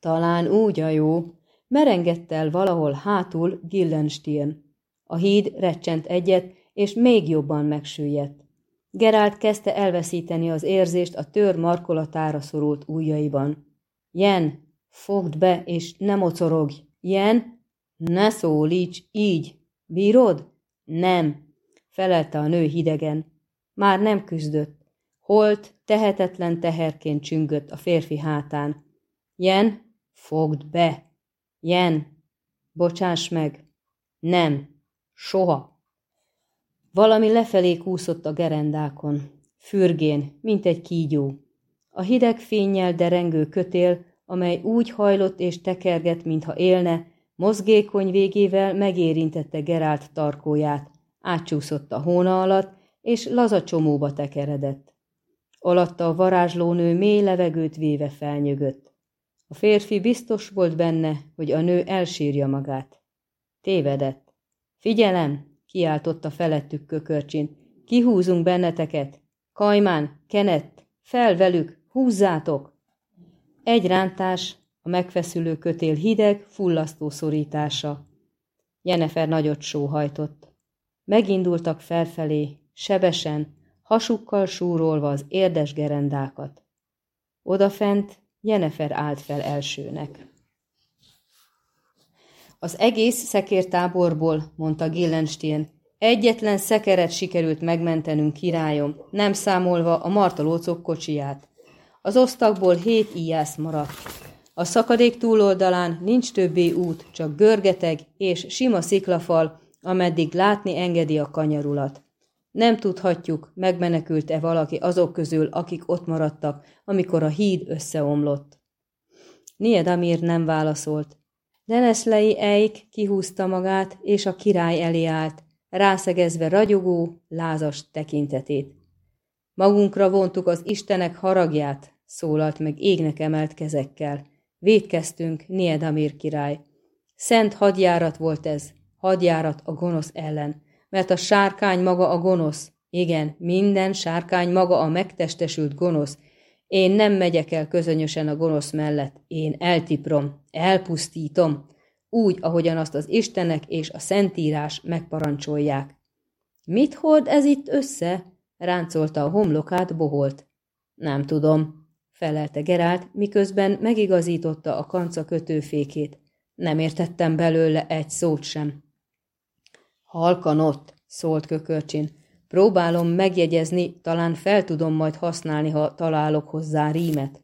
Talán úgy a jó, merengett el valahol hátul Gillenstiern. A híd recsent egyet, és még jobban megsüllyedt. Gerált kezdte elveszíteni az érzést a tör markolatára szorult ujjaiban. Jen, fogd be, és ne mocorogj. Jen, ne szólíts így. Bírod? Nem, felelte a nő hidegen. Már nem küzdött. Holt, tehetetlen teherként csüngött a férfi hátán. Jen, fogd be! Jen, bocsáss meg! Nem, soha! Valami lefelé kúszott a gerendákon, fürgén, mint egy kígyó. A hideg fényjel derengő kötél, amely úgy hajlott és tekerget, mintha élne, mozgékony végével megérintette Gerált tarkóját, átcsúszott a hóna alatt, és laza csomóba tekeredett. Alatta a varázslónő mély levegőt véve felnyögött. A férfi biztos volt benne, hogy a nő elsírja magát. Tévedett. Figyelem, kiáltotta felettük kökörcsin. Kihúzunk benneteket. Kajmán, Kenett, fel velük, húzzátok! Egy rántás, a megfeszülő kötél hideg, fullasztó szorítása. Jenefer nagyot sóhajtott. Megindultak felfelé, sebesen, hasukkal súrolva az érdes gerendákat. Odafent Jenefer állt fel elsőnek. Az egész szekértáborból, mondta Gillenstien, egyetlen szekeret sikerült megmentenünk, királyom, nem számolva a martalócok kocsiját. Az osztagból hét íjász maradt. A szakadék túloldalán nincs többé út, csak görgeteg és sima sziklafal, ameddig látni engedi a kanyarulat. Nem tudhatjuk, megmenekült-e valaki azok közül, akik ott maradtak, amikor a híd összeomlott. Niedamir nem válaszolt. Deneszlei Eik kihúzta magát, és a király elé állt, rászegezve ragyogó, lázas tekintetét. Magunkra vontuk az Istenek haragját, szólalt meg égnek emelt kezekkel. Védkeztünk, Niedamir király. Szent hadjárat volt ez, hadjárat a gonosz ellen mert a sárkány maga a gonosz. Igen, minden sárkány maga a megtestesült gonosz. Én nem megyek el közönösen a gonosz mellett. Én eltiprom, elpusztítom, úgy, ahogyan azt az Istenek és a Szentírás megparancsolják. Mit hord ez itt össze? ráncolta a homlokát boholt. Nem tudom, felelte Gerált, miközben megigazította a kanca kötőfékét. Nem értettem belőle egy szót sem. Halkan ott, szólt kökörcsin. Próbálom megjegyezni, talán fel tudom majd használni, ha találok hozzá rímet.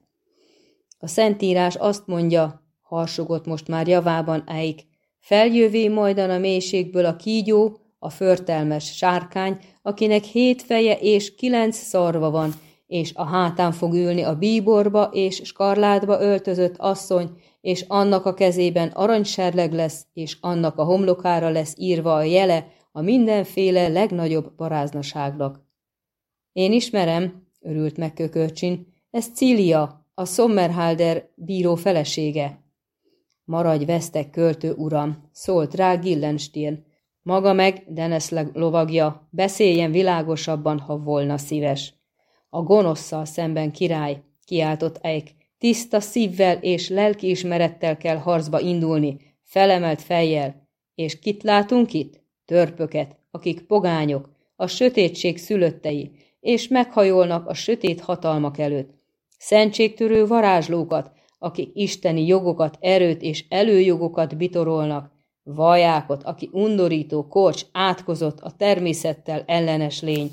A Szentírás azt mondja, harsogott most már javában Eik, feljövé majdan a mélységből a kígyó, a förtelmes sárkány, akinek hét feje és kilenc szarva van, és a hátán fog ülni a bíborba és skarlátba öltözött asszony, és annak a kezében aranyserleg lesz, és annak a homlokára lesz írva a jele a mindenféle legnagyobb paráznaságnak. Én ismerem, örült meg Kökörcsin, ez Cília, a Sommerhalder bíró felesége. Maradj vesztek, költő uram, szólt rá Gillenstiern. Maga meg, Deneszleg lovagja, beszéljen világosabban, ha volna szíves. A gonoszszal szemben király, kiáltott Eik, Tiszta szívvel és lelkiismerettel kell harcba indulni, felemelt fejjel. És kit látunk itt? Törpöket, akik pogányok, a sötétség szülöttei, és meghajolnak a sötét hatalmak előtt. Szentségtörő varázslókat, akik isteni jogokat, erőt és előjogokat bitorolnak, vajákot, aki undorító, korcs, átkozott, a természettel ellenes lény.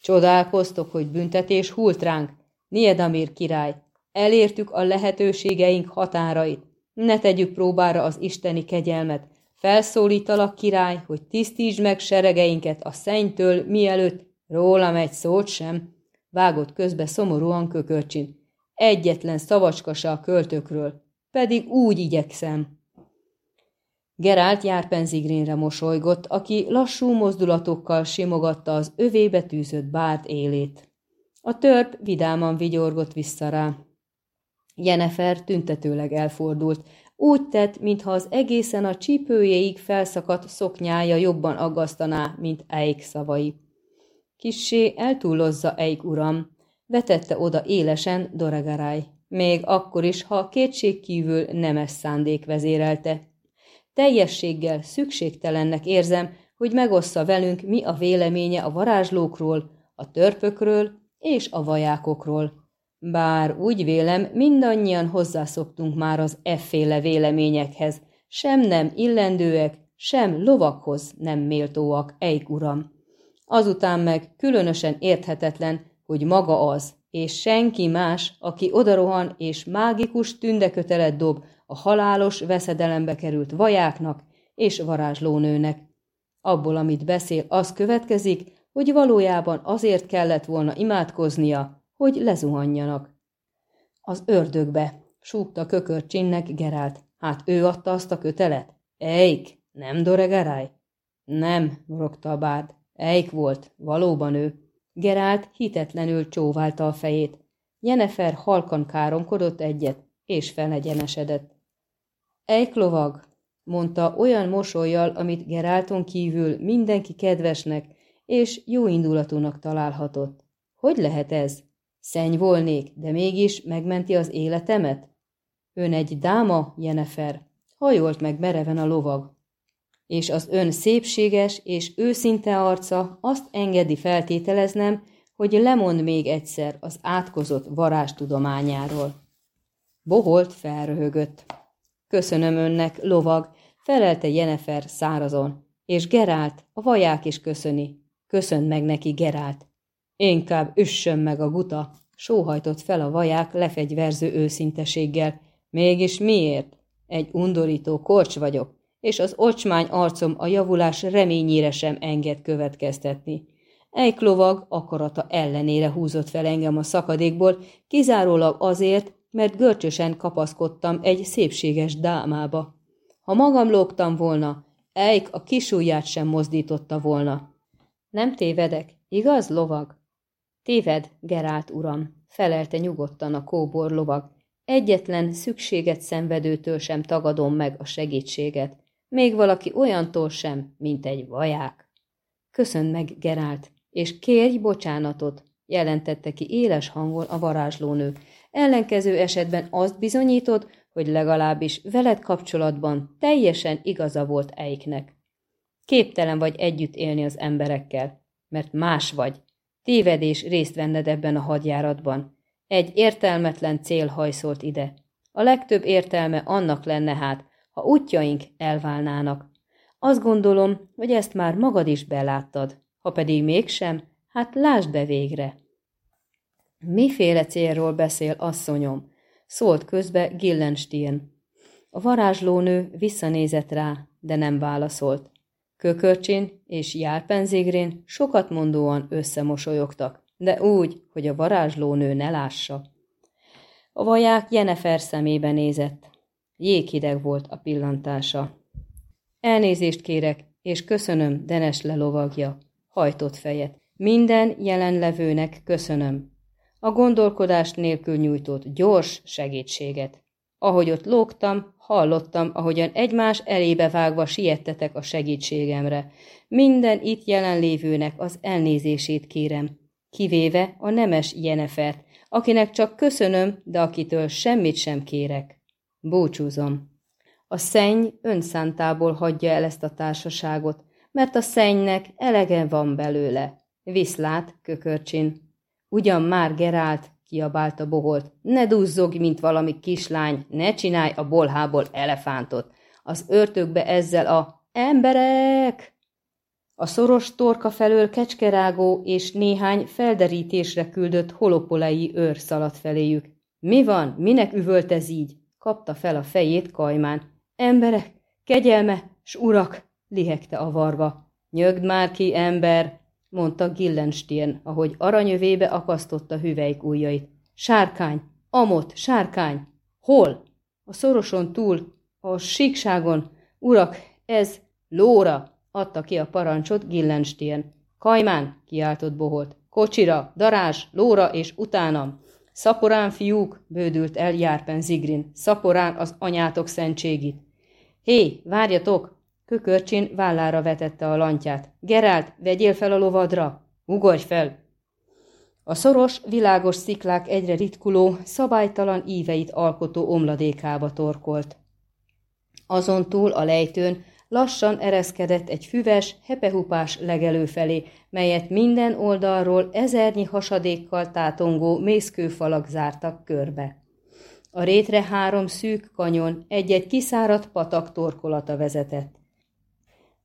Csodálkoztok, hogy büntetés hult ránk, Niedamir király, Elértük a lehetőségeink határait. Ne tegyük próbára az isteni kegyelmet. Felszólítalak, király, hogy tisztítsd meg seregeinket a szennytől, mielőtt rólam egy szót sem, vágott közbe szomorúan kökörcsin. Egyetlen szavacska se a költökről, pedig úgy igyekszem. Gerált Járpenzigrénre mosolygott, aki lassú mozdulatokkal simogatta az övébe tűzött bárt élét. A törp vidáman vigyorgott vissza rá. Jenefer tüntetőleg elfordult. Úgy tett, mintha az egészen a csípőjéig felszakadt szoknyája jobban aggasztaná, mint Eik szavai. Kissé eltúlozza Eik uram, vetette oda élesen Doregaráj, még akkor is, ha kétségkívül nemes szándék vezérelte. Teljességgel szükségtelennek érzem, hogy megossza velünk, mi a véleménye a varázslókról, a törpökről és a vajákokról. Bár úgy vélem, mindannyian hozzászoktunk már az efféle véleményekhez, sem nem illendőek, sem lovakhoz nem méltóak, ejk uram. Azután meg különösen érthetetlen, hogy maga az, és senki más, aki odarohan és mágikus tündekötelet dob a halálos veszedelembe került vajáknak és varázslónőnek. Abból, amit beszél, az következik, hogy valójában azért kellett volna imádkoznia, hogy lezuhanjanak. Az ördögbe, súgta kökörcsinnek Gerált. Hát ő adta azt a kötelet? Eik, nem Doregaráj? Nem, morogta a bárd. Eik volt, valóban ő. Gerált hitetlenül csóválta a fejét. Jenefer halkan káromkodott egyet, és felegyenesedett. Eik lovag, mondta olyan mosolyjal, amit Gerálton kívül mindenki kedvesnek és jóindulatúnak találhatott. Hogy lehet ez? Szenny volnék, de mégis megmenti az életemet? Ön egy dáma, Jenefer, hajolt meg mereven a lovag. És az ön szépséges és őszinte arca azt engedi feltételeznem, hogy lemond még egyszer az átkozott varázstudományáról. Boholt felröhögött. Köszönöm önnek, lovag, felelte Jenefer szárazon, és Gerált, a vaják is köszöni. Köszönd meg neki, Gerált. Inkább üssön meg a guta, sóhajtott fel a vaják lefegyverző őszinteséggel. Mégis miért? Egy undorító korcs vagyok, és az ocsmány arcom a javulás reményére sem enged következtetni. Egy lovag akarata ellenére húzott fel engem a szakadékból, kizárólag azért, mert görcsösen kapaszkodtam egy szépséges dámába. Ha magam lógtam volna, Eik a kisújját sem mozdította volna. Nem tévedek, igaz, lovag? Téved, Gerált uram, felelte nyugodtan a kóbor lovag. Egyetlen szükséget szenvedőtől sem tagadom meg a segítséget, még valaki olyantól sem, mint egy vaják. Köszönd meg, Gerált, és kérj bocsánatot, jelentette ki éles hangon a varázslónő. Ellenkező esetben azt bizonyítod, hogy legalábbis veled kapcsolatban teljesen igaza volt Eiknek. Képtelen vagy együtt élni az emberekkel, mert más vagy, Tévedés részt venned ebben a hadjáratban. Egy értelmetlen cél hajszolt ide. A legtöbb értelme annak lenne hát, ha útjaink elválnának. Azt gondolom, hogy ezt már magad is beláttad. Ha pedig mégsem, hát lásd be végre. Miféle célról beszél, asszonyom? Szólt közbe Gillenstein. A varázslónő visszanézett rá, de nem válaszolt. Kökörcsin és Járpenzégrén sokat mondóan összemosolyogtak, de úgy, hogy a varázslónő ne lássa. A vaják Jenefer szemébe nézett. Jéghideg volt a pillantása. Elnézést kérek, és köszönöm, Denes lelovagja. Hajtott fejet. Minden jelenlevőnek köszönöm. A gondolkodást nélkül nyújtott gyors segítséget. Ahogy ott lógtam, hallottam, ahogyan egymás elébe vágva siettetek a segítségemre. Minden itt jelenlévőnek az elnézését kérem, kivéve a nemes Jenefert, akinek csak köszönöm, de akitől semmit sem kérek. Búcsúzom. A szenny önszántából hagyja el ezt a társaságot, mert a szennynek elege van belőle. Viszlát, kökörcsin. Ugyan már Gerált, kiabálta boholt. Ne duzzog, mint valami kislány, ne csinálj a bolhából elefántot. Az örtökbe ezzel a emberek! A szoros torka felől kecskerágó és néhány felderítésre küldött holopolei őr szaladt feléjük. Mi van? Minek üvölt ez így? Kapta fel a fejét Kajmán. Emberek, kegyelme, s urak, lihegte a varga. Nyögd már ki, ember, mondta Gillenstien, ahogy aranyövébe akasztotta hüvelyk ujjait. Sárkány, amot, sárkány. Hol? A szoroson túl, a síkságon. Urak, ez lóra, adta ki a parancsot Gillenstien. Kajmán, kiáltott Boholt. Kocsira, darázs, lóra és utánam. Szaporán, fiúk, bődült el Járpen Zigrin. Szaporán az anyátok szentségit. Hé, várjatok! Kökörcsin vállára vetette a lantját. Gerált, vegyél fel a lovadra! Ugorj fel! A szoros, világos sziklák egyre ritkuló, szabálytalan íveit alkotó omladékába torkolt. Azon túl a lejtőn lassan ereszkedett egy füves, hepehupás legelő felé, melyet minden oldalról ezernyi hasadékkal tátongó mészkőfalak zártak körbe. A rétre három szűk kanyon, egy-egy kiszáradt patak torkolata vezetett.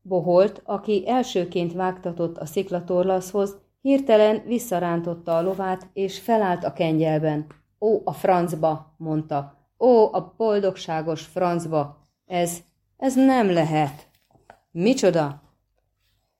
Boholt, aki elsőként vágtatott a sziklatorlaszhoz, hirtelen visszarántotta a lovát, és felállt a kengyelben. Ó, a francba, mondta. Ó, a boldogságos francba. Ez, ez nem lehet. Micsoda?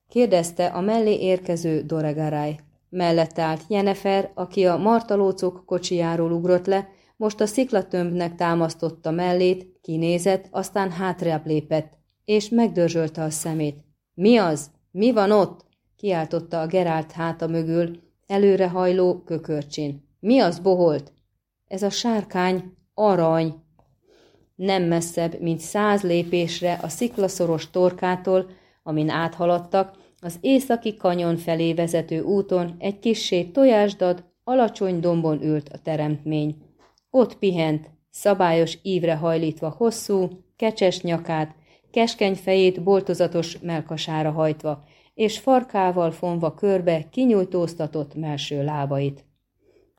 kérdezte a mellé érkező Doregaráj. Mellett állt Jenefer, aki a martalócok kocsijáról ugrott le, most a sziklatömbnek támasztotta mellét, kinézett, aztán hátrább lépett, és megdörzsölte a szemét. Mi az? Mi van ott? kiáltotta a Gerált háta mögül, előrehajló kökörcsin. Mi az boholt? Ez a sárkány arany. Nem messzebb, mint száz lépésre a sziklaszoros torkától, amin áthaladtak, az északi kanyon felé vezető úton egy kissé tojásdad, alacsony dombon ült a teremtmény. Ott pihent, szabályos ívre hajlítva hosszú, kecses nyakát, keskeny fejét boltozatos melkasára hajtva, és farkával fonva körbe kinyújtóztatott melső lábait.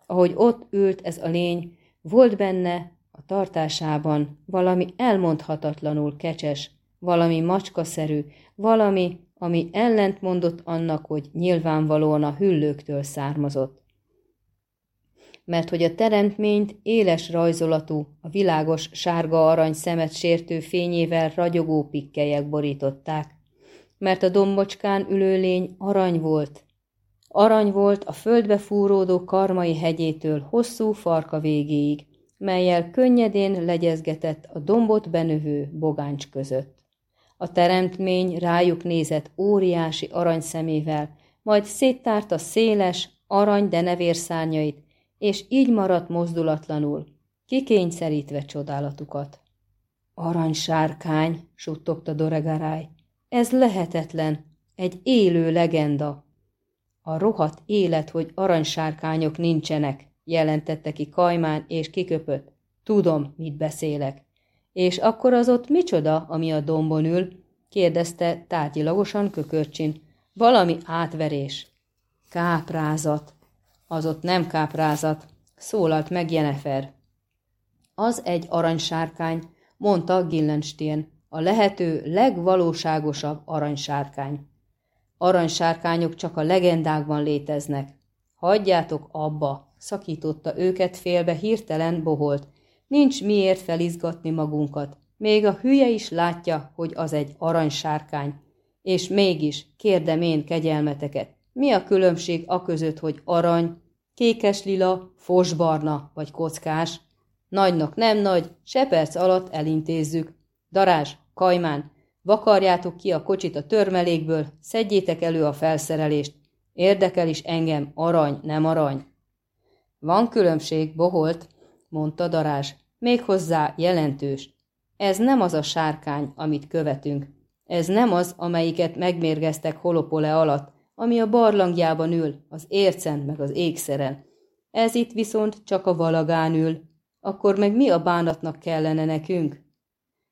Ahogy ott ült ez a lény, volt benne a tartásában valami elmondhatatlanul kecses, valami macskaszerű, valami, ami ellent mondott annak, hogy nyilvánvalóan a hüllőktől származott. Mert hogy a teremtményt éles rajzolatú, a világos sárga-arany szemet sértő fényével ragyogó pikkelyek borították, mert a dombocskán ülő lény arany volt. Arany volt a földbe fúródó karmai hegyétől hosszú farka végéig, melyel könnyedén legyezgetett a dombot benövő bogáncs között. A teremtmény rájuk nézett óriási aranyszemével, majd széttárta széles, arany denevérszárnyait, és így maradt mozdulatlanul, kikényszerítve csodálatukat. Aranysárkány, suttogta Doregaráj, ez lehetetlen, egy élő legenda. A rohadt élet, hogy aranysárkányok nincsenek, jelentette ki Kajmán és kiköpött. Tudom, mit beszélek. És akkor az ott micsoda, ami a dombon ül? kérdezte tárgyilagosan kökörcsin. Valami átverés. Káprázat. Az ott nem káprázat, szólalt meg Jenefer. Az egy aranysárkány, mondta Gillenstien a lehető legvalóságosabb aranysárkány. Aranysárkányok csak a legendákban léteznek. Hagyjátok abba, szakította őket félbe hirtelen boholt. Nincs miért felizgatni magunkat. Még a hülye is látja, hogy az egy aranysárkány. És mégis, kérdem én kegyelmeteket, mi a különbség a között, hogy arany, kékes lila, fosbarna vagy kockás? Nagynak nem nagy, se perc alatt elintézzük. Darázs, Kajmán, vakarjátok ki a kocsit a törmelékből, szedjétek elő a felszerelést. Érdekel is engem, arany, nem arany. Van különbség, boholt, mondta Darázs, méghozzá jelentős. Ez nem az a sárkány, amit követünk. Ez nem az, amelyiket megmérgeztek holopole alatt, ami a barlangjában ül, az ércen meg az ékszeren. Ez itt viszont csak a valagán ül. Akkor meg mi a bánatnak kellene nekünk?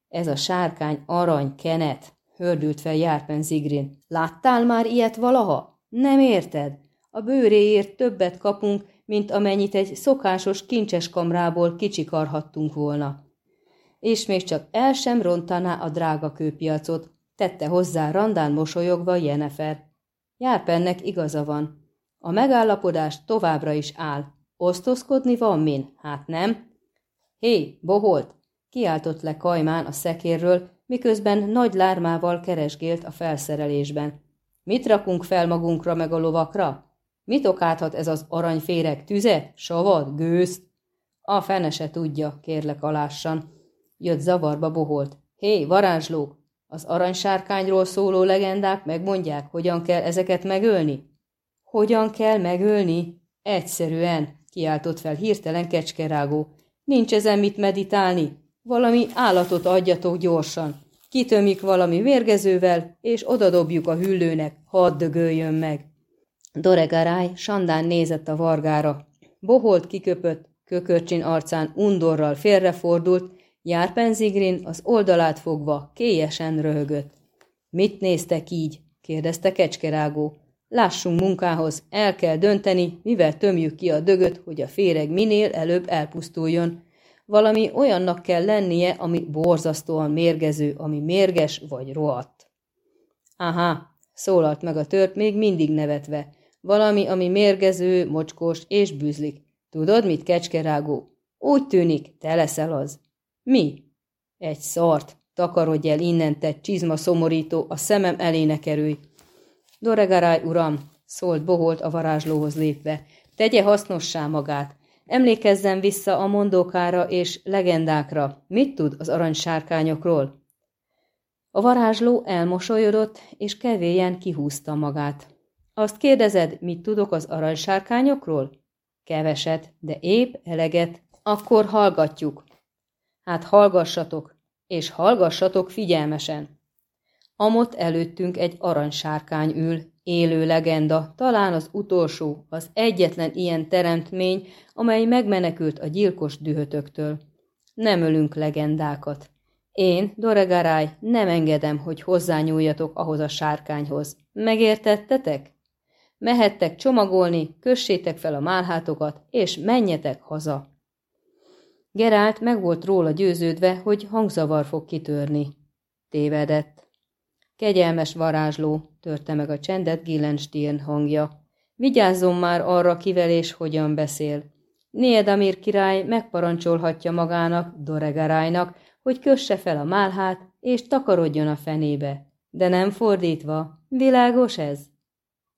Ez a sárkány arany kenet, hördült fel Járpen Zigrin. Láttál már ilyet valaha? Nem érted? A bőréért többet kapunk, mint amennyit egy szokásos kincses kamrából kicsikarhattunk volna. És még csak el sem rontaná a drága kőpiacot, tette hozzá randán mosolyogva Jenefer. Járpennek igaza van. A megállapodás továbbra is áll. Osztozkodni van min, hát nem? Hé, boholt, Kiáltott le Kajmán a szekérről, miközben nagy lármával keresgélt a felszerelésben. Mit rakunk fel magunkra meg a lovakra? Mit okáthat ez az aranyféreg? Tüze? Savat? Gőzt? A fene se tudja, kérlek alássan. Jött zavarba boholt. Hé, varázslók! Az aranysárkányról szóló legendák megmondják, hogyan kell ezeket megölni? Hogyan kell megölni? Egyszerűen, kiáltott fel hirtelen kecskerágó. Nincs ezen mit meditálni. Valami állatot adjatok gyorsan. Kitömik valami mérgezővel, és odadobjuk a hüllőnek, hadd dögöljön meg. Doregaráj sandán nézett a vargára. Boholt kiköpött, kökörcsin arcán undorral félrefordult, Járpenzigrin az oldalát fogva kélyesen röhögött. Mit néztek így? kérdezte kecskerágó. Lássunk munkához, el kell dönteni, mivel tömjük ki a dögöt, hogy a féreg minél előbb elpusztuljon. Valami olyannak kell lennie, ami borzasztóan mérgező, ami mérges vagy rohadt. Aha, szólalt meg a tört még mindig nevetve. Valami, ami mérgező, mocskos és bűzlik. Tudod mit, kecskerágó? Úgy tűnik, te leszel az. Mi? Egy szart. Takarodj el innen, te csizma szomorító, a szemem eléne kerülj. Doregaráj, uram, szólt Boholt a varázslóhoz lépve, tegye hasznossá magát. Emlékezzen vissza a mondókára és legendákra. Mit tud az aranysárkányokról? A varázsló elmosolyodott, és kevélyen kihúzta magát. Azt kérdezed, mit tudok az aranysárkányokról? Keveset, de épp eleget. Akkor hallgatjuk. Hát hallgassatok, és hallgassatok figyelmesen. Amott előttünk egy aranysárkány ül, élő legenda, talán az utolsó, az egyetlen ilyen teremtmény, amely megmenekült a gyilkos dühötöktől. Nem ölünk legendákat. Én, Doregaráj, nem engedem, hogy hozzányúljatok ahhoz a sárkányhoz. Megértettetek? Mehettek csomagolni, kössétek fel a málhátokat, és menjetek haza. Gerált meg volt róla győződve, hogy hangzavar fog kitörni. Tévedett. Kegyelmes varázsló, törte meg a csendet Gillenstiern hangja. Vigyázzon már arra, kivel és hogyan beszél. Néedamir király megparancsolhatja magának, Doregarájnak, hogy kösse fel a málhát, és takarodjon a fenébe. De nem fordítva. Világos ez?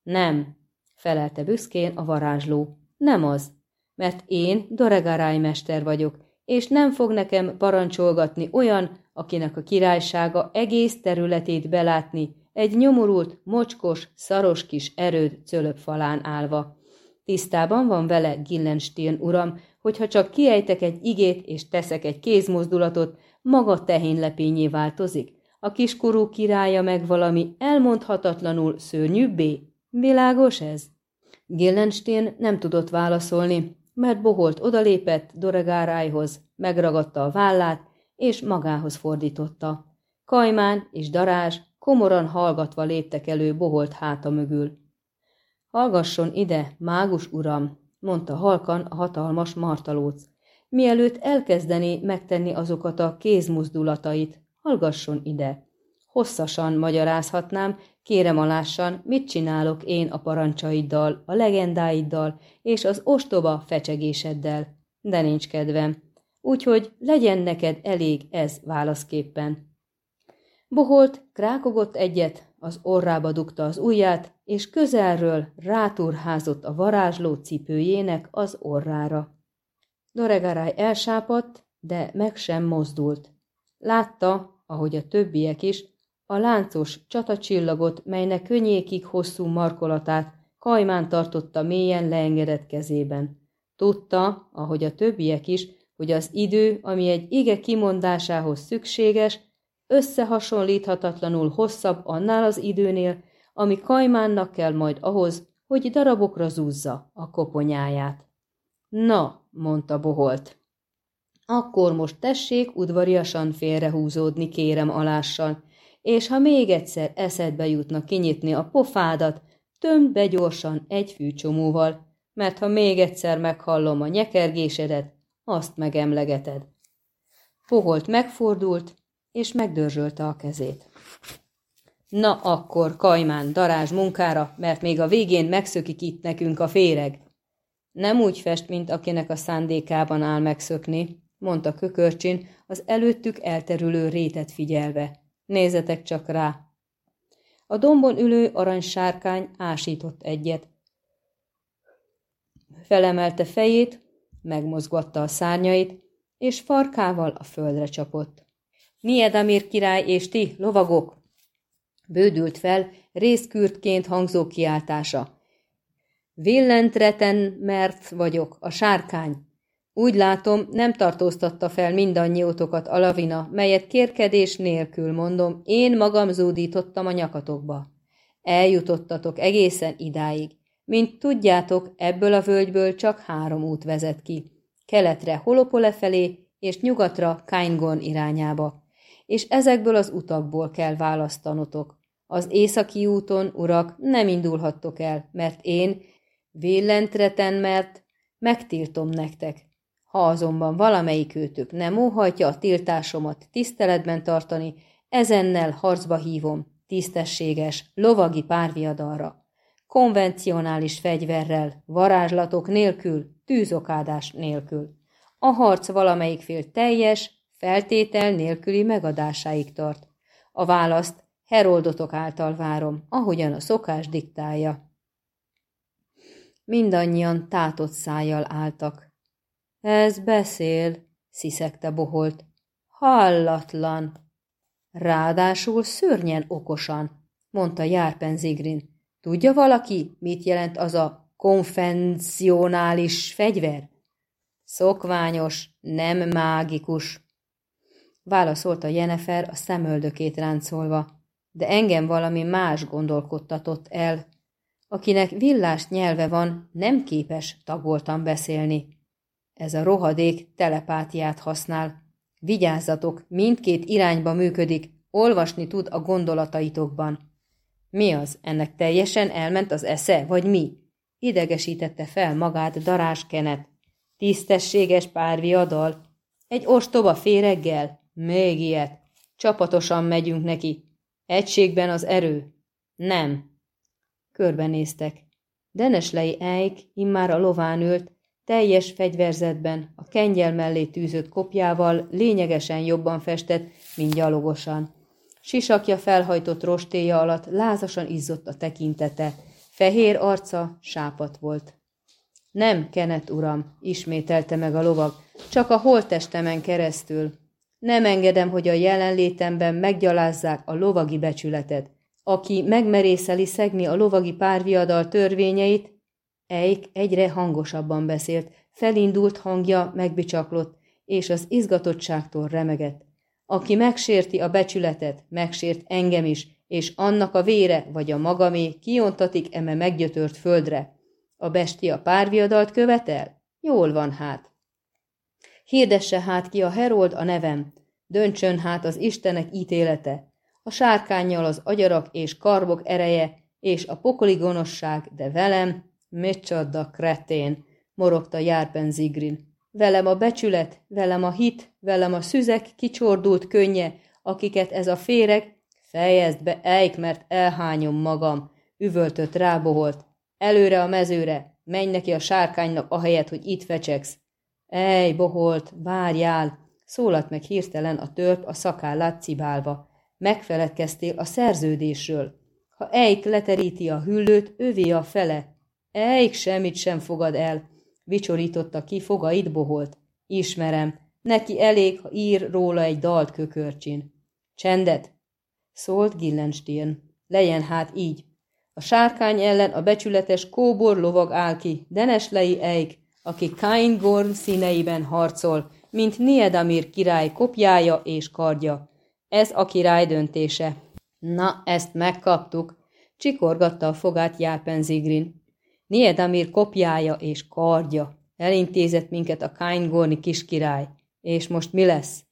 Nem, felelte büszkén a varázsló. Nem az, mert én Doregaráj mester vagyok, és nem fog nekem parancsolgatni olyan, akinek a királysága egész területét belátni, egy nyomorult, mocskos, szaros kis erőd falán állva. Tisztában van vele, Gillenstein uram, hogyha csak kiejtek egy igét és teszek egy kézmozdulatot, maga tehénlepényé változik. A kiskorú királya meg valami elmondhatatlanul szörnyűbbé. Világos ez? Gillenstein nem tudott válaszolni, mert Boholt odalépett Doregárájhoz, megragadta a vállát, és magához fordította. Kajmán és Darázs komoran hallgatva léptek elő Boholt háta mögül. Hallgasson ide, mágus uram, mondta halkan a hatalmas martalóc. Mielőtt elkezdeni megtenni azokat a kézmozdulatait, hallgasson ide. Hosszasan magyarázhatnám, kérem alássan, mit csinálok én a parancsaiddal, a legendáiddal és az ostoba fecsegéseddel, de nincs kedvem. Úgyhogy legyen neked elég ez válaszképpen. Boholt krákogott egyet, az orrába dugta az ujját, és közelről ráturházott a varázsló cipőjének az orrára. Doregaráj elsápadt, de meg sem mozdult. Látta, ahogy a többiek is, a láncos csatacsillagot, melynek könnyékig hosszú markolatát Kajmán tartotta mélyen leengedett kezében. Tudta, ahogy a többiek is, hogy az idő, ami egy ige kimondásához szükséges, összehasonlíthatatlanul hosszabb annál az időnél, ami Kajmánnak kell majd ahhoz, hogy darabokra zúzza a koponyáját. Na, mondta Boholt. Akkor most tessék udvariasan félrehúzódni, kérem alással, és ha még egyszer eszedbe jutna kinyitni a pofádat, tömd be gyorsan egy fűcsomóval, mert ha még egyszer meghallom a nyekergésedet, azt megemlegeted. Poholt megfordult, és megdörzsölte a kezét. Na akkor, Kajmán, darázs munkára, mert még a végén megszökik itt nekünk a féreg. Nem úgy fest, mint akinek a szándékában áll megszökni, mondta kökörcsin, az előttük elterülő rétet figyelve. Nézzetek csak rá! A dombon ülő aranysárkány ásított egyet. Felemelte fejét, megmozgatta a szárnyait, és farkával a földre csapott. Niedamir király és ti, lovagok! Bődült fel részkürtként hangzó kiáltása. Villentreten mert vagyok, a sárkány. Úgy látom, nem tartóztatta fel mindannyiótokat a lavina, melyet kérkedés nélkül mondom, én magam zúdítottam a nyakatokba. Eljutottatok egészen idáig. Mint tudjátok, ebből a völgyből csak három út vezet ki. Keletre Holopole felé, és nyugatra Kaingon irányába. És ezekből az utakból kell választanotok. Az északi úton, urak, nem indulhattok el, mert én villentreten, mert megtiltom nektek. Ha azonban valamelyik nem óhajtja a tiltásomat tiszteletben tartani, ezennel harcba hívom, tisztességes, lovagi párviadalra. Konvencionális fegyverrel, varázslatok nélkül, tűzokádás nélkül. A harc valamelyik fél teljes, feltétel nélküli megadásáig tart. A választ heroldotok által várom, ahogyan a szokás diktálja. Mindannyian tátott szájjal álltak. Ez beszél, sziszegte boholt. Hallatlan. Ráadásul szörnyen okosan, mondta Járpen Zigrin. Tudja valaki, mit jelent az a konvencionális fegyver? Szokványos, nem mágikus. Válaszolta Jenefer a szemöldökét ráncolva, de engem valami más gondolkodtatott el. Akinek villás nyelve van, nem képes tagoltan beszélni. Ez a rohadék telepátiát használ. Vigyázzatok, mindkét irányba működik, olvasni tud a gondolataitokban. Mi az? Ennek teljesen elment az esze, vagy mi? Idegesítette fel magát darás kenet. Tisztességes párviadal. Egy ostoba féreggel. Még ilyet. Csapatosan megyünk neki. Egységben az erő. Nem. Körbenéztek. Deneslei Eik immár a lován ült, teljes fegyverzetben, a kengyel mellé tűzött kopjával lényegesen jobban festett, mint gyalogosan. Sisakja felhajtott rostéja alatt lázasan izzott a tekintete, fehér arca sápat volt. Nem, Kenet uram, ismételte meg a lovag, csak a holtestemen keresztül. Nem engedem, hogy a jelenlétemben meggyalázzák a lovagi becsületet. Aki megmerészeli szegni a lovagi párviadal törvényeit, Eik egyre hangosabban beszélt, felindult hangja megbicsaklott, és az izgatottságtól remegett. Aki megsérti a becsületet, megsért engem is, és annak a vére vagy a magamé kiontatik eme meggyötört földre. A bestia párviadalt követel? Jól van hát. Hirdesse hát ki a herold a nevem, döntsön hát az Istenek ítélete, a sárkányjal az agyarak és karbok ereje, és a pokoli gonoszság, de velem, Micsoda kretén, morogta Járben Zigrin. Velem a becsület, velem a hit, velem a szüzek kicsordult könnye, akiket ez a féreg, fejezd be, ejk, mert elhányom magam, üvöltött ráboholt. Előre a mezőre, menj neki a sárkánynak ahelyett, hogy itt fecsegsz. Ej, boholt, várjál, szólalt meg hirtelen a törp a szakállát cibálva. Megfeledkeztél a szerződésről. Ha Ejk leteríti a hüllőt, övé a fele, Ejk semmit sem fogad el, vicsorította ki, fogait boholt. Ismerem, neki elég, ha ír róla egy dalt kökörcsin. Csendet! Szólt Gillenstiern. Lejen hát így. A sárkány ellen a becsületes kóbor lovag áll ki, Deneslei Eik, aki Kaingorn színeiben harcol, mint Niedamir király kopjája és kardja. Ez a király döntése. Na, ezt megkaptuk, csikorgatta a fogát Járpen Zigrin. Niedamir kopjája és kardja. Elintézett minket a Kaingorni kiskirály. És most mi lesz?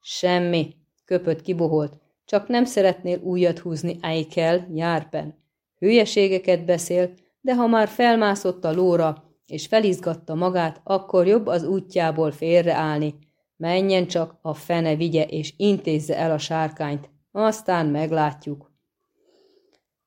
Semmi, köpött kiboholt. Csak nem szeretnél újat húzni Eikel, járpen. Hülyeségeket beszél, de ha már felmászott a lóra, és felizgatta magát, akkor jobb az útjából félreállni. Menjen csak, a fene vigye, és intézze el a sárkányt. Aztán meglátjuk.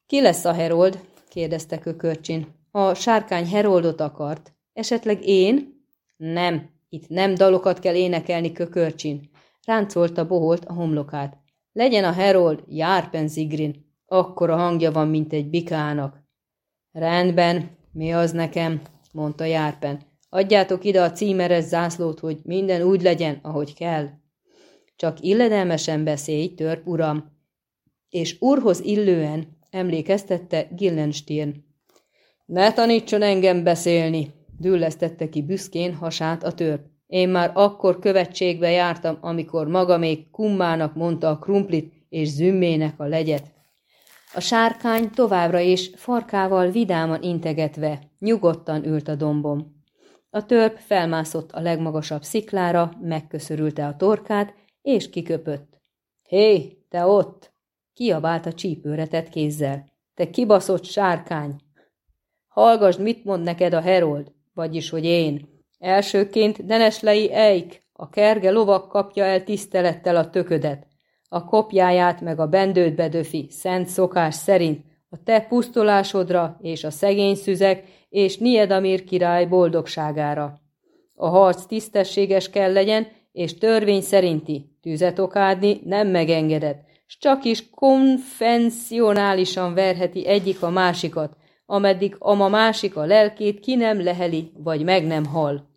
Ki lesz a herold? kérdezte kökörcsin. A sárkány heroldot akart. Esetleg én? Nem, Itt nem dalokat kell énekelni kökörcsin. Ráncolta boholt a homlokát. Legyen a Herold, Járpen Zigrin. Akkora hangja van, mint egy bikának. Rendben, mi az nekem, mondta Járpen. Adjátok ide a címeres zászlót, hogy minden úgy legyen, ahogy kell. Csak illedelmesen beszélj, törp uram, és úrhoz illően emlékeztette Gillenstiern. Ne tanítson engem beszélni, düllesztette ki büszkén hasát a törp. Én már akkor követségbe jártam, amikor maga még kummának mondta a krumplit és zümmének a legyet. A sárkány továbbra is farkával vidáman integetve, nyugodtan ült a dombom. A törp felmászott a legmagasabb sziklára, megköszörülte a torkát, és kiköpött. Hé, te ott! Kiabált a csípőretett kézzel. Te kibaszott sárkány! Hallgasd, mit mond neked a herold, vagyis, hogy én. Elsőként Deneslei Eik, a kerge lovak kapja el tisztelettel a töködet. A kopjáját meg a bendőt bedöfi, szent szokás szerint, a te pusztulásodra és a szegény szüzek és Niedamir király boldogságára. A harc tisztességes kell legyen, és törvény szerinti, tüzet okádni nem megengedett, s csak is konfencionálisan verheti egyik a másikat, ameddig ama másik a lelkét ki nem leheli, vagy meg nem hal.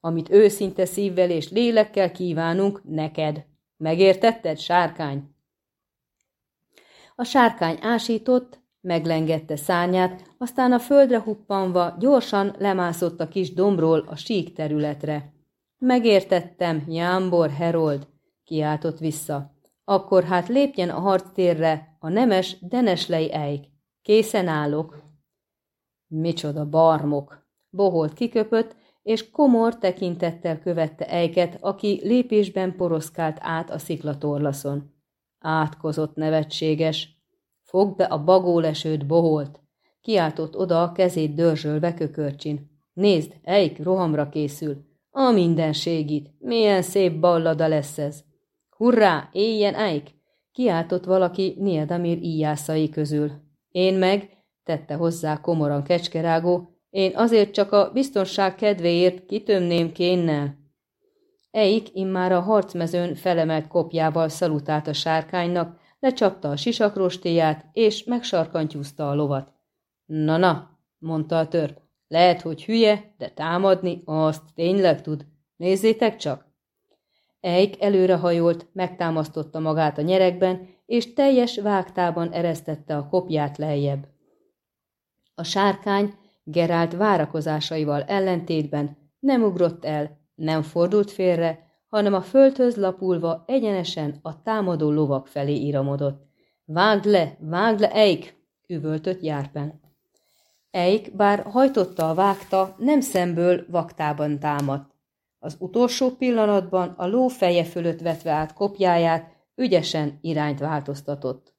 Amit őszinte szívvel és lélekkel kívánunk neked. Megértetted, sárkány? A sárkány ásított, meglengette szárnyát, aztán a földre huppanva gyorsan lemászott a kis dombról a sík területre. Megértettem, Jámbor Herold, kiáltott vissza. Akkor hát lépjen a harctérre a nemes Deneslei Eik. Készen állok. Micsoda barmok! Boholt kiköpött, és komor tekintettel követte Eiket, aki lépésben poroszkált át a sziklatorlaszon. Átkozott nevetséges. Fogd be a bagólesőt, boholt! Kiáltott oda a kezét dörzsölve kökörcsin. Nézd, Eik rohamra készül. A mindenségit! Milyen szép ballada lesz ez! Hurrá, éljen Eik! Kiáltott valaki Niedamir íjászai közül. Én meg, tette hozzá komoran kecskerágó, én azért csak a biztonság kedvéért kitömném kénnel. Eik immár a harcmezőn felemelt kopjával szalutált a sárkánynak, lecsapta a sisakrostéját, és megsarkantyúzta a lovat. Na-na, mondta a törp, lehet, hogy hülye, de támadni azt tényleg tud. Nézzétek csak! Eik előrehajolt, megtámasztotta magát a nyerekben, és teljes vágtában eresztette a kopját lejjebb. A sárkány Gerált várakozásaival ellentétben nem ugrott el, nem fordult félre, hanem a földhöz lapulva egyenesen a támadó lovak felé iramodott. Vágd le, vágd le, Eik! üvöltött Járpen. Eik, bár hajtotta a vágta, nem szemből vaktában támadt. Az utolsó pillanatban a ló feje fölött vetve át kopjáját, ügyesen irányt változtatott.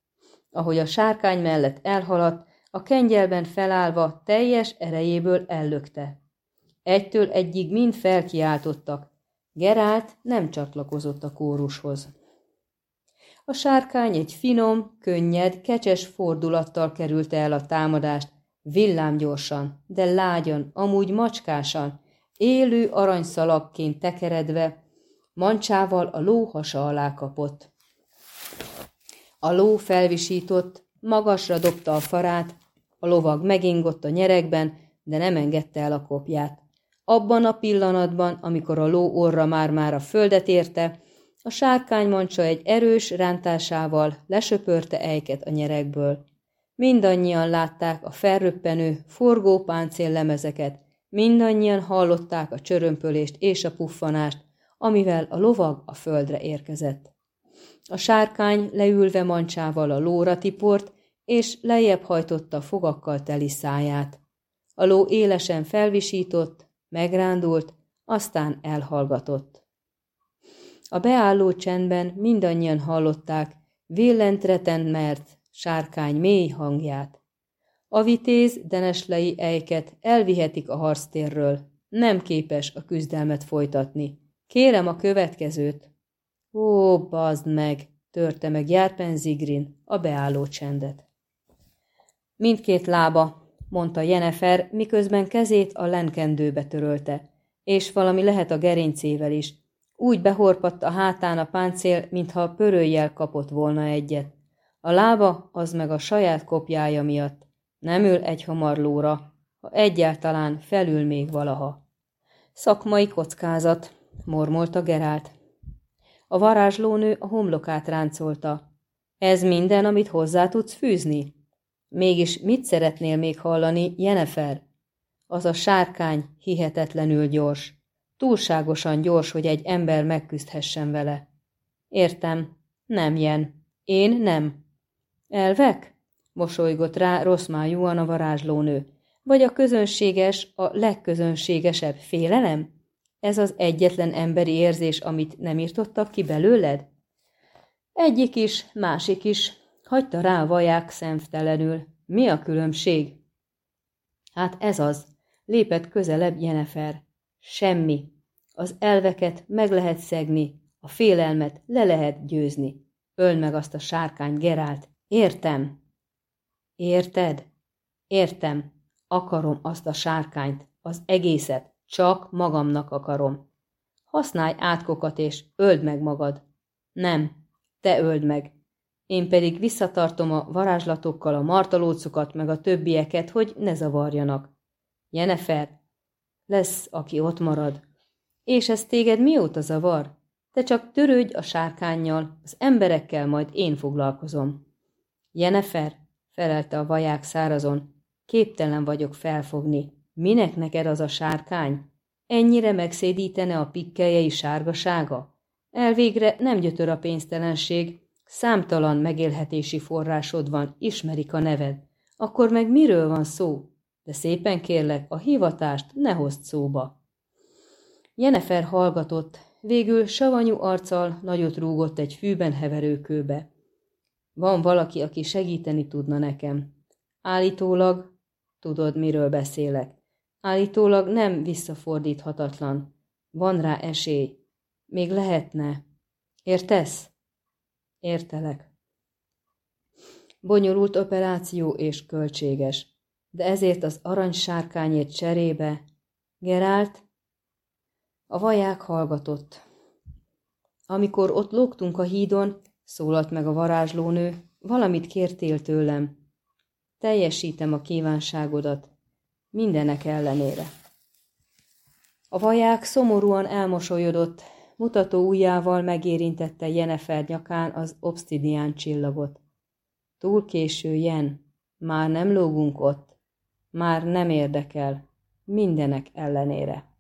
Ahogy a sárkány mellett elhaladt, a kengyelben felállva teljes erejéből ellökte. Egytől egyig mind felkiáltottak. Gerált nem csatlakozott a kórushoz. A sárkány egy finom, könnyed, kecses fordulattal kerülte el a támadást, villámgyorsan, de lágyan, amúgy macskásan, élő aranyszalagként tekeredve, mancsával a ló hasa alá kapott. A ló felvisított, magasra dobta a farát, a lovag megingott a nyerekben, de nem engedte el a kopját. Abban a pillanatban, amikor a ló orra már-már a földet érte, a sárkány mancsa egy erős rántásával lesöpörte ejket a nyerekből. Mindannyian látták a felröppenő, forgó páncéllemezeket, mindannyian hallották a csörömpölést és a puffanást, amivel a lovag a földre érkezett. A sárkány leülve mancsával a lóra tiport, és lejjebb hajtotta fogakkal teli száját. A ló élesen felvisított, megrándult, aztán elhallgatott. A beálló csendben mindannyian hallották villentreten mert sárkány mély hangját. A vitéz deneslei ejket elvihetik a harctérről, nem képes a küzdelmet folytatni. Kérem a következőt. Ó, bazd meg, törte meg Járpen Zigrin a beálló csendet. Mindkét lába, mondta Jenefer, miközben kezét a lenkendőbe törölte. És valami lehet a gerincével is. Úgy behorpadt a hátán a páncél, mintha a pörőjel kapott volna egyet. A lába az meg a saját kopjája miatt. Nem ül egy hamarlóra, ha egyáltalán felül még valaha. Szakmai kockázat, mormolta Gerált. A varázslónő a homlokát ráncolta. Ez minden, amit hozzá tudsz fűzni? Mégis mit szeretnél még hallani, Jenefer? Az a sárkány hihetetlenül gyors. Túlságosan gyors, hogy egy ember megküzdhessen vele. Értem. Nem, Jen. Én nem. Elvek? Mosolygott rá rossz májúan a varázslónő. Vagy a közönséges, a legközönségesebb félelem? Ez az egyetlen emberi érzés, amit nem írtottak ki belőled? Egyik is, másik is, hagyta rá a vaják szemtelenül. Mi a különbség? Hát ez az, lépett közelebb Jenefer. Semmi. Az elveket meg lehet szegni, a félelmet le lehet győzni. Öld meg azt a sárkány Gerált. Értem. Érted? Értem. Akarom azt a sárkányt, az egészet. Csak magamnak akarom. Használj átkokat és öld meg magad. Nem, te öld meg. Én pedig visszatartom a varázslatokkal a martalócokat meg a többieket, hogy ne zavarjanak. Jenefer, lesz, aki ott marad. És ez téged mióta zavar? Te csak törődj a sárkányjal, az emberekkel majd én foglalkozom. Jenefer, felelte a vaják szárazon, képtelen vagyok felfogni. Minek neked az a sárkány? Ennyire megszédítene a pikkelyei sárgasága? Elvégre nem gyötör a pénztelenség, számtalan megélhetési forrásod van, ismerik a neved. Akkor meg miről van szó? De szépen kérlek, a hivatást ne hozd szóba. Jenefer hallgatott, végül savanyú arccal nagyot rúgott egy fűben heverőkőbe. Van valaki, aki segíteni tudna nekem. Állítólag, tudod, miről beszélek. Állítólag nem visszafordíthatatlan. Van rá esély. Még lehetne. Értesz? Értelek. Bonyolult operáció és költséges, de ezért az aranysárkányért cserébe Gerált a vaják hallgatott. Amikor ott lógtunk a hídon, szólalt meg a varázslónő, valamit kértél tőlem. Teljesítem a kívánságodat, mindenek ellenére. A vaják szomorúan elmosolyodott, mutató ujjával megérintette Jenefer nyakán az obszidián csillagot. Túl késő, Jen, már nem lógunk ott, már nem érdekel, mindenek ellenére.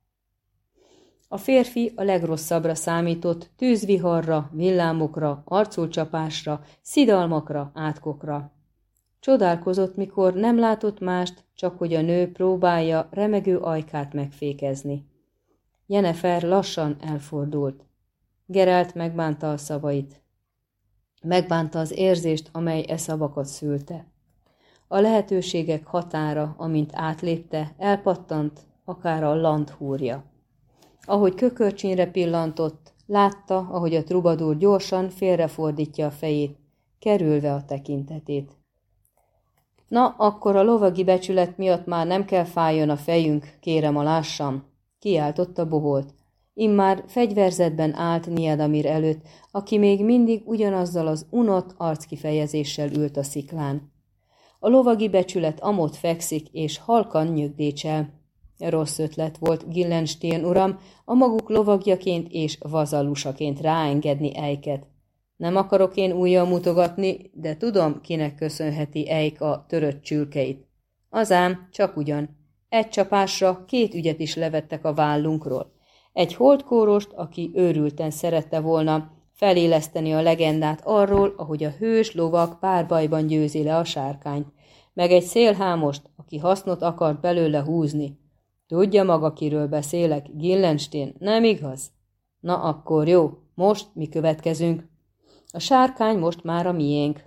A férfi a legrosszabbra számított, tűzviharra, villámokra, arculcsapásra, szidalmakra, átkokra. Csodálkozott, mikor nem látott mást, csak hogy a nő próbálja remegő ajkát megfékezni. Jenefer lassan elfordult. Gerelt megbánta a szavait. Megbánta az érzést, amely e szavakat szülte. A lehetőségek határa, amint átlépte, elpattant, akár a land húrja. Ahogy kökörcsényre pillantott, látta, ahogy a trubadúr gyorsan félrefordítja a fejét, kerülve a tekintetét. Na, akkor a lovagi becsület miatt már nem kell fájjon a fejünk, kérem a lássam, kiáltotta boholt. Immár fegyverzetben állt Niadamir előtt, aki még mindig ugyanazzal az unott arckifejezéssel ült a sziklán. A lovagi becsület amott fekszik, és halkan nyögdécsel. Rossz ötlet volt Gillenstén uram, a maguk lovagjaként és vazalusaként ráengedni Eiket. Nem akarok én újjal mutogatni, de tudom, kinek köszönheti Eik a törött csülkeit. Azám, csak ugyan. Egy csapásra két ügyet is levettek a vállunkról. Egy holdkórost, aki őrülten szerette volna feléleszteni a legendát arról, ahogy a hős lovak párbajban győzi le a sárkányt, meg egy szélhámost, aki hasznot akart belőle húzni. Tudja maga, kiről beszélek, Gillenstein, nem igaz? Na akkor jó, most mi következünk? A sárkány most már a miénk.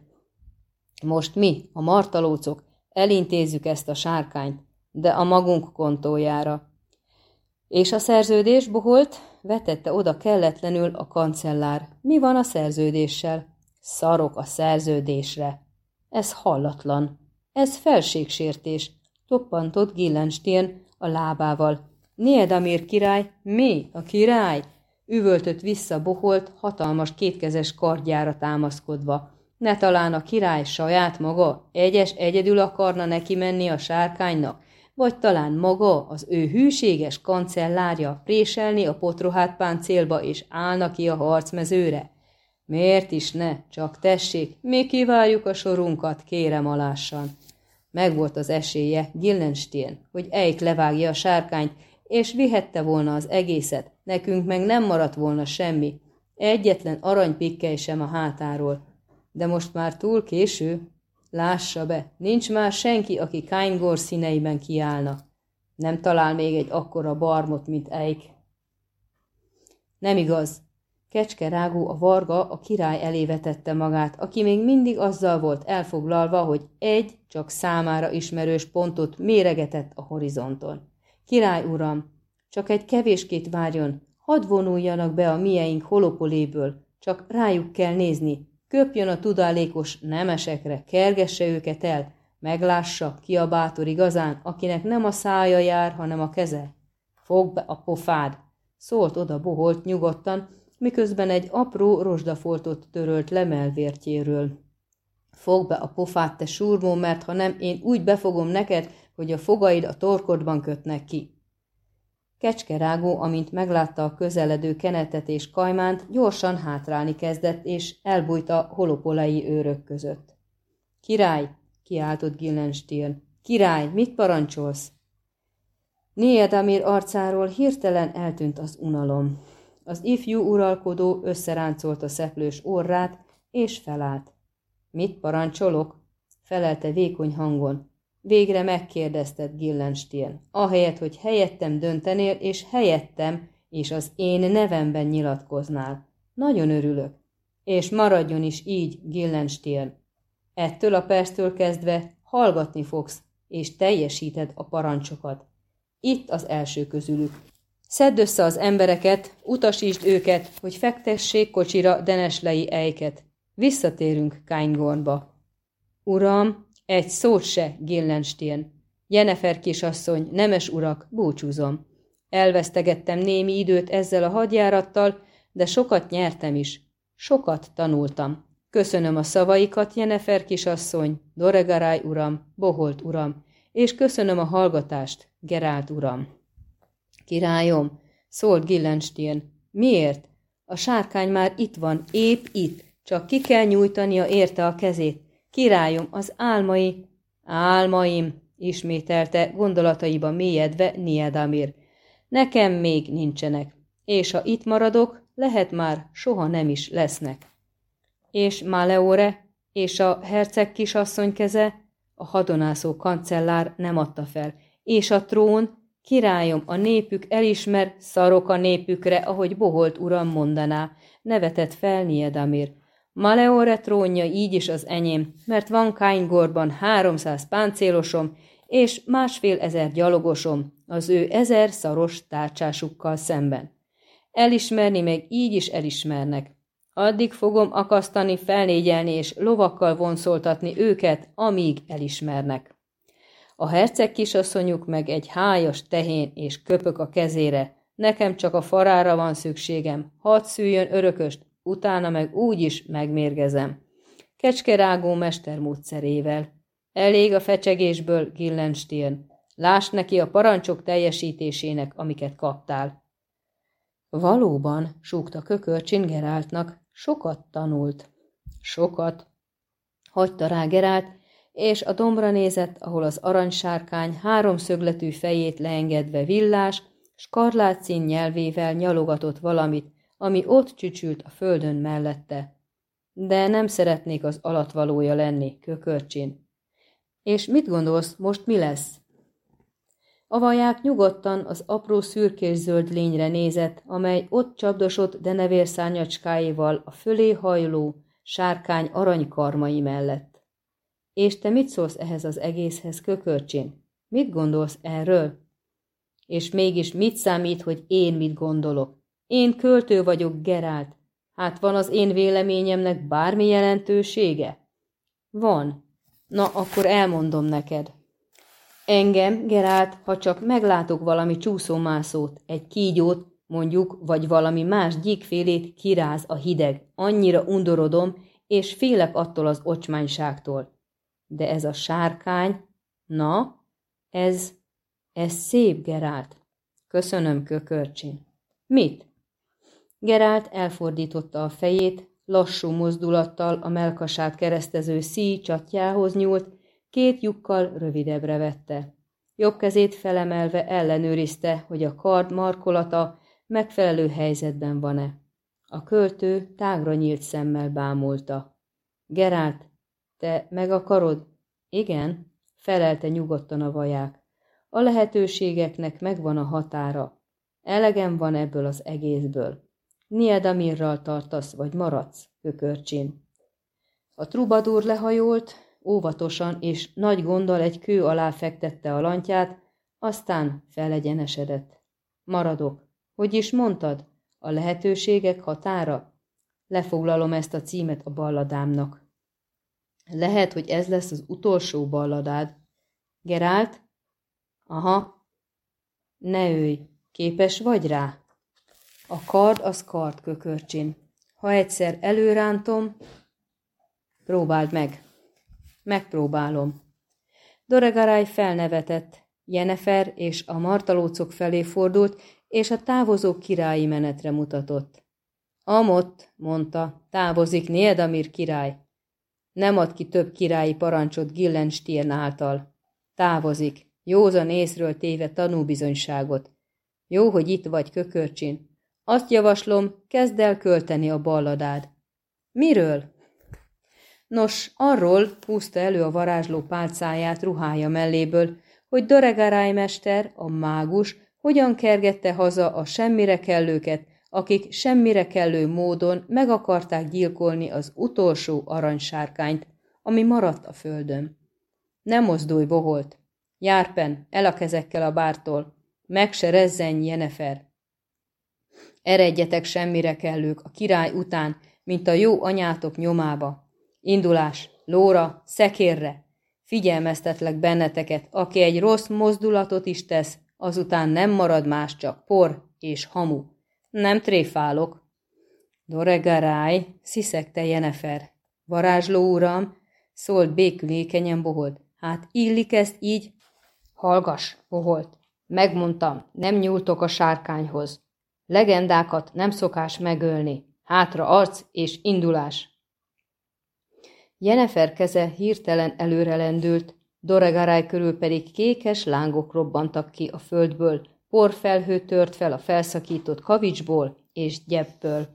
Most mi, a martalócok, elintézzük ezt a sárkányt, de a magunk kontójára. És a szerződés, boholt, vetette oda kelletlenül a kancellár. Mi van a szerződéssel? Szarok a szerződésre. Ez hallatlan. Ez felségsértés, toppantott Gillenstien a lábával. Niedamir király, mi, a király? Üvöltött vissza boholt, hatalmas kétkezes kardjára támaszkodva. Ne talán a király saját maga, egyes egyedül akarna neki menni a sárkánynak, vagy talán maga, az ő hűséges kancellárja préselni a potrohát páncélba és állna ki a harcmezőre? Miért is ne? Csak tessék, mi kiváljuk a sorunkat, kérem alássan. Megvolt az esélye Gillenstien, hogy Eik levágja a sárkányt, és vihette volna az egészet, nekünk meg nem maradt volna semmi, egyetlen aranypikkely sem a hátáról. De most már túl késő, lássa be, nincs már senki, aki Kaingor színeiben kiállna. Nem talál még egy akkora barmot, mint Eik. Nem igaz, Kecske rágó a varga a király elé vetette magát, aki még mindig azzal volt elfoglalva, hogy egy, csak számára ismerős pontot méregetett a horizonton. Király uram, csak egy kevéskét várjon, hadd vonuljanak be a mieink holopoléből, csak rájuk kell nézni, köpjön a tudálékos nemesekre, kergesse őket el, meglássa, ki a bátor igazán, akinek nem a szája jár, hanem a keze. Fogd be a pofád! Szólt oda boholt nyugodtan, miközben egy apró rozsdafoltot törölt le melvértjéről. Fogd be a pofát, te surmó, mert ha nem, én úgy befogom neked, hogy a fogaid a torkodban kötnek ki. Kecskerágó, amint meglátta a közeledő kenetet és kajmánt, gyorsan hátrálni kezdett, és elbújt a holopolai őrök között. Király, kiáltott Gillenstiel. Király, mit parancsolsz? Niedamir arcáról hirtelen eltűnt az unalom. Az ifjú uralkodó összeráncolt a szeplős orrát, és felállt. Mit parancsolok? felelte vékony hangon. Végre megkérdezted Gillenstiel, ahelyett, hogy helyettem döntenél, és helyettem, és az én nevemben nyilatkoznál. Nagyon örülök. És maradjon is így, Gillenstiel. Ettől a perctől kezdve hallgatni fogsz, és teljesíted a parancsokat. Itt az első közülük. Szedd össze az embereket, utasítsd őket, hogy fektessék kocsira deneslei ejket. Visszatérünk Kaingornba. Uram, egy szót se, Gillenstien. Jenefer kisasszony, nemes urak, búcsúzom. Elvesztegettem némi időt ezzel a hadjárattal, de sokat nyertem is. Sokat tanultam. Köszönöm a szavaikat, Jenefer kisasszony, Doregaráj uram, Boholt uram, és köszönöm a hallgatást, Gerált uram. Királyom, szólt Gillenstien. Miért? A sárkány már itt van, épp itt, csak ki kell nyújtania érte a kezét. Királyom, az álmai... Álmaim, ismételte gondolataiba mélyedve Niedamir. Nekem még nincsenek, és ha itt maradok, lehet már soha nem is lesznek. És Maleore és a herceg kisasszony keze, a hadonászó kancellár nem adta fel, és a trón, királyom, a népük elismer, szarok a népükre, ahogy boholt uram mondaná, nevetett fel Niedamir. Maleore trónja így is az enyém, mert van Kaingorban háromszáz páncélosom, és másfél ezer gyalogosom, az ő ezer szaros tárcsásukkal szemben. Elismerni meg így is elismernek. Addig fogom akasztani, felnégyelni és lovakkal vonszoltatni őket, amíg elismernek. A herceg kisasszonyuk meg egy hájas tehén és köpök a kezére, nekem csak a farára van szükségem, hadd szüljön örököst, utána meg úgy is megmérgezem. Kecskerágó mestermódszerével. Elég a fecsegésből, Gillenstien. Láss neki a parancsok teljesítésének, amiket kaptál. Valóban, súgta kökörcsin Geráltnak, sokat tanult. Sokat. Hagyta rá Gerált, és a dombra nézett, ahol az aranysárkány háromszögletű fejét leengedve villás, skarlátszín nyelvével nyalogatott valamit, ami ott csücsült a földön mellette. De nem szeretnék az alatvalója lenni, kökörcsin. És mit gondolsz, most mi lesz? A vaják nyugodtan az apró szürkés-zöld lényre nézett, amely ott csapdosott denevérszárnyacskáival a fölé hajló sárkány aranykarmai mellett. És te mit szólsz ehhez az egészhez, kökörcsin? Mit gondolsz erről? És mégis mit számít, hogy én mit gondolok? Én költő vagyok, Gerált. Hát van az én véleményemnek bármi jelentősége? Van. Na, akkor elmondom neked. Engem, Gerált, ha csak meglátok valami csúszómászót, egy kígyót, mondjuk, vagy valami más gyíkfélét kiráz a hideg, annyira undorodom, és félek attól az ocsmányságtól. De ez a sárkány, na, ez, ez szép, Gerált. Köszönöm, kökörcsin. Mit? Gerált elfordította a fejét, lassú mozdulattal a melkasát keresztező szí csatjához nyúlt, két lyukkal rövidebbre vette. Jobb kezét felemelve ellenőrizte, hogy a kard markolata megfelelő helyzetben van-e. A költő tágra nyílt szemmel bámulta. Gerált, te meg akarod? Igen, felelte nyugodtan a vaják. A lehetőségeknek megvan a határa. Elegem van ebből az egészből. Niedamirral tartasz, vagy maradsz, kökörcsin. A trubadúr lehajolt, óvatosan és nagy gonddal egy kő alá fektette a lantját, aztán felegyenesedett. Maradok. Hogy is mondtad? A lehetőségek határa? Lefoglalom ezt a címet a balladámnak. Lehet, hogy ez lesz az utolsó balladád. Gerált? Aha. Ne őj, képes vagy rá? A kard az kard, kökörcsin. Ha egyszer előrántom, próbáld meg. Megpróbálom. Doregarály felnevetett, Jenefer és a martalócok felé fordult, és a távozó királyi menetre mutatott. Amott, mondta, távozik Niedamir király. Nem ad ki több királyi parancsot Gillenstiern által. Távozik, józan észről téve tanúbizonyságot. Jó, hogy itt vagy, kökörcsin. Azt javaslom, kezd el költeni a balladád. Miről? Nos, arról húzta elő a varázsló pálcáját ruhája melléből, hogy Doregarály mester, a mágus, hogyan kergette haza a semmire kellőket, akik semmire kellő módon meg akarták gyilkolni az utolsó aranysárkányt, ami maradt a földön. Nem mozdulj, boholt! Járpen, el a kezekkel a bártól! Meg se rezzenj, Jenefer! Eredjetek semmire kellők a király után, mint a jó anyátok nyomába. Indulás, lóra, szekérre! Figyelmeztetlek benneteket, aki egy rossz mozdulatot is tesz, azután nem marad más, csak por és hamu. Nem tréfálok. Doregaráj, sziszegte Jenefer. Varázsló uram, szólt békülékenyen boholt. Hát illik ezt így? Hallgas, boholt. Megmondtam, nem nyúltok a sárkányhoz. Legendákat nem szokás megölni. Hátra arc és indulás. Jenefer keze hirtelen előrelendült, Doregarály körül pedig kékes lángok robbantak ki a földből, porfelhő tört fel a felszakított kavicsból és gyebből.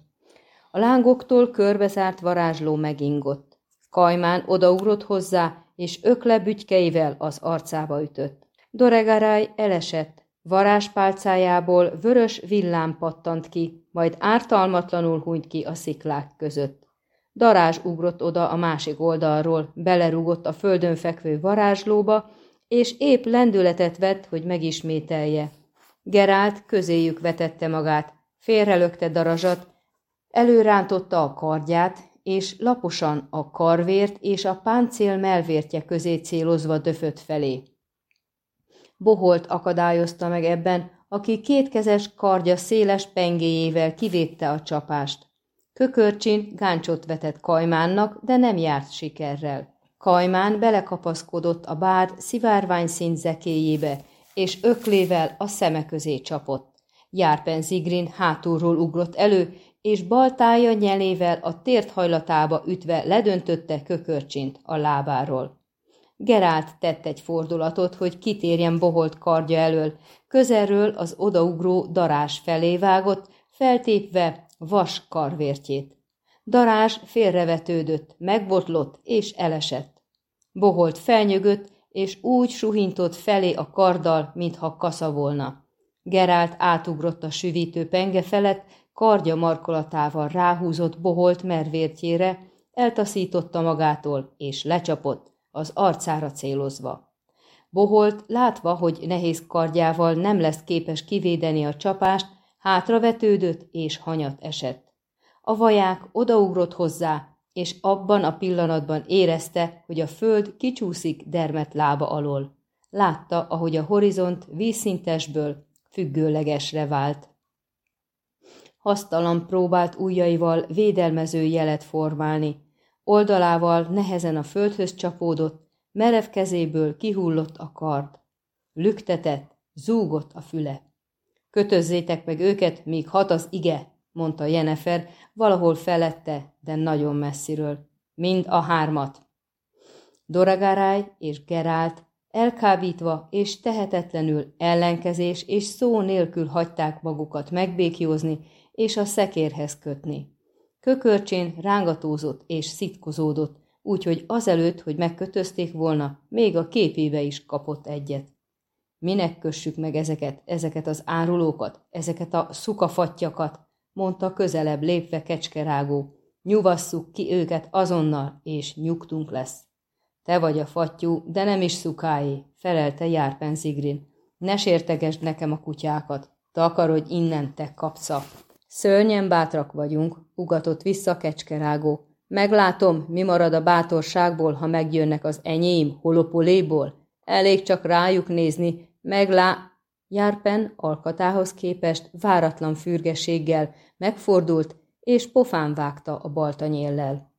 A lángoktól körbezárt varázsló megingott. Kajmán odaugrott hozzá, és ökle bütykeivel az arcába ütött. Doregarály elesett, varázspálcájából vörös villám pattant ki, majd ártalmatlanul hunyt ki a sziklák között. Darázs ugrott oda a másik oldalról, belerúgott a földön fekvő varázslóba, és épp lendületet vett, hogy megismételje. Gerált közéjük vetette magát, félrelökte darazsat, előrántotta a kardját, és laposan a karvért és a páncél melvértje közé célozva döfött felé. Boholt akadályozta meg ebben, aki kétkezes kardja széles pengéjével kivédte a csapást. Kökörcsin gáncsot vetett Kajmánnak, de nem járt sikerrel. Kajmán belekapaszkodott a bád szivárvány szint zekéjébe, és öklével a szeme közé csapott. Járpen Zigrin hátulról ugrott elő, és baltája nyelével a tért hajlatába ütve ledöntötte kökörcsint a lábáról. Gerált tett egy fordulatot, hogy kitérjen boholt kardja elől, közelről az odaugró darás felé vágott, feltépve vas karvértjét. Darázs félrevetődött, megbotlott és elesett. Boholt felnyögött, és úgy suhintott felé a karddal, mintha kasza volna. Gerált átugrott a süvítő penge felett, kardja markolatával ráhúzott boholt mervértjére, eltaszította magától, és lecsapott, az arcára célozva. Boholt, látva, hogy nehéz kardjával nem lesz képes kivédeni a csapást, hátravetődött és hanyat esett. A vaják odaugrott hozzá, és abban a pillanatban érezte, hogy a föld kicsúszik dermet lába alól. látta, ahogy a horizont vízszintesből függőlegesre vált. Hasztalan próbált ujjaival védelmező jelet formálni. Oldalával nehezen a földhöz csapódott, merev kezéből kihullott a kard. Lüktetett, zúgott a füle. Kötözzétek meg őket, míg hat az ige, mondta Jenefer, valahol felette, de nagyon messziről. Mind a hármat. Doragaráj és Gerált elkábítva és tehetetlenül ellenkezés és szó nélkül hagyták magukat megbékjózni és a szekérhez kötni. Kökörcsén rángatózott és szitkozódott, úgyhogy azelőtt, hogy megkötözték volna, még a képébe is kapott egyet. Minek kössük meg ezeket, ezeket az árulókat, ezeket a szukafattyakat, mondta közelebb lépve kecskerágó. Nyuvasszuk ki őket azonnal, és nyugtunk lesz. Te vagy a fattyú, de nem is szukáé, felelte Járpen Zigrin. Ne sértegesd nekem a kutyákat, takarodj innen, te kapsza. Szörnyen bátrak vagyunk, ugatott vissza kecskerágó. Meglátom, mi marad a bátorságból, ha megjönnek az enyém holopoléból. Elég csak rájuk nézni, meglá... Járpen alkatához képest váratlan fürgeséggel megfordult, és pofán vágta a baltanyéllel.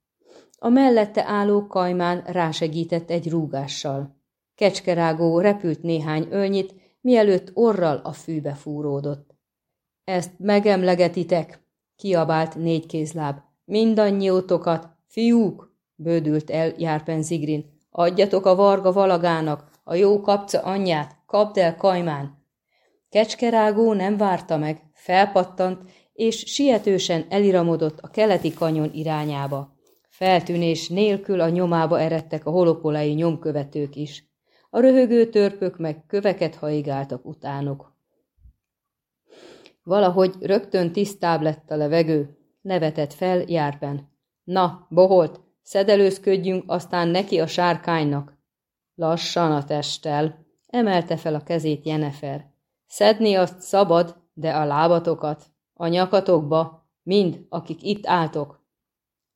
A mellette álló kajmán rásegített egy rúgással. Kecskerágó repült néhány ölnyit, mielőtt orral a fűbe fúródott. Ezt megemlegetitek, kiabált négy kézláb. Mindannyiótokat, fiúk, bődült el Járpen Zigrin. Adjatok a varga valagának, a jó kapca anyját, kapd el kajmán. Kecskerágó nem várta meg, felpattant, és sietősen eliramodott a keleti kanyon irányába. Feltűnés nélkül a nyomába eredtek a holopolai nyomkövetők is. A röhögő törpök meg köveket haigáltak utánuk. Valahogy rögtön tisztább lett a levegő, nevetett fel Járpen. Na, boholt, szedelőzködjünk, aztán neki a sárkánynak. Lassan a testtel, emelte fel a kezét Jenefer. Szedni azt szabad, de a lábatokat, a nyakatokba, mind, akik itt álltok.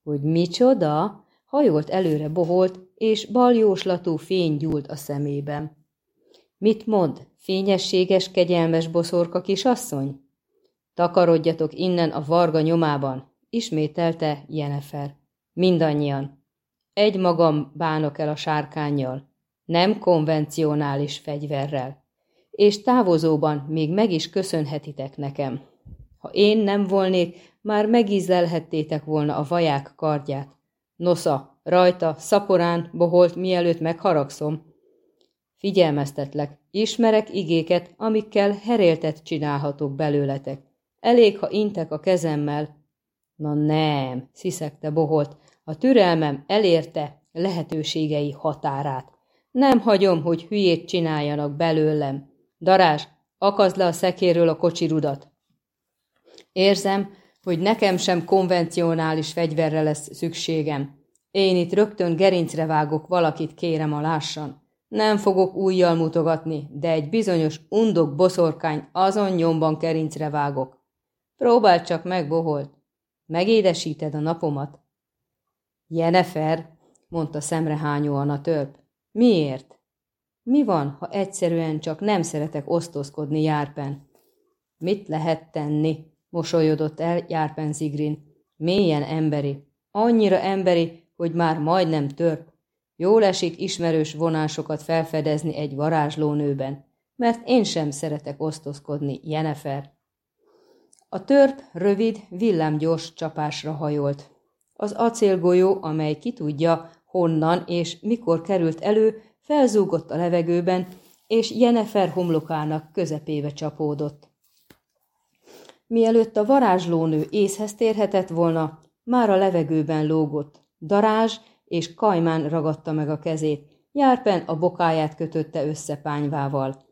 Hogy micsoda? Hajolt előre boholt, és baljóslatú fény gyúlt a szemében. Mit mond, fényességes, kegyelmes boszorka kisasszony? Takarodjatok innen a varga nyomában, ismételte Jenefer. Mindannyian. Egy magam bánok el a sárkányjal, nem konvencionális fegyverrel, és távozóban még meg is köszönhetitek nekem. Ha én nem volnék, már megízlelhettétek volna a vaják kardját. Nosza, rajta, szaporán, boholt, mielőtt megharagszom. Figyelmeztetlek, ismerek igéket, amikkel heréltet csinálhatok belőletek. Elég, ha intek a kezemmel. Na nem, sziszegte boholt, a türelmem elérte lehetőségei határát. Nem hagyom, hogy hülyét csináljanak belőlem. Darázs, akazd le a szekéről a kocsirudat. Érzem, hogy nekem sem konvencionális fegyverre lesz szükségem. Én itt rögtön gerincre vágok valakit, kérem a lássan. Nem fogok újjal mutogatni, de egy bizonyos undok boszorkány azon nyomban gerincre vágok. Próbáld csak meg, boholt. Megédesíted a napomat. Jenefer, mondta szemrehányóan a törp. Miért? Mi van, ha egyszerűen csak nem szeretek osztozkodni járpen? Mit lehet tenni? mosolyodott el Járpen Zigrin. Mélyen emberi. Annyira emberi, hogy már majdnem törp. Jól esik ismerős vonásokat felfedezni egy varázslónőben, mert én sem szeretek osztozkodni, Jenefer. A törp rövid, villámgyors csapásra hajolt. Az acélgolyó, amely ki tudja, honnan és mikor került elő, felzúgott a levegőben, és Jenefer homlokának közepébe csapódott. Mielőtt a varázslónő észhez térhetett volna, már a levegőben lógott. Darázs és kajmán ragadta meg a kezét, Járpen a bokáját kötötte össze pányvával.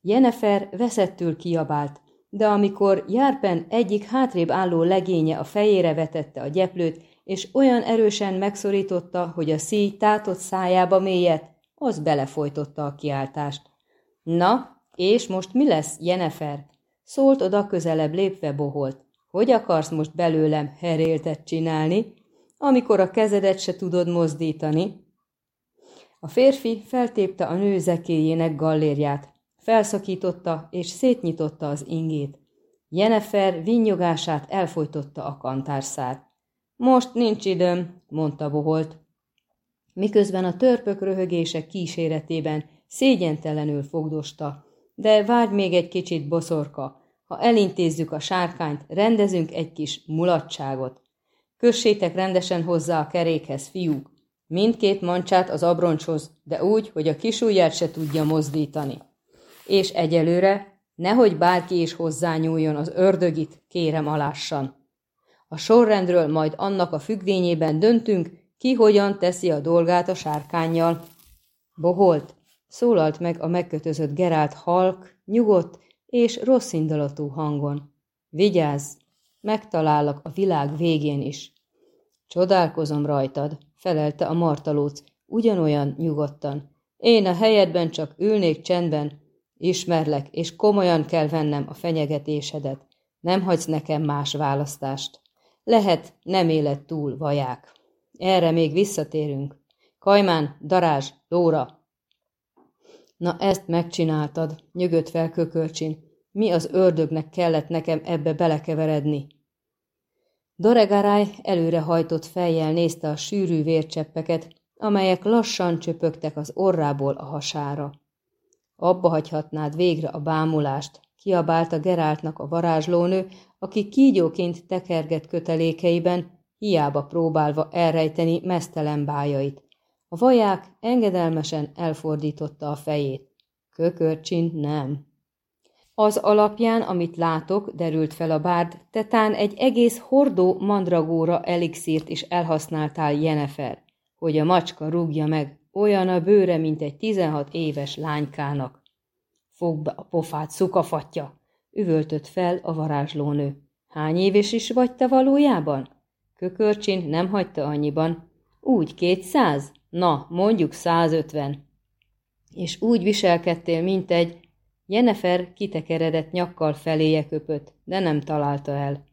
Jenefer veszettül kiabált, de amikor Járpen egyik hátrébb álló legénye a fejére vetette a gyeplőt, és olyan erősen megszorította, hogy a szíj tátott szájába mélyett, az belefolytotta a kiáltást. Na, és most mi lesz, Jenefer? Szólt oda közelebb lépve boholt. Hogy akarsz most belőlem heréltet csinálni, amikor a kezedet se tudod mozdítani? A férfi feltépte a nő zekéjének gallérját, felszakította és szétnyitotta az ingét. Jenefer vinnyogását elfolytotta a kantárszár. Most nincs időm, mondta Boholt. Miközben a törpök röhögése kíséretében szégyentelenül fogdosta. De várj még egy kicsit, boszorka, ha elintézzük a sárkányt, rendezünk egy kis mulatságot. Kössétek rendesen hozzá a kerékhez, fiúk. Mindkét mancsát az abroncshoz, de úgy, hogy a kisujját se tudja mozdítani. És egyelőre, nehogy bárki is hozzányúljon az ördögit, kérem alássan. A sorrendről majd annak a függvényében döntünk, ki hogyan teszi a dolgát a sárkányjal. Boholt, szólalt meg a megkötözött Gerált halk, nyugodt és rossz indulatú hangon. Vigyázz, megtalállak a világ végén is. Csodálkozom rajtad, felelte a martalóc, ugyanolyan nyugodtan. Én a helyedben csak ülnék csendben, ismerlek, és komolyan kell vennem a fenyegetésedet. Nem hagysz nekem más választást. Lehet, nem éled túl, vaják. Erre még visszatérünk. Kajmán, darázs, lóra! Na ezt megcsináltad, nyögött fel kökörcsin. Mi az ördögnek kellett nekem ebbe belekeveredni? Doregaráj előrehajtott fejjel nézte a sűrű vércseppeket, amelyek lassan csöpögtek az orrából a hasára. Abba hagyhatnád végre a bámulást, kiabálta Geráltnak a varázslónő, aki kígyóként tekerget kötelékeiben, hiába próbálva elrejteni mesztelen bájait. A vaják engedelmesen elfordította a fejét. Kökörcsin nem. Az alapján, amit látok, derült fel a bárd, tetán egy egész hordó mandragóra elixírt is elhasználtál Jenefer, hogy a macska rúgja meg, olyan a bőre, mint egy tizenhat éves lánykának. Fog be a pofát, szukafatja, üvöltött fel a varázslónő. Hány éves is vagy te valójában? Kökörcsin nem hagyta annyiban. Úgy kétszáz? Na, mondjuk százötven. És úgy viselkedtél, mint egy... Jenefer kitekeredett nyakkal feléje köpött, de nem találta el.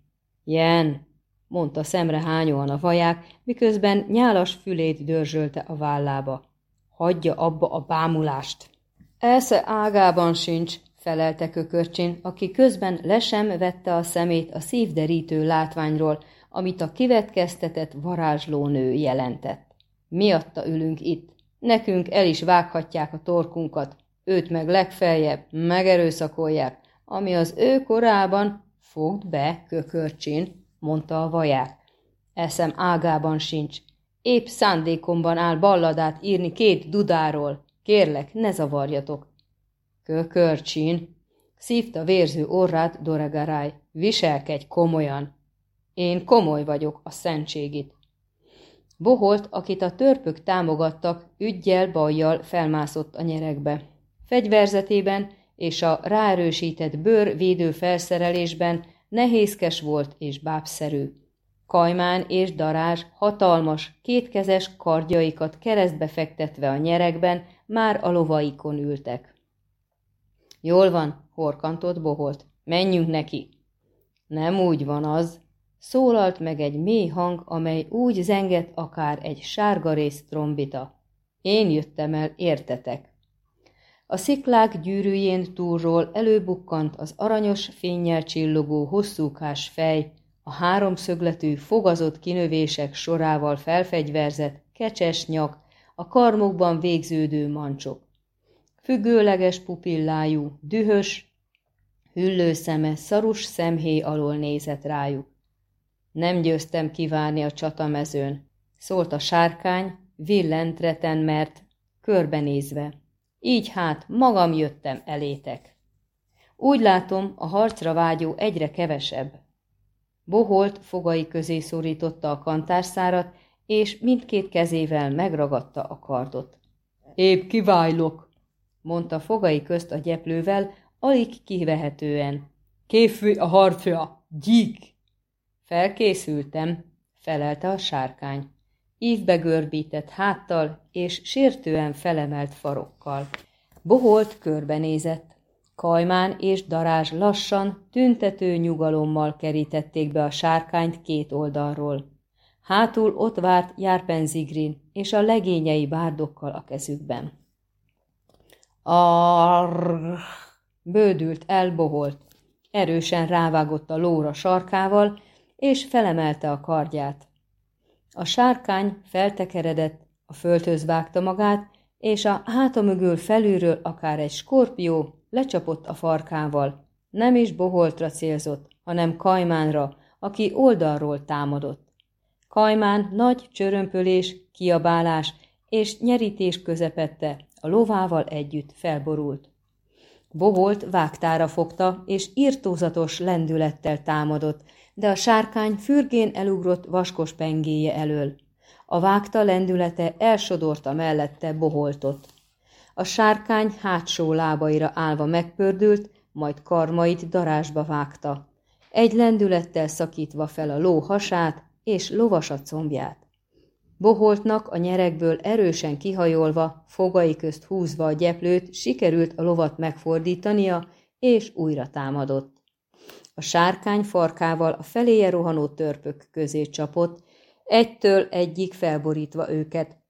Jen, mondta szemre hányóan a vaják, miközben nyálas fülét dörzsölte a vállába. Hagyja abba a bámulást. Esze ágában sincs, felelte kökörcsin, aki közben le sem vette a szemét a szívderítő látványról, amit a kivetkeztetett varázslónő jelentett. Miatta ülünk itt. Nekünk el is vághatják a torkunkat, őt meg legfeljebb megerőszakolják, ami az ő korában fogd be, kökörcsin, mondta a vaják. Eszem ágában sincs. Épp szándékomban áll balladát írni két dudáról. Kérlek, ne zavarjatok. Kökörcsin, szívta vérző orrát Doregaráj. Viselkedj komolyan. Én komoly vagyok a szentségit. Boholt, akit a törpök támogattak, ügyjel, bajjal felmászott a nyerekbe. Fegyverzetében és a ráerősített bőr védő felszerelésben nehézkes volt és bábszerű. Kajmán és darázs hatalmas, kétkezes kardjaikat keresztbe fektetve a nyerekben már a lovaikon ültek. Jól van, horkantott Boholt, menjünk neki. Nem úgy van az, Szólalt meg egy mély hang, amely úgy zengett akár egy sárga rész trombita. Én jöttem el, értetek. A sziklák gyűrűjén túlról előbukkant az aranyos fényjel csillogó hosszúkás fej, a háromszögletű, fogazott kinövések sorával felfegyverzett, kecses nyak, a karmokban végződő mancsok. Függőleges pupillájú, dühös, hüllőszeme, szarus szemhéj alól nézett rájuk. Nem győztem kivárni a csatamezőn, szólt a sárkány, villentreten, mert körbenézve. Így hát magam jöttem elétek. Úgy látom, a harcra vágyó egyre kevesebb. Boholt fogai közé szorította a kantárszárat, és mindkét kezével megragadta a kardot. Épp kiválok, mondta fogai közt a gyeplővel, alig kivehetően. Kéfű a harcra, gyík! Felkészültem, felelte a sárkány. Ívbe görbített háttal és sértően felemelt farokkal. Boholt körbenézett. Kajmán és darázs lassan, tüntető nyugalommal kerítették be a sárkányt két oldalról. Hátul ott várt Járpenzigrin és a legényei bárdokkal a kezükben. Arr! Bődült, elboholt. Erősen rávágott a lóra sarkával, és felemelte a kardját. A sárkány feltekeredett, a földhöz vágta magát, és a háta mögül felülről akár egy skorpió lecsapott a farkával. Nem is boholtra célzott, hanem Kajmánra, aki oldalról támadott. Kajmán nagy csörömpölés, kiabálás és nyerítés közepette, a lovával együtt felborult. Boholt vágtára fogta, és írtózatos lendülettel támadott, de a sárkány fürgén elugrott vaskos pengéje elől. A vágta lendülete elsodorta mellette boholtot. A sárkány hátsó lábaira állva megpördült, majd karmait darásba vágta. Egy lendülettel szakítva fel a ló hasát és lovasa combját. Boholtnak a nyerekből erősen kihajolva, fogai közt húzva a gyeplőt, sikerült a lovat megfordítania, és újra támadott. A sárkány farkával a feléje rohanó törpök közé csapott, egytől egyik felborítva őket.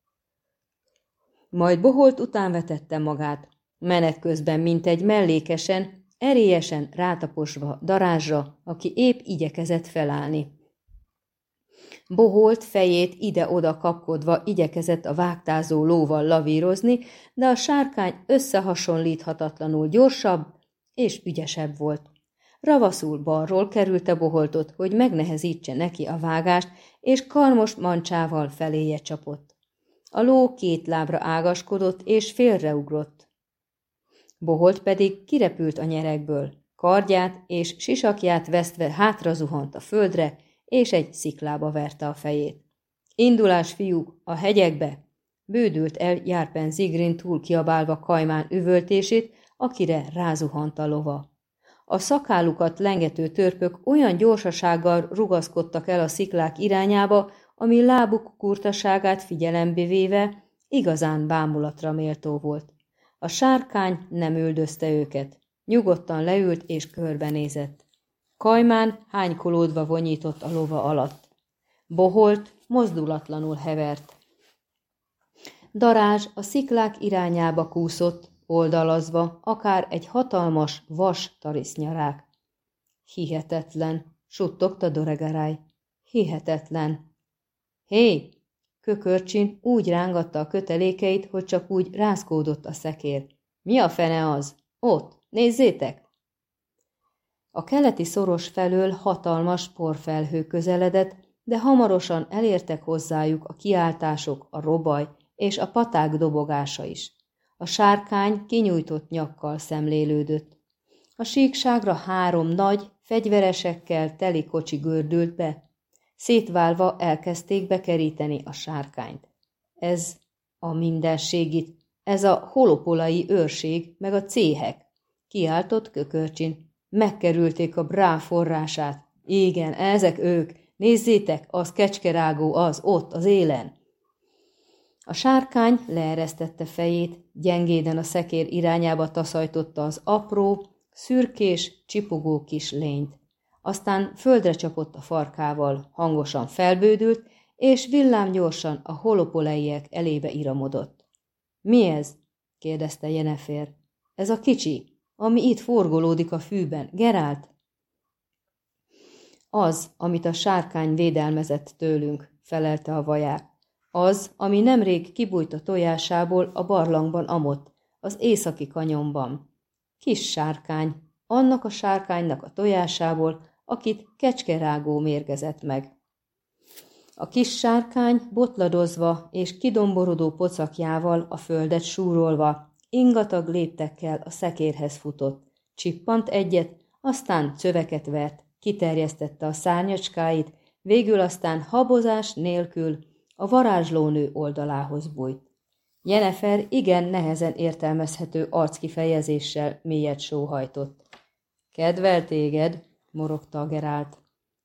Majd Boholt után vetette magát, menet közben mint egy mellékesen, erélyesen rátaposva darázsra, aki épp igyekezett felállni. Boholt fejét ide-oda kapkodva igyekezett a vágtázó lóval lavírozni, de a sárkány összehasonlíthatatlanul gyorsabb és ügyesebb volt. Ravaszul balról kerülte Boholtot, hogy megnehezítse neki a vágást, és karmos mancsával feléje csapott. A ló két lábra ágaskodott, és félreugrott. Boholt pedig kirepült a nyerekből, kardját és sisakját vesztve hátra zuhant a földre, és egy sziklába verte a fejét. Indulás, fiúk, a hegyekbe! Bődült el Járpen Zigrin túl kiabálva Kajmán üvöltését, akire rázuhant a lova. A szakálukat lengető törpök olyan gyorsasággal rugaszkodtak el a sziklák irányába, ami lábuk kurtaságát figyelembe véve igazán bámulatra méltó volt. A sárkány nem üldözte őket. Nyugodtan leült és körbenézett. Kajmán hánykolódva vonyított a lova alatt. Boholt mozdulatlanul hevert. Darázs a sziklák irányába kúszott, oldalazva, akár egy hatalmas vas tarisznyarák. Hihetetlen, suttogta Doregaráj. Hihetetlen. Hé! Kökörcsin úgy rángatta a kötelékeit, hogy csak úgy rázkódott a szekér. Mi a fene az? Ott, nézzétek! A keleti szoros felől hatalmas porfelhő közeledett, de hamarosan elértek hozzájuk a kiáltások, a robaj és a paták dobogása is. A sárkány kinyújtott nyakkal szemlélődött. A síkságra három nagy, fegyveresekkel teli kocsi gördült be. Szétválva elkezdték bekeríteni a sárkányt. Ez a mindenségit, ez a holopolai őrség, meg a céhek, kiáltott kökörcsin. Megkerülték a brá forrását. Igen, ezek ők. Nézzétek, az kecskerágó az, ott, az élen. A sárkány leeresztette fejét, gyengéden a szekér irányába taszajtotta az apró, szürkés, csipogó kis lényt. Aztán földre csapott a farkával, hangosan felbődült, és villám gyorsan a holopoleiek elébe iramodott. – Mi ez? – kérdezte Jenefér. – Ez a kicsi ami itt forgolódik a fűben. Gerált? Az, amit a sárkány védelmezett tőlünk, felelte a vaják. Az, ami nemrég kibújt a tojásából a barlangban amott, az északi kanyomban. Kis sárkány, annak a sárkánynak a tojásából, akit kecskerágó mérgezett meg. A kis sárkány botladozva és kidomborodó pocakjával a földet súrolva Ingatag léptekkel a szekérhez futott, csippant egyet, aztán csöveket vert, kiterjesztette a szárnyacskáit, végül aztán habozás nélkül a varázslónő oldalához bújt. Jenefer igen nehezen értelmezhető arckifejezéssel mélyet sóhajtott. Kedvel téged, morogta a Gerált.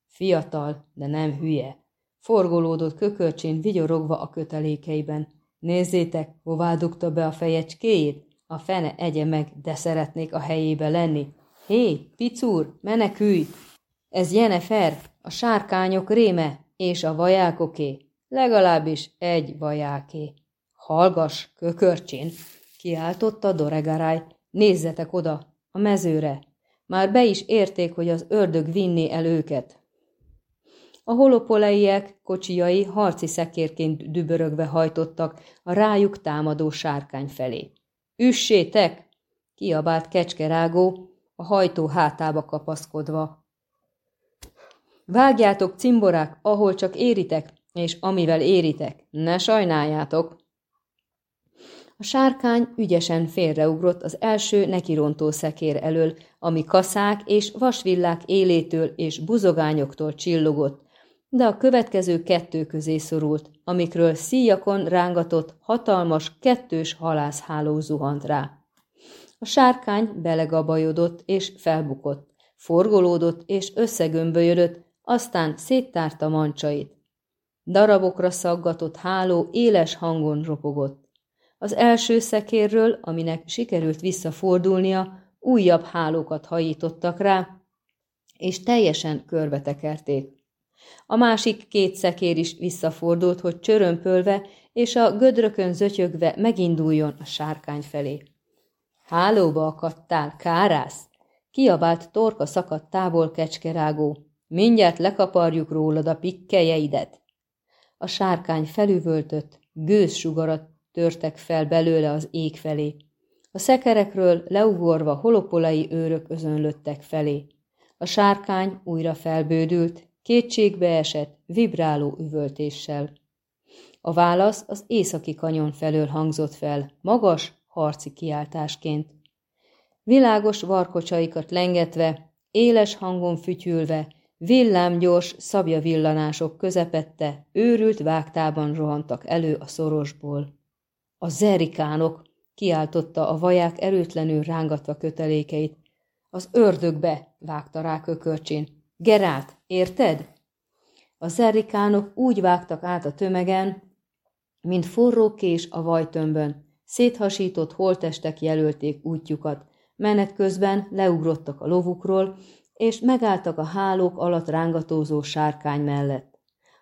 Fiatal, de nem hülye. Forgolódott kökörcsén vigyorogva a kötelékeiben. Nézzétek, hová dugta be a fejecskéjét? A fene egye meg, de szeretnék a helyébe lenni. Hé, picúr, menekülj! Ez Jenefer, a sárkányok réme, és a vajákoké, legalábbis egy vajáké. Hallgas, kökörcsin, kiáltotta Doregaráj, nézzetek oda, a mezőre. Már be is érték, hogy az ördög vinné el őket. A holopoleiek kocsijai harci szekérként dübörögve hajtottak a rájuk támadó sárkány felé. Üssétek! kiabált kecskerágó, a hajtó hátába kapaszkodva. Vágjátok, cimborák, ahol csak éritek, és amivel éritek, ne sajnáljátok! A sárkány ügyesen félreugrott az első nekirontó szekér elől, ami kaszák és vasvillák élétől és buzogányoktól csillogott, de a következő kettő közé szorult, amikről szíjakon rángatott hatalmas kettős halászháló zuhant rá. A sárkány belegabajodott és felbukott, forgolódott és összegömbölyödött, aztán széttárta mancsait. Darabokra szaggatott háló éles hangon ropogott. Az első szekérről, aminek sikerült visszafordulnia, újabb hálókat hajítottak rá, és teljesen körbetekerték. A másik két szekér is visszafordult, hogy csörömpölve és a gödrökön zötyögve meginduljon a sárkány felé. Hálóba akadtál, kárász! Kiabált torka szakadt távol kecskerágó. Mindjárt lekaparjuk rólad a pikkelyeidet. A sárkány felüvöltött, gőzsugarat törtek fel belőle az ég felé. A szekerekről leugorva holopolai őrök özönlöttek felé. A sárkány újra felbődült, kétségbe esett, vibráló üvöltéssel. A válasz az északi kanyon felől hangzott fel, magas, harci kiáltásként. Világos varkocsaikat lengetve, éles hangon fütyülve, villámgyors szabja villanások közepette, őrült vágtában rohantak elő a szorosból. A zerikánok, kiáltotta a vaják erőtlenül rángatva kötelékeit. Az ördögbe, vágta rá kökörcsén. Gerált, érted? A zerikánok úgy vágtak át a tömegen, mint forró kés a vajtömbön. Széthasított holtestek jelölték útjukat, menet közben leugrottak a lovukról, és megálltak a hálók alatt rángatózó sárkány mellett.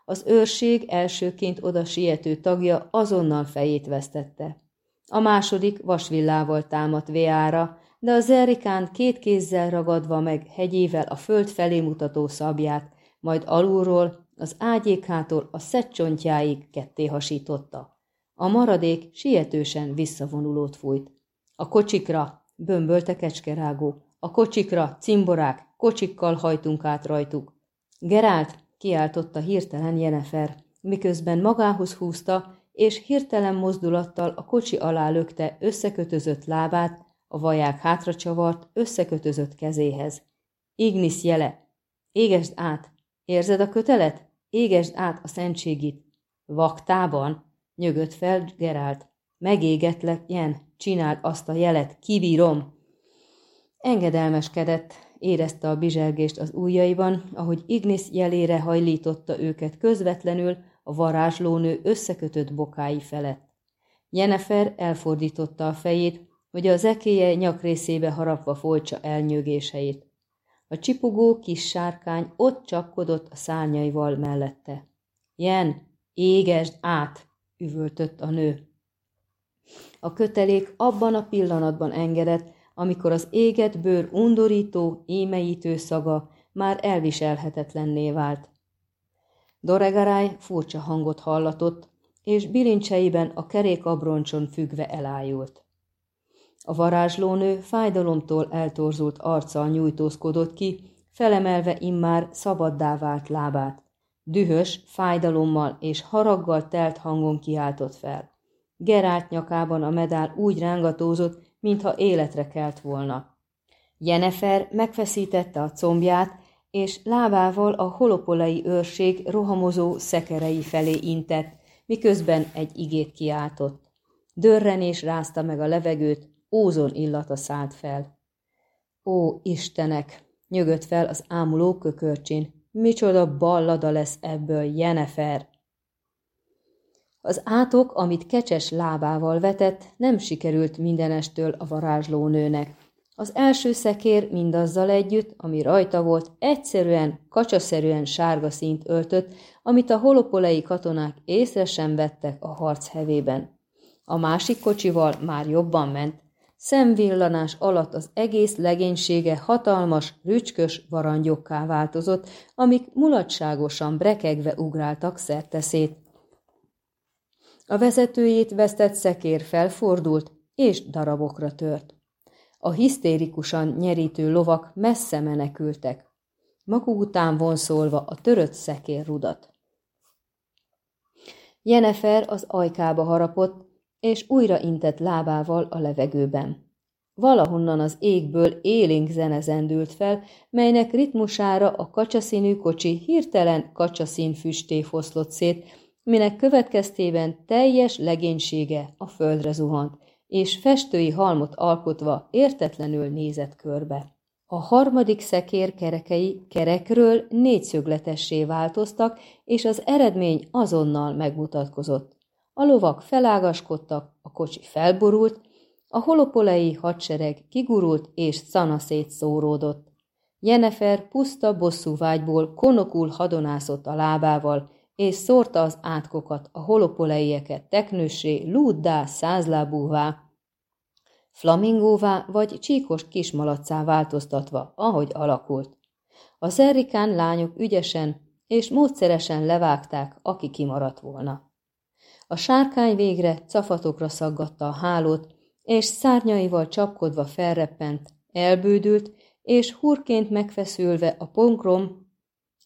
Az őrség elsőként oda siető tagja azonnal fejét vesztette. A második vasvillával támadt véára, de a zerikán két kézzel ragadva meg hegyével a föld felé mutató szabját, majd alulról, az ágyékától a szecsontjáig ketté hasította. A maradék sietősen visszavonulót fújt. A kocsikra, bömbölte kecskerágó. A kocsikra, cimborák, kocsikkal hajtunk át rajtuk. Gerált, kiáltotta hirtelen Jenefer, miközben magához húzta, és hirtelen mozdulattal a kocsi alá lökte összekötözött lábát, a vaják hátra csavart, összekötözött kezéhez. Ignis jele! Égesd át! Érzed a kötelet? Égesd át a szentségit! Vaktában? Nyögött fel Gerált. Megégetlek, Jen, csináld azt a jelet, kibírom. Engedelmeskedett, érezte a bizsergést az ujjaiban, ahogy Ignis jelére hajlította őket közvetlenül a varázslónő összekötött bokái felett. Jenefer elfordította a fejét, hogy az ekéje nyakrészébe harapva folytsa elnyögéseit. A csipogó kis sárkány ott csapkodott a szárnyaival mellette. Jen, égesd át! üvöltött a nő. A kötelék abban a pillanatban engedett, amikor az éget bőr undorító, émeítő szaga már elviselhetetlenné vált. Doregarály furcsa hangot hallatott, és bilincseiben a kerék abroncson függve elájult. A varázslónő fájdalomtól eltorzult arccal nyújtózkodott ki, felemelve immár szabaddá vált lábát. Dühös, fájdalommal és haraggal telt hangon kiáltott fel. Gerált nyakában a medál úgy rángatózott, mintha életre kelt volna. Jenefer megfeszítette a combját, és lábával a holopolai őrség rohamozó szekerei felé intett, miközben egy igét kiáltott. Dörrenés rázta meg a levegőt, ózon illata szállt fel. Ó, Istenek! nyögött fel az ámuló kökörcsin. Micsoda ballada lesz ebből, Jenefer! Az átok, amit kecses lábával vetett, nem sikerült mindenestől a varázslónőnek. Az első szekér mindazzal együtt, ami rajta volt, egyszerűen, kacsaszerűen sárga színt öltött, amit a holopolei katonák észre sem vettek a harc hevében. A másik kocsival már jobban ment. Szemvillanás alatt az egész legénysége hatalmas, rücskös varangyokká változott, amik mulatságosan brekegve ugráltak szerteszét. A vezetőjét vesztett szekér felfordult, és darabokra tört. A hisztérikusan nyerítő lovak messze menekültek, maguk után vonszolva a törött szekér rudat. Jenefer az ajkába harapott, és újra intett lábával a levegőben. Valahonnan az égből élénk zene zendült fel, melynek ritmusára a kacsaszínű kocsi hirtelen kacsaszín füsté foszlott szét, minek következtében teljes legénysége a földre zuhant, és festői halmot alkotva értetlenül nézett körbe. A harmadik szekér kerekei kerekről négyszögletessé változtak, és az eredmény azonnal megmutatkozott. A lovak felágaskodtak, a kocsi felborult, a holopolei hadsereg kigurult és szanaszét szóródott. Jenefer puszta bosszú vágyból konokul hadonászott a lábával, és szórta az átkokat, a holopoleieket teknősé, lúddá, százlábúvá, flamingóvá vagy csíkos kismalacá változtatva, ahogy alakult. A zerrikán lányok ügyesen és módszeresen levágták, aki kimaradt volna. A sárkány végre cafatokra szaggatta a hálót, és szárnyaival csapkodva felreppent, elbődült, és hurként megfeszülve a ponkrom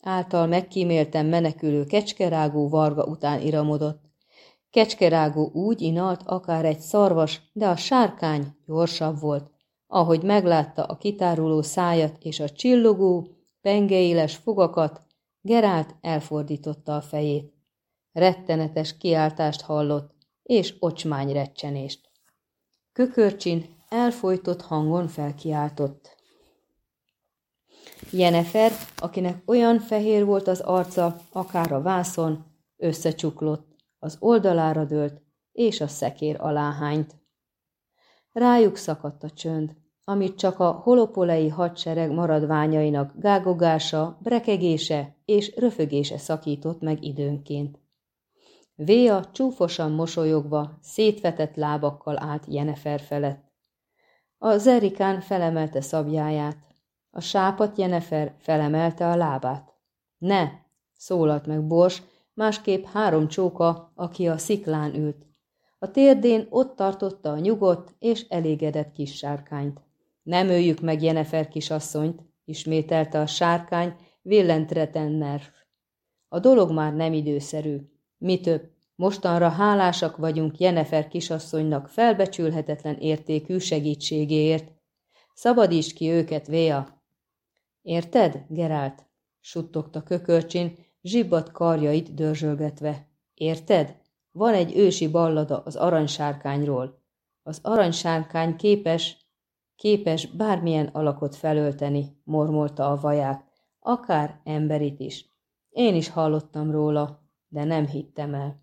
által megkímélten menekülő kecskerágó varga után iramodott. Kecskerágó úgy inalt, akár egy szarvas, de a sárkány gyorsabb volt. Ahogy meglátta a kitáruló szájat és a csillogó, pengeéles fogakat, Gerált elfordította a fejét. Rettenetes kiáltást hallott, és ocsmány recsenést. Kökörcsin elfolytott hangon felkiáltott. Jenefer, akinek olyan fehér volt az arca, akár a vászon, összecsuklott, az oldalára dőlt, és a szekér aláhányt. Rájuk szakadt a csönd, amit csak a holopolei hadsereg maradványainak gágogása, brekegése és röfögése szakított meg időnként. Véa csúfosan mosolyogva, szétvetett lábakkal állt Jenefer felett. A zerikán felemelte szabjáját, a sápat Jenefer felemelte a lábát. Ne! szólalt meg Bors, másképp három csóka, aki a sziklán ült. A térdén ott tartotta a nyugodt és elégedett kis sárkányt. Nem öljük meg Jenefer kisasszonyt, ismételte a sárkány, villentreten A dolog már nem időszerű. Mi több, mostanra hálásak vagyunk Jenefer kisasszonynak felbecsülhetetlen értékű segítségéért. Szabadíts ki őket, Véa! Érted, Gerált? suttogta kökörcsin, zsibbat karjait dörzsölgetve. Érted? Van egy ősi ballada az aranysárkányról. Az aranysárkány képes, képes bármilyen alakot felölteni, mormolta a vaják, akár emberit is. Én is hallottam róla, de nem hittem el.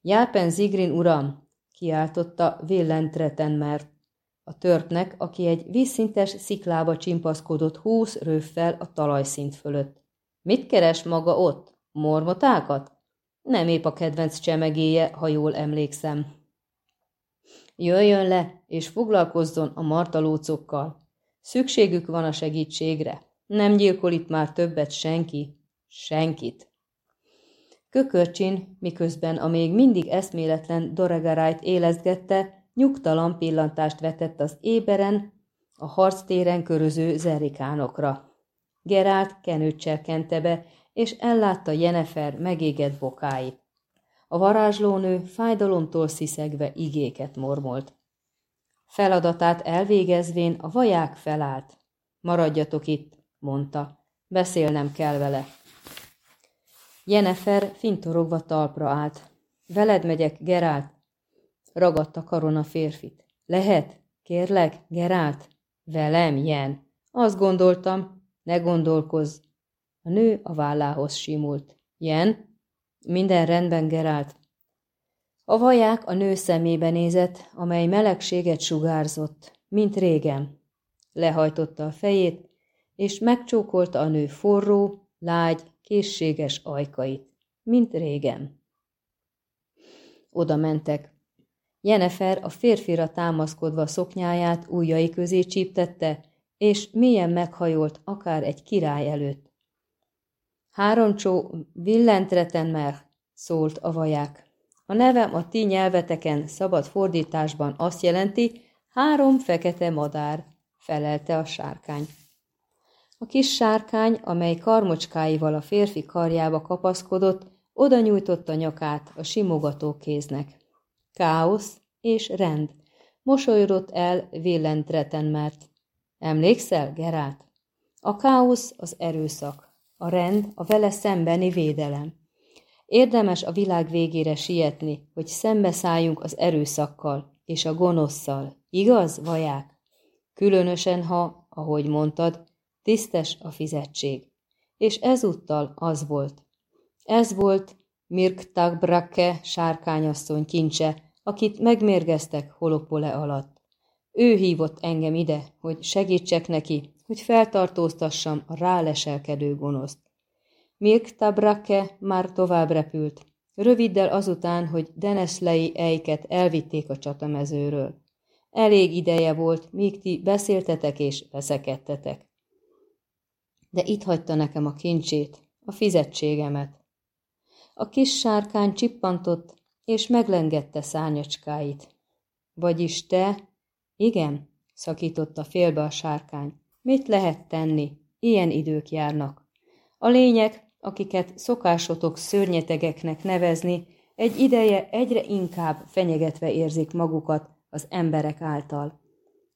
Jápen Zigrin uram, kiáltotta Villentreten, mert a törpnek, aki egy vízszintes sziklába csimpaszkodott húsz rőffel a talajszint fölött. Mit keres maga ott? Mormotákat? Nem épp a kedvenc csemegéje, ha jól emlékszem. Jöjjön le, és foglalkozzon a martalócokkal. Szükségük van a segítségre. Nem gyilkol itt már többet senki. Senkit. Kökörcsin, miközben a még mindig eszméletlen Doregarájt élezgette, Nyugtalan pillantást vetett az éberen, a harctéren köröző zerikánokra. Gerált kenőt cserkente be, és ellátta Jenefer megégett bokáit. A varázslónő fájdalomtól sziszegve igéket mormolt. Feladatát elvégezvén a vaják felállt. Maradjatok itt, mondta. Beszélnem kell vele. Jenefer fintorogva talpra állt. Veled megyek, Gerált, Ragadta karon a férfit. Lehet? Kérlek, Gerált? Velem, Jen. Azt gondoltam, ne gondolkozz. A nő a vállához simult. Jen? Minden rendben, Gerált. A vaják a nő szemébe nézett, amely melegséget sugárzott, mint régen. lehajtotta a fejét, és megcsókolta a nő forró, lágy, készséges ajkait, mint régen. Oda mentek. Jenefer a férfira támaszkodva szoknyáját ujjai közé csíptette, és mélyen meghajolt akár egy király előtt. Három csó Villentretenmer, szólt a vaják. A nevem a ti nyelveteken szabad fordításban azt jelenti, három fekete madár, felelte a sárkány. A kis sárkány, amely karmocskáival a férfi karjába kapaszkodott, oda nyújtotta nyakát a simogató kéznek. Káosz és rend. Mosolydott el mert Emlékszel, Gerált? A káosz az erőszak, a rend a vele szembeni védelem. Érdemes a világ végére sietni, hogy szembeszálljunk az erőszakkal és a gonoszszal. Igaz, vaják? Különösen, ha, ahogy mondtad, tisztes a fizetség. És ezúttal az volt. Ez volt Mirk Tagbrake sárkányasszony kincse, akit megmérgeztek Holopole alatt. Ő hívott engem ide, hogy segítsek neki, hogy feltartóztassam a ráleselkedő gonoszt. Mirk Tabrake már tovább repült, röviddel azután, hogy Deneszlei ejket elvitték a csatamezőről. Elég ideje volt, míg ti beszéltetek és veszekedtetek. De itt hagyta nekem a kincsét, a fizetségemet. A kis sárkány csippantott, és meglengette szárnyacskáit. Vagyis te, igen, szakította félbe a sárkány. Mit lehet tenni? Ilyen idők járnak. A lények, akiket szokásotok szörnyetegeknek nevezni, egy ideje egyre inkább fenyegetve érzik magukat az emberek által.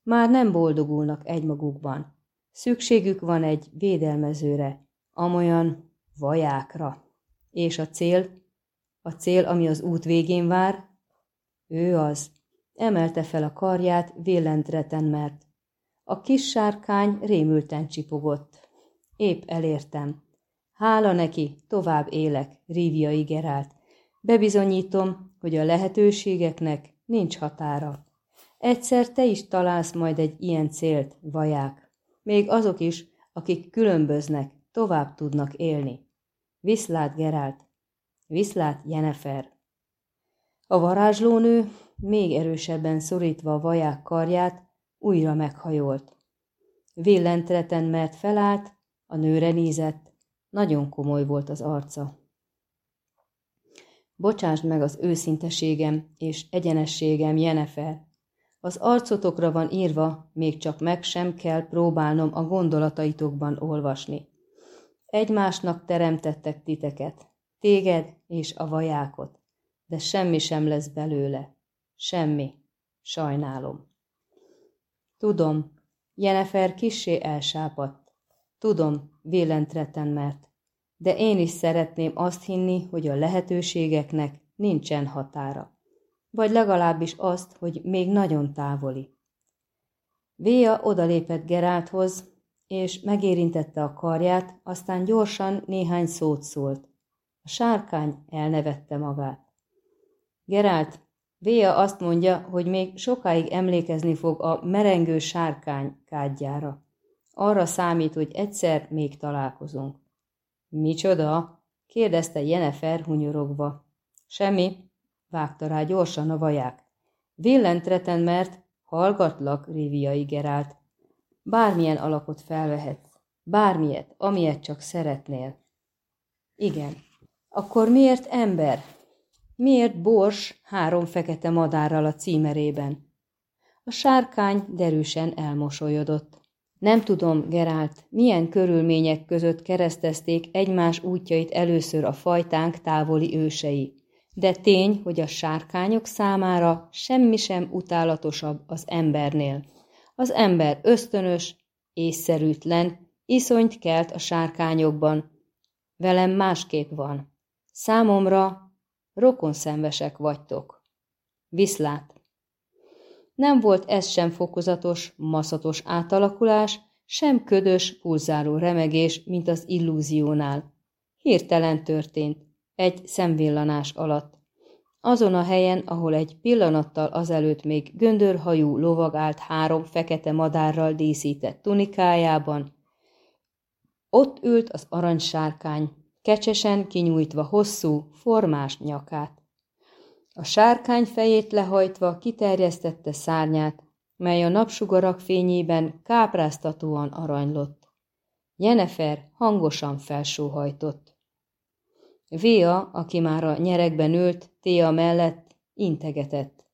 Már nem boldogulnak egymagukban. Szükségük van egy védelmezőre, amolyan vajákra. És a cél? A cél, ami az út végén vár? Ő az, Emelte fel a karját, véllentreten mert. A kis sárkány rémülten csipogott. Épp elértem. Hála neki, tovább élek, Ríviai Gerált. Bebizonyítom, hogy a lehetőségeknek nincs határa. Egyszer te is találsz majd egy ilyen célt, vaják. Még azok is, akik különböznek, tovább tudnak élni. Viszlát Gerált. Viszlát Jenefer. A varázslónő még erősebben szorítva a vaják karját, újra meghajolt. Villentreten mert felállt, a nőre nézett, nagyon komoly volt az arca. Bocsásd meg az őszinteségem és egyenességem, Jenefer. Az arcotokra van írva, még csak meg sem kell próbálnom a gondolataitokban olvasni. Egymásnak teremtettek titeket, téged és a vajákot, de semmi sem lesz belőle. Semmi. Sajnálom. Tudom, Jenefer kissé elsápadt. Tudom, vélentreten mert. De én is szeretném azt hinni, hogy a lehetőségeknek nincsen határa. Vagy legalábbis azt, hogy még nagyon távoli. Véja odalépett Gerálthoz, és megérintette a karját, aztán gyorsan néhány szót szólt. A sárkány elnevette magát. Gerált, Véja azt mondja, hogy még sokáig emlékezni fog a merengő sárkány kádjára. Arra számít, hogy egyszer még találkozunk. Micsoda? kérdezte Jenefer hunyorogva. Semmi, vágta rá gyorsan a vaják. Villentreten, mert hallgatlak, Riviai Gerált. Bármilyen alakot felvehetsz, bármilyet, amilyet csak szeretnél. Igen. Akkor miért ember? Miért bors három fekete madárral a címerében? A sárkány derűsen elmosolyodott. Nem tudom, Gerált, milyen körülmények között keresztezték egymás útjait először a fajtánk távoli ősei. De tény, hogy a sárkányok számára semmi sem utálatosabb az embernél. Az ember ösztönös, észszerűtlen, iszonyt kelt a sárkányokban. Velem másképp van. Számomra Rokonszenvesek vagytok. Viszlát. Nem volt ez sem fokozatos, maszatos átalakulás, sem ködös, pulzáló remegés, mint az illúziónál. Hirtelen történt, egy szemvillanás alatt. azon a helyen, ahol egy pillanattal azelőtt még göndörhajú lovag állt három fekete madárral díszített tunikájában, ott ült az aranysárkány, kecsesen kinyújtva hosszú, formás nyakát. A sárkány fejét lehajtva kiterjesztette szárnyát, mely a napsugarak fényében kápráztatóan aranylott. Jenefer hangosan felsóhajtott. Véa, aki már a nyerekben ült, Téa mellett, integetett.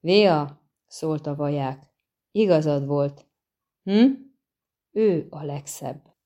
Véa, szólt a vaják, igazad volt. Hm? Ő a legszebb.